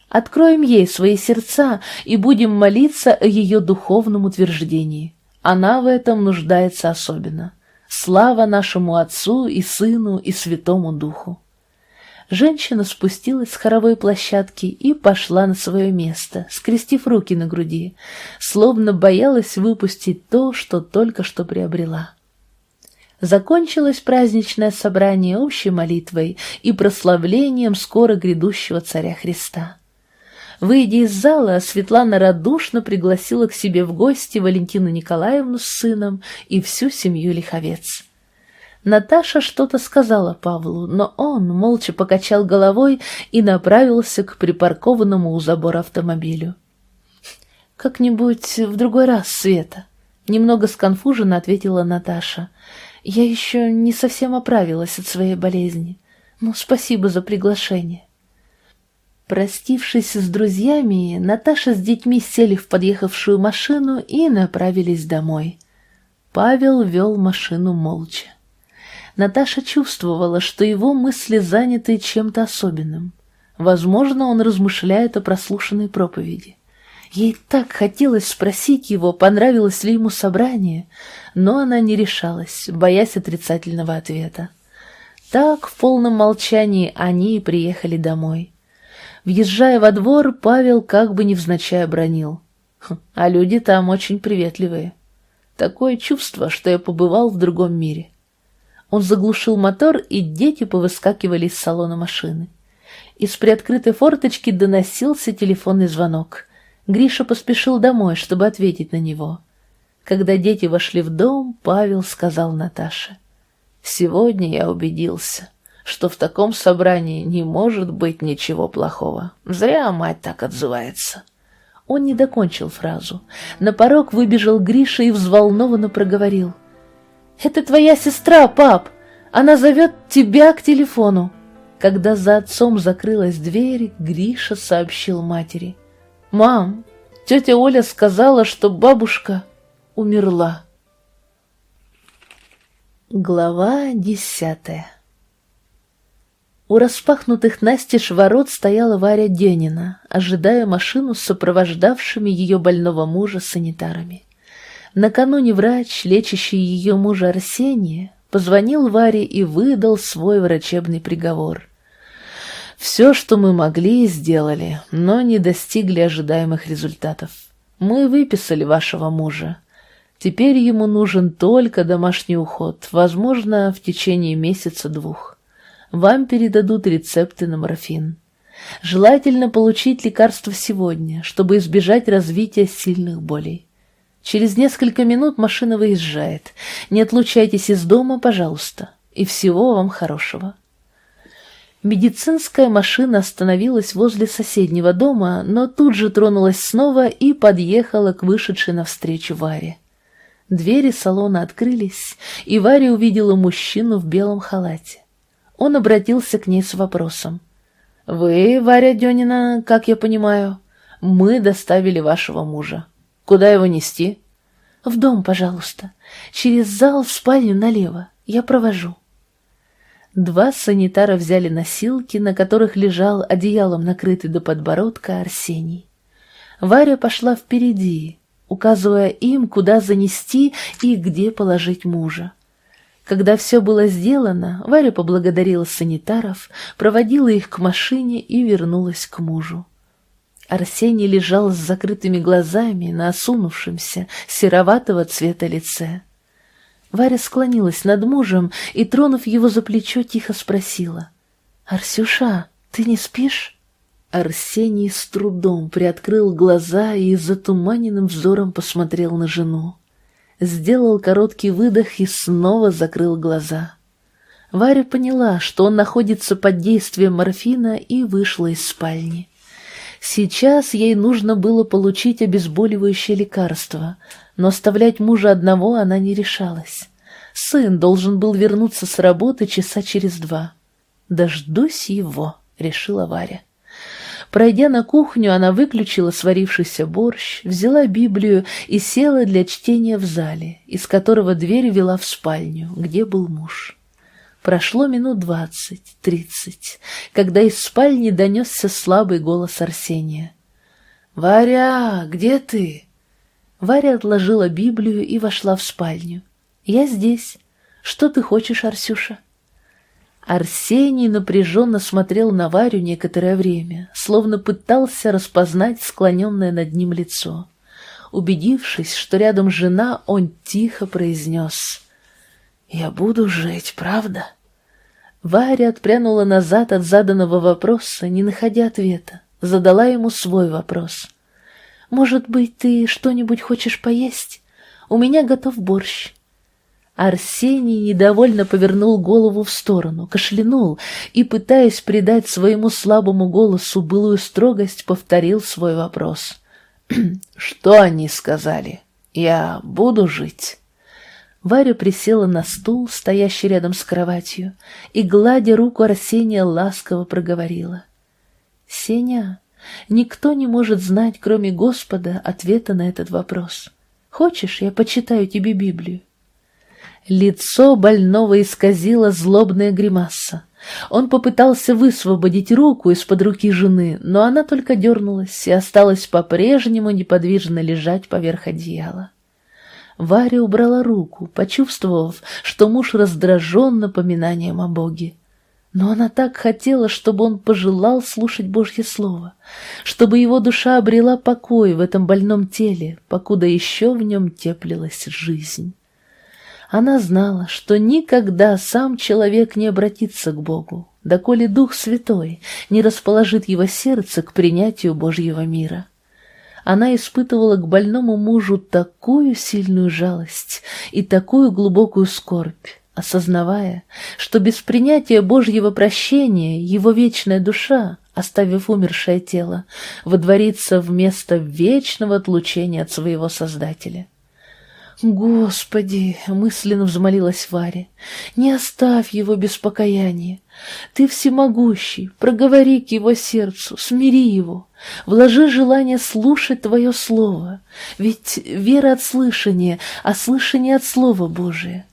Откроем ей свои сердца и будем молиться о ее духовном утверждении. Она в этом нуждается особенно. Слава нашему Отцу и Сыну и Святому Духу. Женщина спустилась с хоровой площадки и пошла на свое место, скрестив руки на груди, словно боялась выпустить то, что только что приобрела. Закончилось праздничное собрание общей молитвой и прославлением скоро грядущего Царя Христа. Выйдя из зала, Светлана радушно пригласила к себе в гости Валентину Николаевну с сыном и всю семью Лиховец. Наташа что-то сказала Павлу, но он молча покачал головой и направился к припаркованному у забора автомобилю. «Как-нибудь в другой раз, Света», — немного сконфуженно ответила Наташа. «Я еще не совсем оправилась от своей болезни. Ну, спасибо за приглашение». Простившись с друзьями, Наташа с детьми сели в подъехавшую машину и направились домой. Павел вел машину молча. Наташа чувствовала, что его мысли заняты чем-то особенным. Возможно, он размышляет о прослушанной проповеди. Ей так хотелось спросить его, понравилось ли ему собрание, но она не решалась, боясь отрицательного ответа. Так, в полном молчании, они и приехали домой. Въезжая во двор, Павел как бы невзначай бронил. «Хм, а люди там очень приветливые. Такое чувство, что я побывал в другом мире. Он заглушил мотор, и дети повыскакивали из салона машины. Из приоткрытой форточки доносился телефонный звонок. Гриша поспешил домой, чтобы ответить на него. Когда дети вошли в дом, Павел сказал Наташе. «Сегодня я убедился, что в таком собрании не может быть ничего плохого. Зря мать так отзывается. Он не докончил фразу. На порог выбежал Гриша и взволнованно проговорил. «Это твоя сестра, пап! Она зовет тебя к телефону!» Когда за отцом закрылась дверь, Гриша сообщил матери. «Мам, тетя Оля сказала, что бабушка умерла». Глава десятая у распахнутых настежь ворот стояла Варя Денина, ожидая машину с сопровождавшими ее больного мужа санитарами. Накануне врач, лечащий ее мужа Арсения, позвонил Варе и выдал свой врачебный приговор. «Все, что мы могли, сделали, но не достигли ожидаемых результатов. Мы выписали вашего мужа. Теперь ему нужен только домашний уход, возможно, в течение месяца-двух вам передадут рецепты на морфин. Желательно получить лекарство сегодня, чтобы избежать развития сильных болей. Через несколько минут машина выезжает. Не отлучайтесь из дома, пожалуйста. И всего вам хорошего. Медицинская машина остановилась возле соседнего дома, но тут же тронулась снова и подъехала к вышедшей навстречу Варе. Двери салона открылись, и Варя увидела мужчину в белом халате он обратился к ней с вопросом. «Вы, Варя Денина, как я понимаю, мы доставили вашего мужа. Куда его нести?» «В дом, пожалуйста. Через зал в спальню налево. Я провожу». Два санитара взяли носилки, на которых лежал одеялом накрытый до подбородка Арсений. Варя пошла впереди, указывая им, куда занести и где положить мужа. Когда все было сделано, Варя поблагодарила санитаров, проводила их к машине и вернулась к мужу. Арсений лежал с закрытыми глазами на осунувшемся, сероватого цвета лице. Варя склонилась над мужем и, тронув его за плечо, тихо спросила. «Арсюша, ты не спишь?» Арсений с трудом приоткрыл глаза и затуманенным взором посмотрел на жену сделал короткий выдох и снова закрыл глаза. Варя поняла, что он находится под действием морфина и вышла из спальни. Сейчас ей нужно было получить обезболивающее лекарство, но оставлять мужа одного она не решалась. Сын должен был вернуться с работы часа через два. «Дождусь его», — решила Варя. Пройдя на кухню, она выключила сварившийся борщ, взяла Библию и села для чтения в зале, из которого дверь вела в спальню, где был муж. Прошло минут двадцать, тридцать, когда из спальни донесся слабый голос Арсения. «Варя, где ты?» Варя отложила Библию и вошла в спальню. «Я здесь. Что ты хочешь, Арсюша?» Арсений напряженно смотрел на Варю некоторое время, словно пытался распознать склоненное над ним лицо. Убедившись, что рядом жена, он тихо произнес «Я буду жить, правда?» Варя отпрянула назад от заданного вопроса, не находя ответа. задала ему свой вопрос. «Может быть, ты что-нибудь хочешь поесть? У меня готов борщ». Арсений недовольно повернул голову в сторону, кашлянул и, пытаясь придать своему слабому голосу былую строгость, повторил свой вопрос. «Что они сказали? Я буду жить?» Варя присела на стул, стоящий рядом с кроватью, и, гладя руку Арсения, ласково проговорила. «Сеня, никто не может знать, кроме Господа, ответа на этот вопрос. Хочешь, я почитаю тебе Библию?» Лицо больного исказило злобная гримаса. Он попытался высвободить руку из-под руки жены, но она только дернулась и осталась по-прежнему неподвижно лежать поверх одеяла. Варя убрала руку, почувствовав, что муж раздражен напоминанием о Боге. Но она так хотела, чтобы он пожелал слушать Божье Слово, чтобы его душа обрела покой в этом больном теле, покуда еще в нем теплилась жизнь. Она знала, что никогда сам человек не обратится к Богу, доколе Дух Святой не расположит его сердце к принятию Божьего мира. Она испытывала к больному мужу такую сильную жалость и такую глубокую скорбь, осознавая, что без принятия Божьего прощения его вечная душа, оставив умершее тело, водворится вместо вечного отлучения от своего Создателя. «Господи!» — мысленно взмолилась Варя. «Не оставь его без покаяния. Ты всемогущий, проговори к его сердцу, смири его, вложи желание слушать твое слово, ведь вера от слышания, а слышание от слова Божия».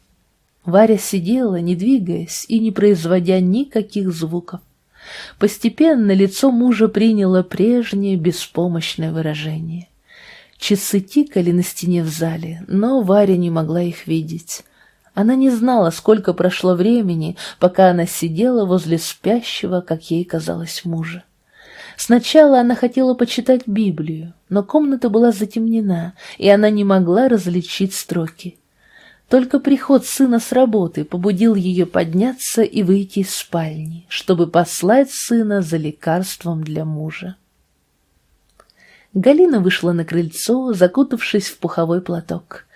Варя сидела, не двигаясь и не производя никаких звуков. Постепенно лицо мужа приняло прежнее беспомощное выражение. Часы тикали на стене в зале, но Варя не могла их видеть. Она не знала, сколько прошло времени, пока она сидела возле спящего, как ей казалось, мужа. Сначала она хотела почитать Библию, но комната была затемнена, и она не могла различить строки. Только приход сына с работы побудил ее подняться и выйти из спальни, чтобы послать сына за лекарством для мужа. Галина вышла на крыльцо, закутавшись в пуховой платок.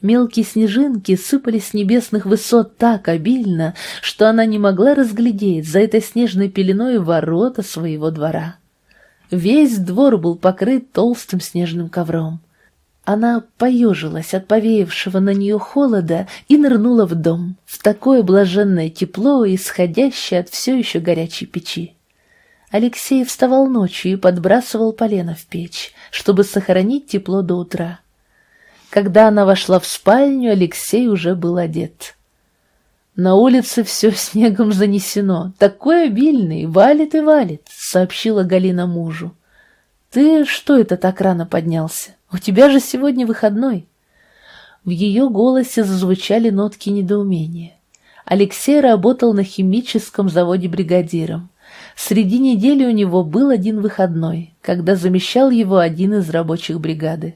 Мелкие снежинки сыпались с небесных высот так обильно, что она не могла разглядеть за этой снежной пеленой ворота своего двора. Весь двор был покрыт толстым снежным ковром. Она поежилась от повеявшего на нее холода и нырнула в дом, в такое блаженное тепло, исходящее от все еще горячей печи. Алексей вставал ночью и подбрасывал полено в печь, чтобы сохранить тепло до утра. Когда она вошла в спальню, Алексей уже был одет. «На улице все снегом занесено, такой обильный, валит и валит», — сообщила Галина мужу. «Ты что это так рано поднялся? У тебя же сегодня выходной». В ее голосе зазвучали нотки недоумения. Алексей работал на химическом заводе бригадиром. Среди недели у него был один выходной, когда замещал его один из рабочих бригады.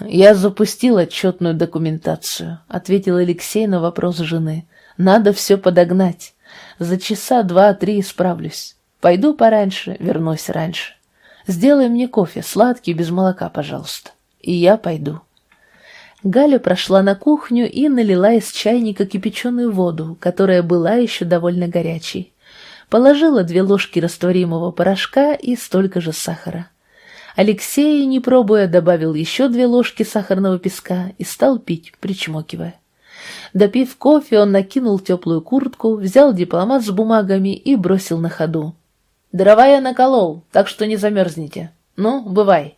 «Я запустил отчетную документацию», — ответил Алексей на вопрос жены. «Надо все подогнать. За часа два-три исправлюсь. Пойду пораньше, вернусь раньше. Сделай мне кофе, сладкий, без молока, пожалуйста. И я пойду». Галя прошла на кухню и налила из чайника кипяченую воду, которая была еще довольно горячей положила две ложки растворимого порошка и столько же сахара. Алексей, не пробуя, добавил еще две ложки сахарного песка и стал пить, причмокивая. Допив кофе, он накинул теплую куртку, взял дипломат с бумагами и бросил на ходу. «Дрова я наколол, так что не замерзнете. Ну, бывай».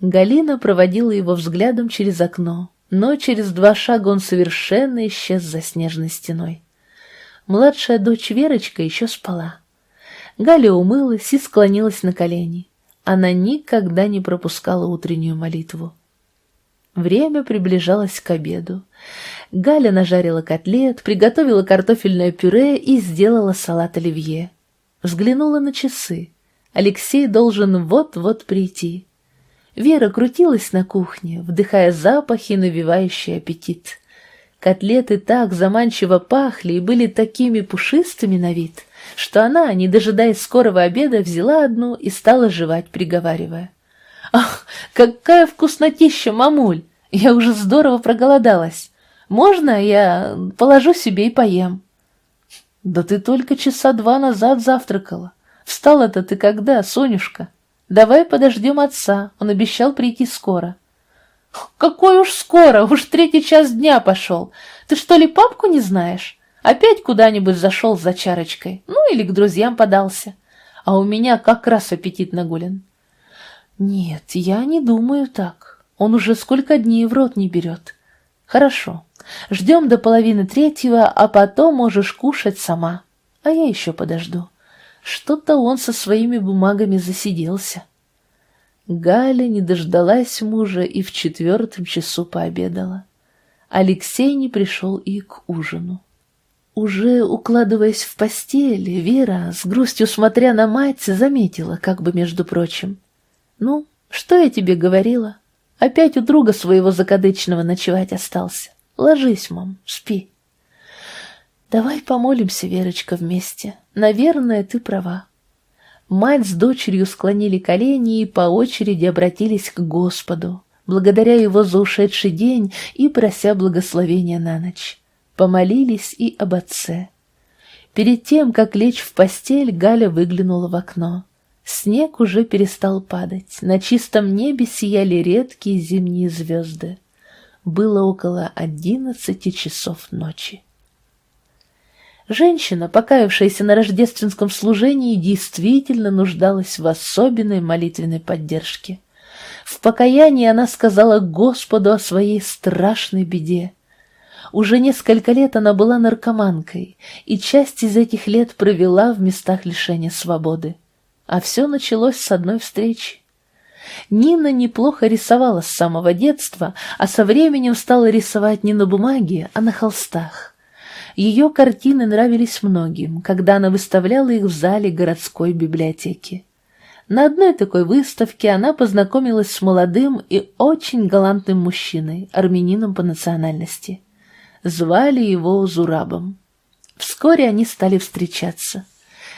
Галина проводила его взглядом через окно, но через два шага он совершенно исчез за снежной стеной. Младшая дочь Верочка еще спала. Галя умылась и склонилась на колени. Она никогда не пропускала утреннюю молитву. Время приближалось к обеду. Галя нажарила котлет, приготовила картофельное пюре и сделала салат оливье. Взглянула на часы. Алексей должен вот-вот прийти. Вера крутилась на кухне, вдыхая запахи, навевающие аппетит. Котлеты так заманчиво пахли и были такими пушистыми на вид, что она, не дожидаясь скорого обеда, взяла одну и стала жевать, приговаривая. «Ах, какая вкуснотища, мамуль! Я уже здорово проголодалась. Можно я положу себе и поем?» «Да ты только часа два назад завтракала. Встала-то ты когда, Сонюшка? Давай подождем отца, он обещал прийти скоро». «Какой уж скоро, уж третий час дня пошел. Ты что ли папку не знаешь? Опять куда-нибудь зашел за чарочкой, ну или к друзьям подался. А у меня как раз аппетит нагулен». «Нет, я не думаю так. Он уже сколько дней в рот не берет. Хорошо, ждем до половины третьего, а потом можешь кушать сама. А я еще подожду. Что-то он со своими бумагами засиделся». Галя не дождалась мужа и в четвертом часу пообедала. Алексей не пришел и к ужину. Уже укладываясь в постель, Вера, с грустью смотря на мать, заметила, как бы между прочим. «Ну, что я тебе говорила? Опять у друга своего закадычного ночевать остался. Ложись, мам, спи». «Давай помолимся, Верочка, вместе. Наверное, ты права. Мать с дочерью склонили колени и по очереди обратились к Господу, благодаря Его за ушедший день и прося благословения на ночь. Помолились и об отце. Перед тем, как лечь в постель, Галя выглянула в окно. Снег уже перестал падать, на чистом небе сияли редкие зимние звезды. Было около одиннадцати часов ночи. Женщина, покаявшаяся на рождественском служении, действительно нуждалась в особенной молитвенной поддержке. В покаянии она сказала Господу о своей страшной беде. Уже несколько лет она была наркоманкой, и часть из этих лет провела в местах лишения свободы. А все началось с одной встречи. Нина неплохо рисовала с самого детства, а со временем стала рисовать не на бумаге, а на холстах. Ее картины нравились многим, когда она выставляла их в зале городской библиотеки. На одной такой выставке она познакомилась с молодым и очень галантным мужчиной, армянином по национальности. Звали его Зурабом. Вскоре они стали встречаться.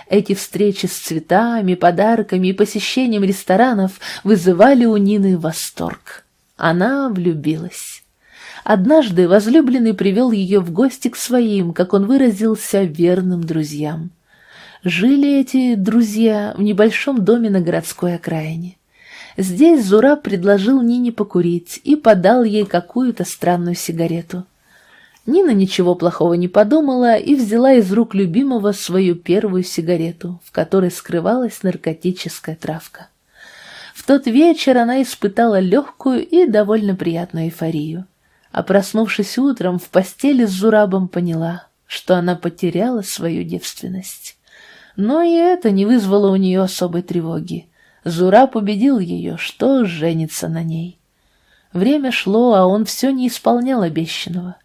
Эти встречи с цветами, подарками и посещением ресторанов вызывали у Нины восторг. Она влюбилась. Однажды возлюбленный привел ее в гости к своим, как он выразился, верным друзьям. Жили эти друзья в небольшом доме на городской окраине. Здесь Зура предложил Нине покурить и подал ей какую-то странную сигарету. Нина ничего плохого не подумала и взяла из рук любимого свою первую сигарету, в которой скрывалась наркотическая травка. В тот вечер она испытала легкую и довольно приятную эйфорию а проснувшись утром в постели с Зурабом поняла, что она потеряла свою девственность. Но и это не вызвало у нее особой тревоги. Зураб убедил ее, что женится на ней. Время шло, а он все не исполнял обещанного.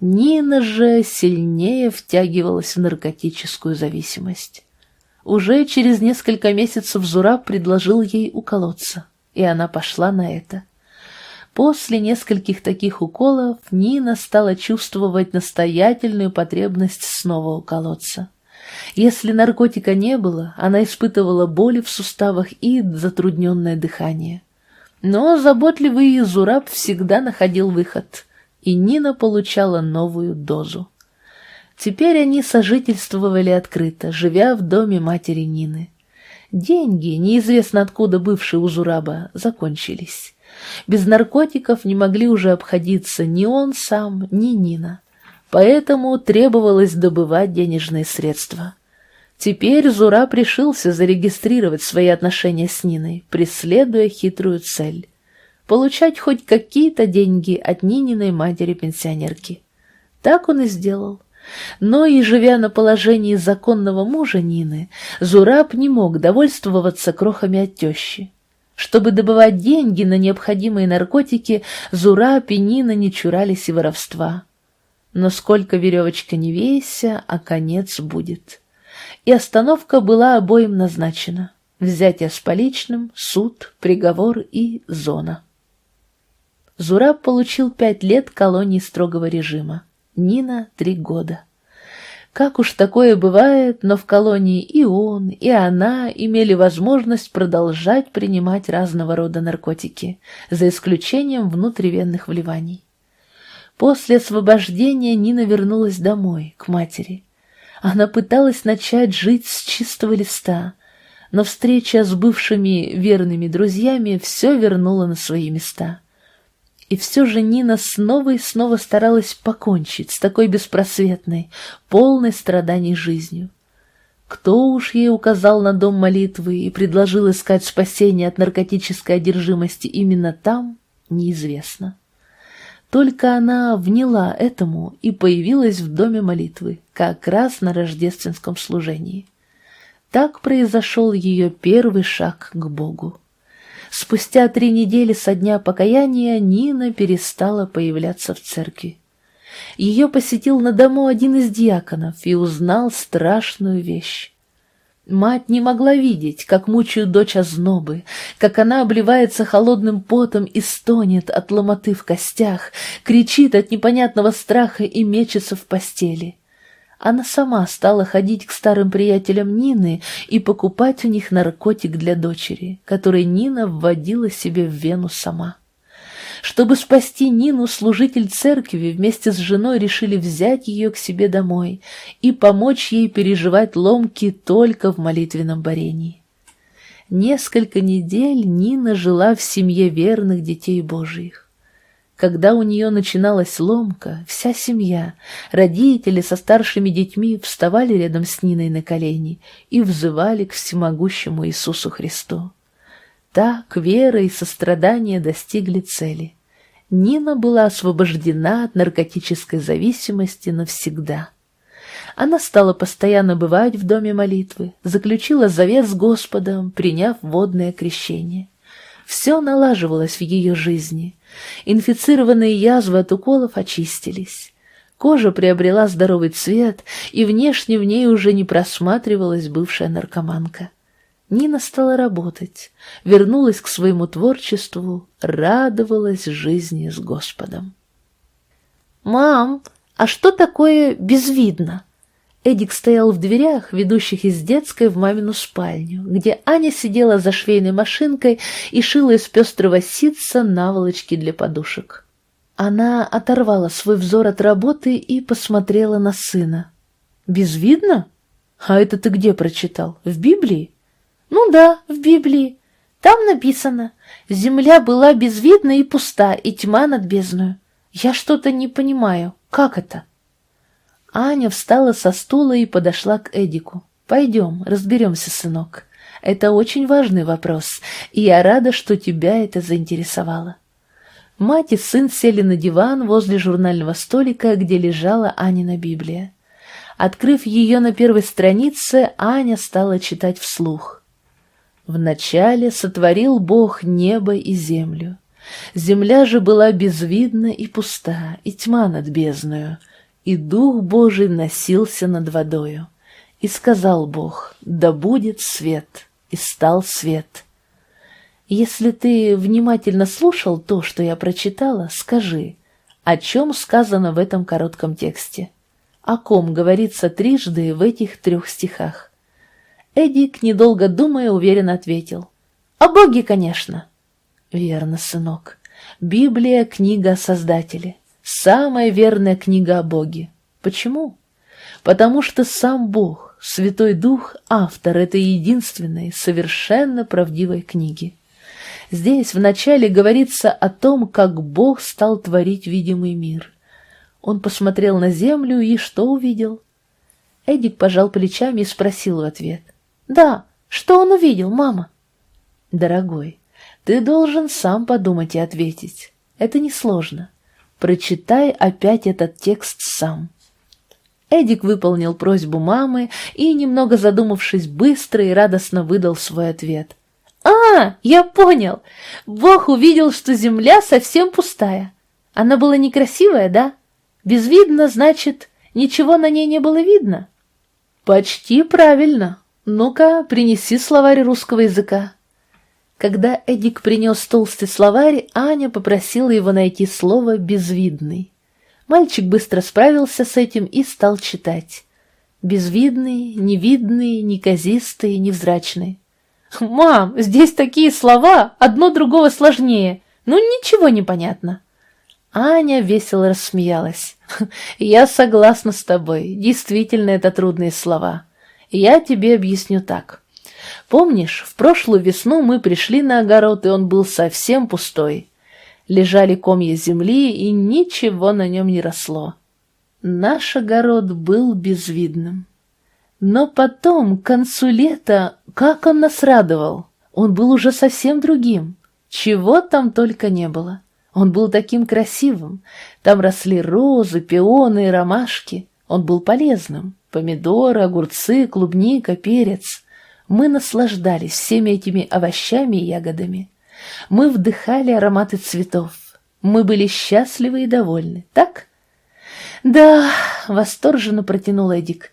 Нина же сильнее втягивалась в наркотическую зависимость. Уже через несколько месяцев Зураб предложил ей уколоться, и она пошла на это. После нескольких таких уколов Нина стала чувствовать настоятельную потребность снова уколоться. Если наркотика не было, она испытывала боли в суставах и затрудненное дыхание. Но заботливый Зураб всегда находил выход, и Нина получала новую дозу. Теперь они сожительствовали открыто, живя в доме матери Нины. Деньги, неизвестно откуда бывшие у Зураба, закончились. Без наркотиков не могли уже обходиться ни он сам, ни Нина. Поэтому требовалось добывать денежные средства. Теперь Зура пришился зарегистрировать свои отношения с Ниной, преследуя хитрую цель – получать хоть какие-то деньги от Нининой матери-пенсионерки. Так он и сделал. Но и живя на положении законного мужа Нины, Зураб не мог довольствоваться крохами от тещи. Чтобы добывать деньги на необходимые наркотики, Зура и Нина не чурались и воровства. Но сколько веревочка не вейся, а конец будет. И остановка была обоим назначена. Взятие с поличным, суд, приговор и зона. Зураб получил пять лет колонии строгого режима, Нина — три года. Как уж такое бывает, но в колонии и он, и она имели возможность продолжать принимать разного рода наркотики, за исключением внутривенных вливаний. После освобождения Нина вернулась домой, к матери. Она пыталась начать жить с чистого листа, но встреча с бывшими верными друзьями все вернула на свои места. И все же Нина снова и снова старалась покончить с такой беспросветной, полной страданий жизнью. Кто уж ей указал на дом молитвы и предложил искать спасение от наркотической одержимости именно там, неизвестно. Только она вняла этому и появилась в доме молитвы, как раз на рождественском служении. Так произошел ее первый шаг к Богу. Спустя три недели со дня покаяния Нина перестала появляться в церкви. Ее посетил на дому один из диаконов и узнал страшную вещь. Мать не могла видеть, как мучают дочь ознобы, как она обливается холодным потом и стонет от ломоты в костях, кричит от непонятного страха и мечется в постели. Она сама стала ходить к старым приятелям Нины и покупать у них наркотик для дочери, который Нина вводила себе в вену сама. Чтобы спасти Нину, служитель церкви вместе с женой решили взять ее к себе домой и помочь ей переживать ломки только в молитвенном борении. Несколько недель Нина жила в семье верных детей Божьих. Когда у нее начиналась ломка, вся семья, родители со старшими детьми вставали рядом с Ниной на колени и взывали к всемогущему Иисусу Христу. Так вера и сострадание достигли цели. Нина была освобождена от наркотической зависимости навсегда. Она стала постоянно бывать в доме молитвы, заключила завет с Господом, приняв водное крещение. Все налаживалось в ее жизни. Инфицированные язвы от уколов очистились. Кожа приобрела здоровый цвет, и внешне в ней уже не просматривалась бывшая наркоманка. Нина стала работать, вернулась к своему творчеству, радовалась жизни с Господом. «Мам, а что такое безвидно?» Эдик стоял в дверях, ведущих из детской в мамину спальню, где Аня сидела за швейной машинкой и шила из пестрого ситца наволочки для подушек. Она оторвала свой взор от работы и посмотрела на сына. «Безвидно? А это ты где прочитал? В Библии?» «Ну да, в Библии. Там написано, земля была безвидна и пуста, и тьма над бездною. Я что-то не понимаю. Как это?» Аня встала со стула и подошла к Эдику. «Пойдем, разберемся, сынок. Это очень важный вопрос, и я рада, что тебя это заинтересовало». Мать и сын сели на диван возле журнального столика, где лежала Анина Библия. Открыв ее на первой странице, Аня стала читать вслух. «Вначале сотворил Бог небо и землю. Земля же была безвидна и пуста, и тьма над бездною, и Дух Божий носился над водою. И сказал Бог, да будет свет, и стал свет. Если ты внимательно слушал то, что я прочитала, скажи, о чем сказано в этом коротком тексте? О ком говорится трижды в этих трех стихах? Эдик, недолго думая, уверенно ответил. О Боге, конечно. Верно, сынок. Библия — книга о Создателе. Самая верная книга о Боге. Почему? Потому что сам Бог, Святой Дух, автор этой единственной, совершенно правдивой книги. Здесь вначале говорится о том, как Бог стал творить видимый мир. Он посмотрел на землю и что увидел? Эдик пожал плечами и спросил в ответ. «Да, что он увидел, мама?» «Дорогой, ты должен сам подумать и ответить. Это несложно. Прочитай опять этот текст сам. Эдик выполнил просьбу мамы и, немного задумавшись, быстро и радостно выдал свой ответ. «А, я понял! Бог увидел, что земля совсем пустая. Она была некрасивая, да? Безвидно, значит, ничего на ней не было видно?» «Почти правильно. Ну-ка, принеси словарь русского языка». Когда Эдик принес толстый словарь, Аня попросила его найти слово «безвидный». Мальчик быстро справился с этим и стал читать. Безвидный, невидный, неказистый, невзрачный. «Мам, здесь такие слова, одно другого сложнее. Ну, ничего не понятно». Аня весело рассмеялась. «Я согласна с тобой. Действительно, это трудные слова. Я тебе объясню так. Помнишь, в прошлую весну мы пришли на огород, и он был совсем пустой. Лежали комья земли, и ничего на нем не росло. Наш огород был безвидным. Но потом, к концу лета, как он нас радовал! Он был уже совсем другим. Чего там только не было. Он был таким красивым. Там росли розы, пионы и ромашки. Он был полезным. Помидоры, огурцы, клубника, перец. Мы наслаждались всеми этими овощами и ягодами. Мы вдыхали ароматы цветов. Мы были счастливы и довольны, так? Да, восторженно протянул Эдик.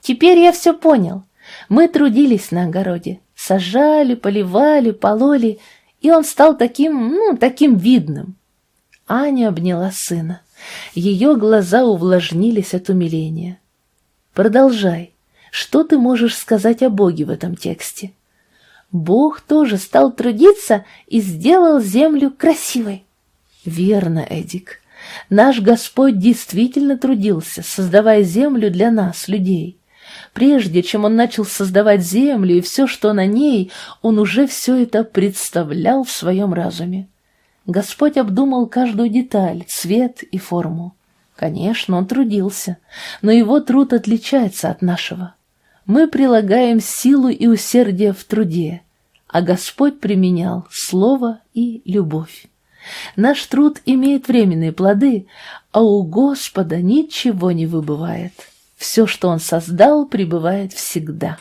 Теперь я все понял. Мы трудились на огороде, сажали, поливали, пололи, и он стал таким, ну, таким видным. Аня обняла сына. Ее глаза увлажнились от умиления. Продолжай. Что ты можешь сказать о Боге в этом тексте? Бог тоже стал трудиться и сделал землю красивой. Верно, Эдик. Наш Господь действительно трудился, создавая землю для нас, людей. Прежде чем Он начал создавать землю и все, что на ней, Он уже все это представлял в своем разуме. Господь обдумал каждую деталь, цвет и форму. Конечно, он трудился, но его труд отличается от нашего. Мы прилагаем силу и усердие в труде, а Господь применял слово и любовь. Наш труд имеет временные плоды, а у Господа ничего не выбывает. Все, что Он создал, пребывает всегда.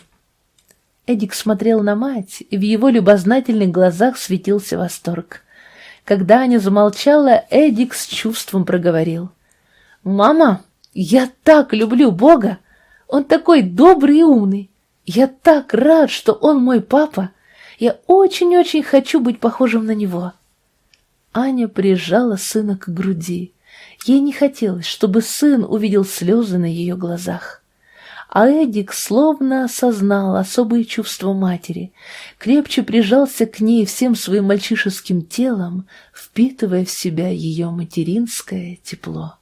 Эдик смотрел на мать, и в его любознательных глазах светился восторг. Когда Аня замолчала, Эдик с чувством проговорил. «Мама, я так люблю Бога! Он такой добрый и умный! Я так рад, что он мой папа! Я очень-очень хочу быть похожим на него!» Аня прижала сына к груди. Ей не хотелось, чтобы сын увидел слезы на ее глазах а Эдик словно осознал особые чувства матери, крепче прижался к ней всем своим мальчишеским телом, впитывая в себя ее материнское тепло.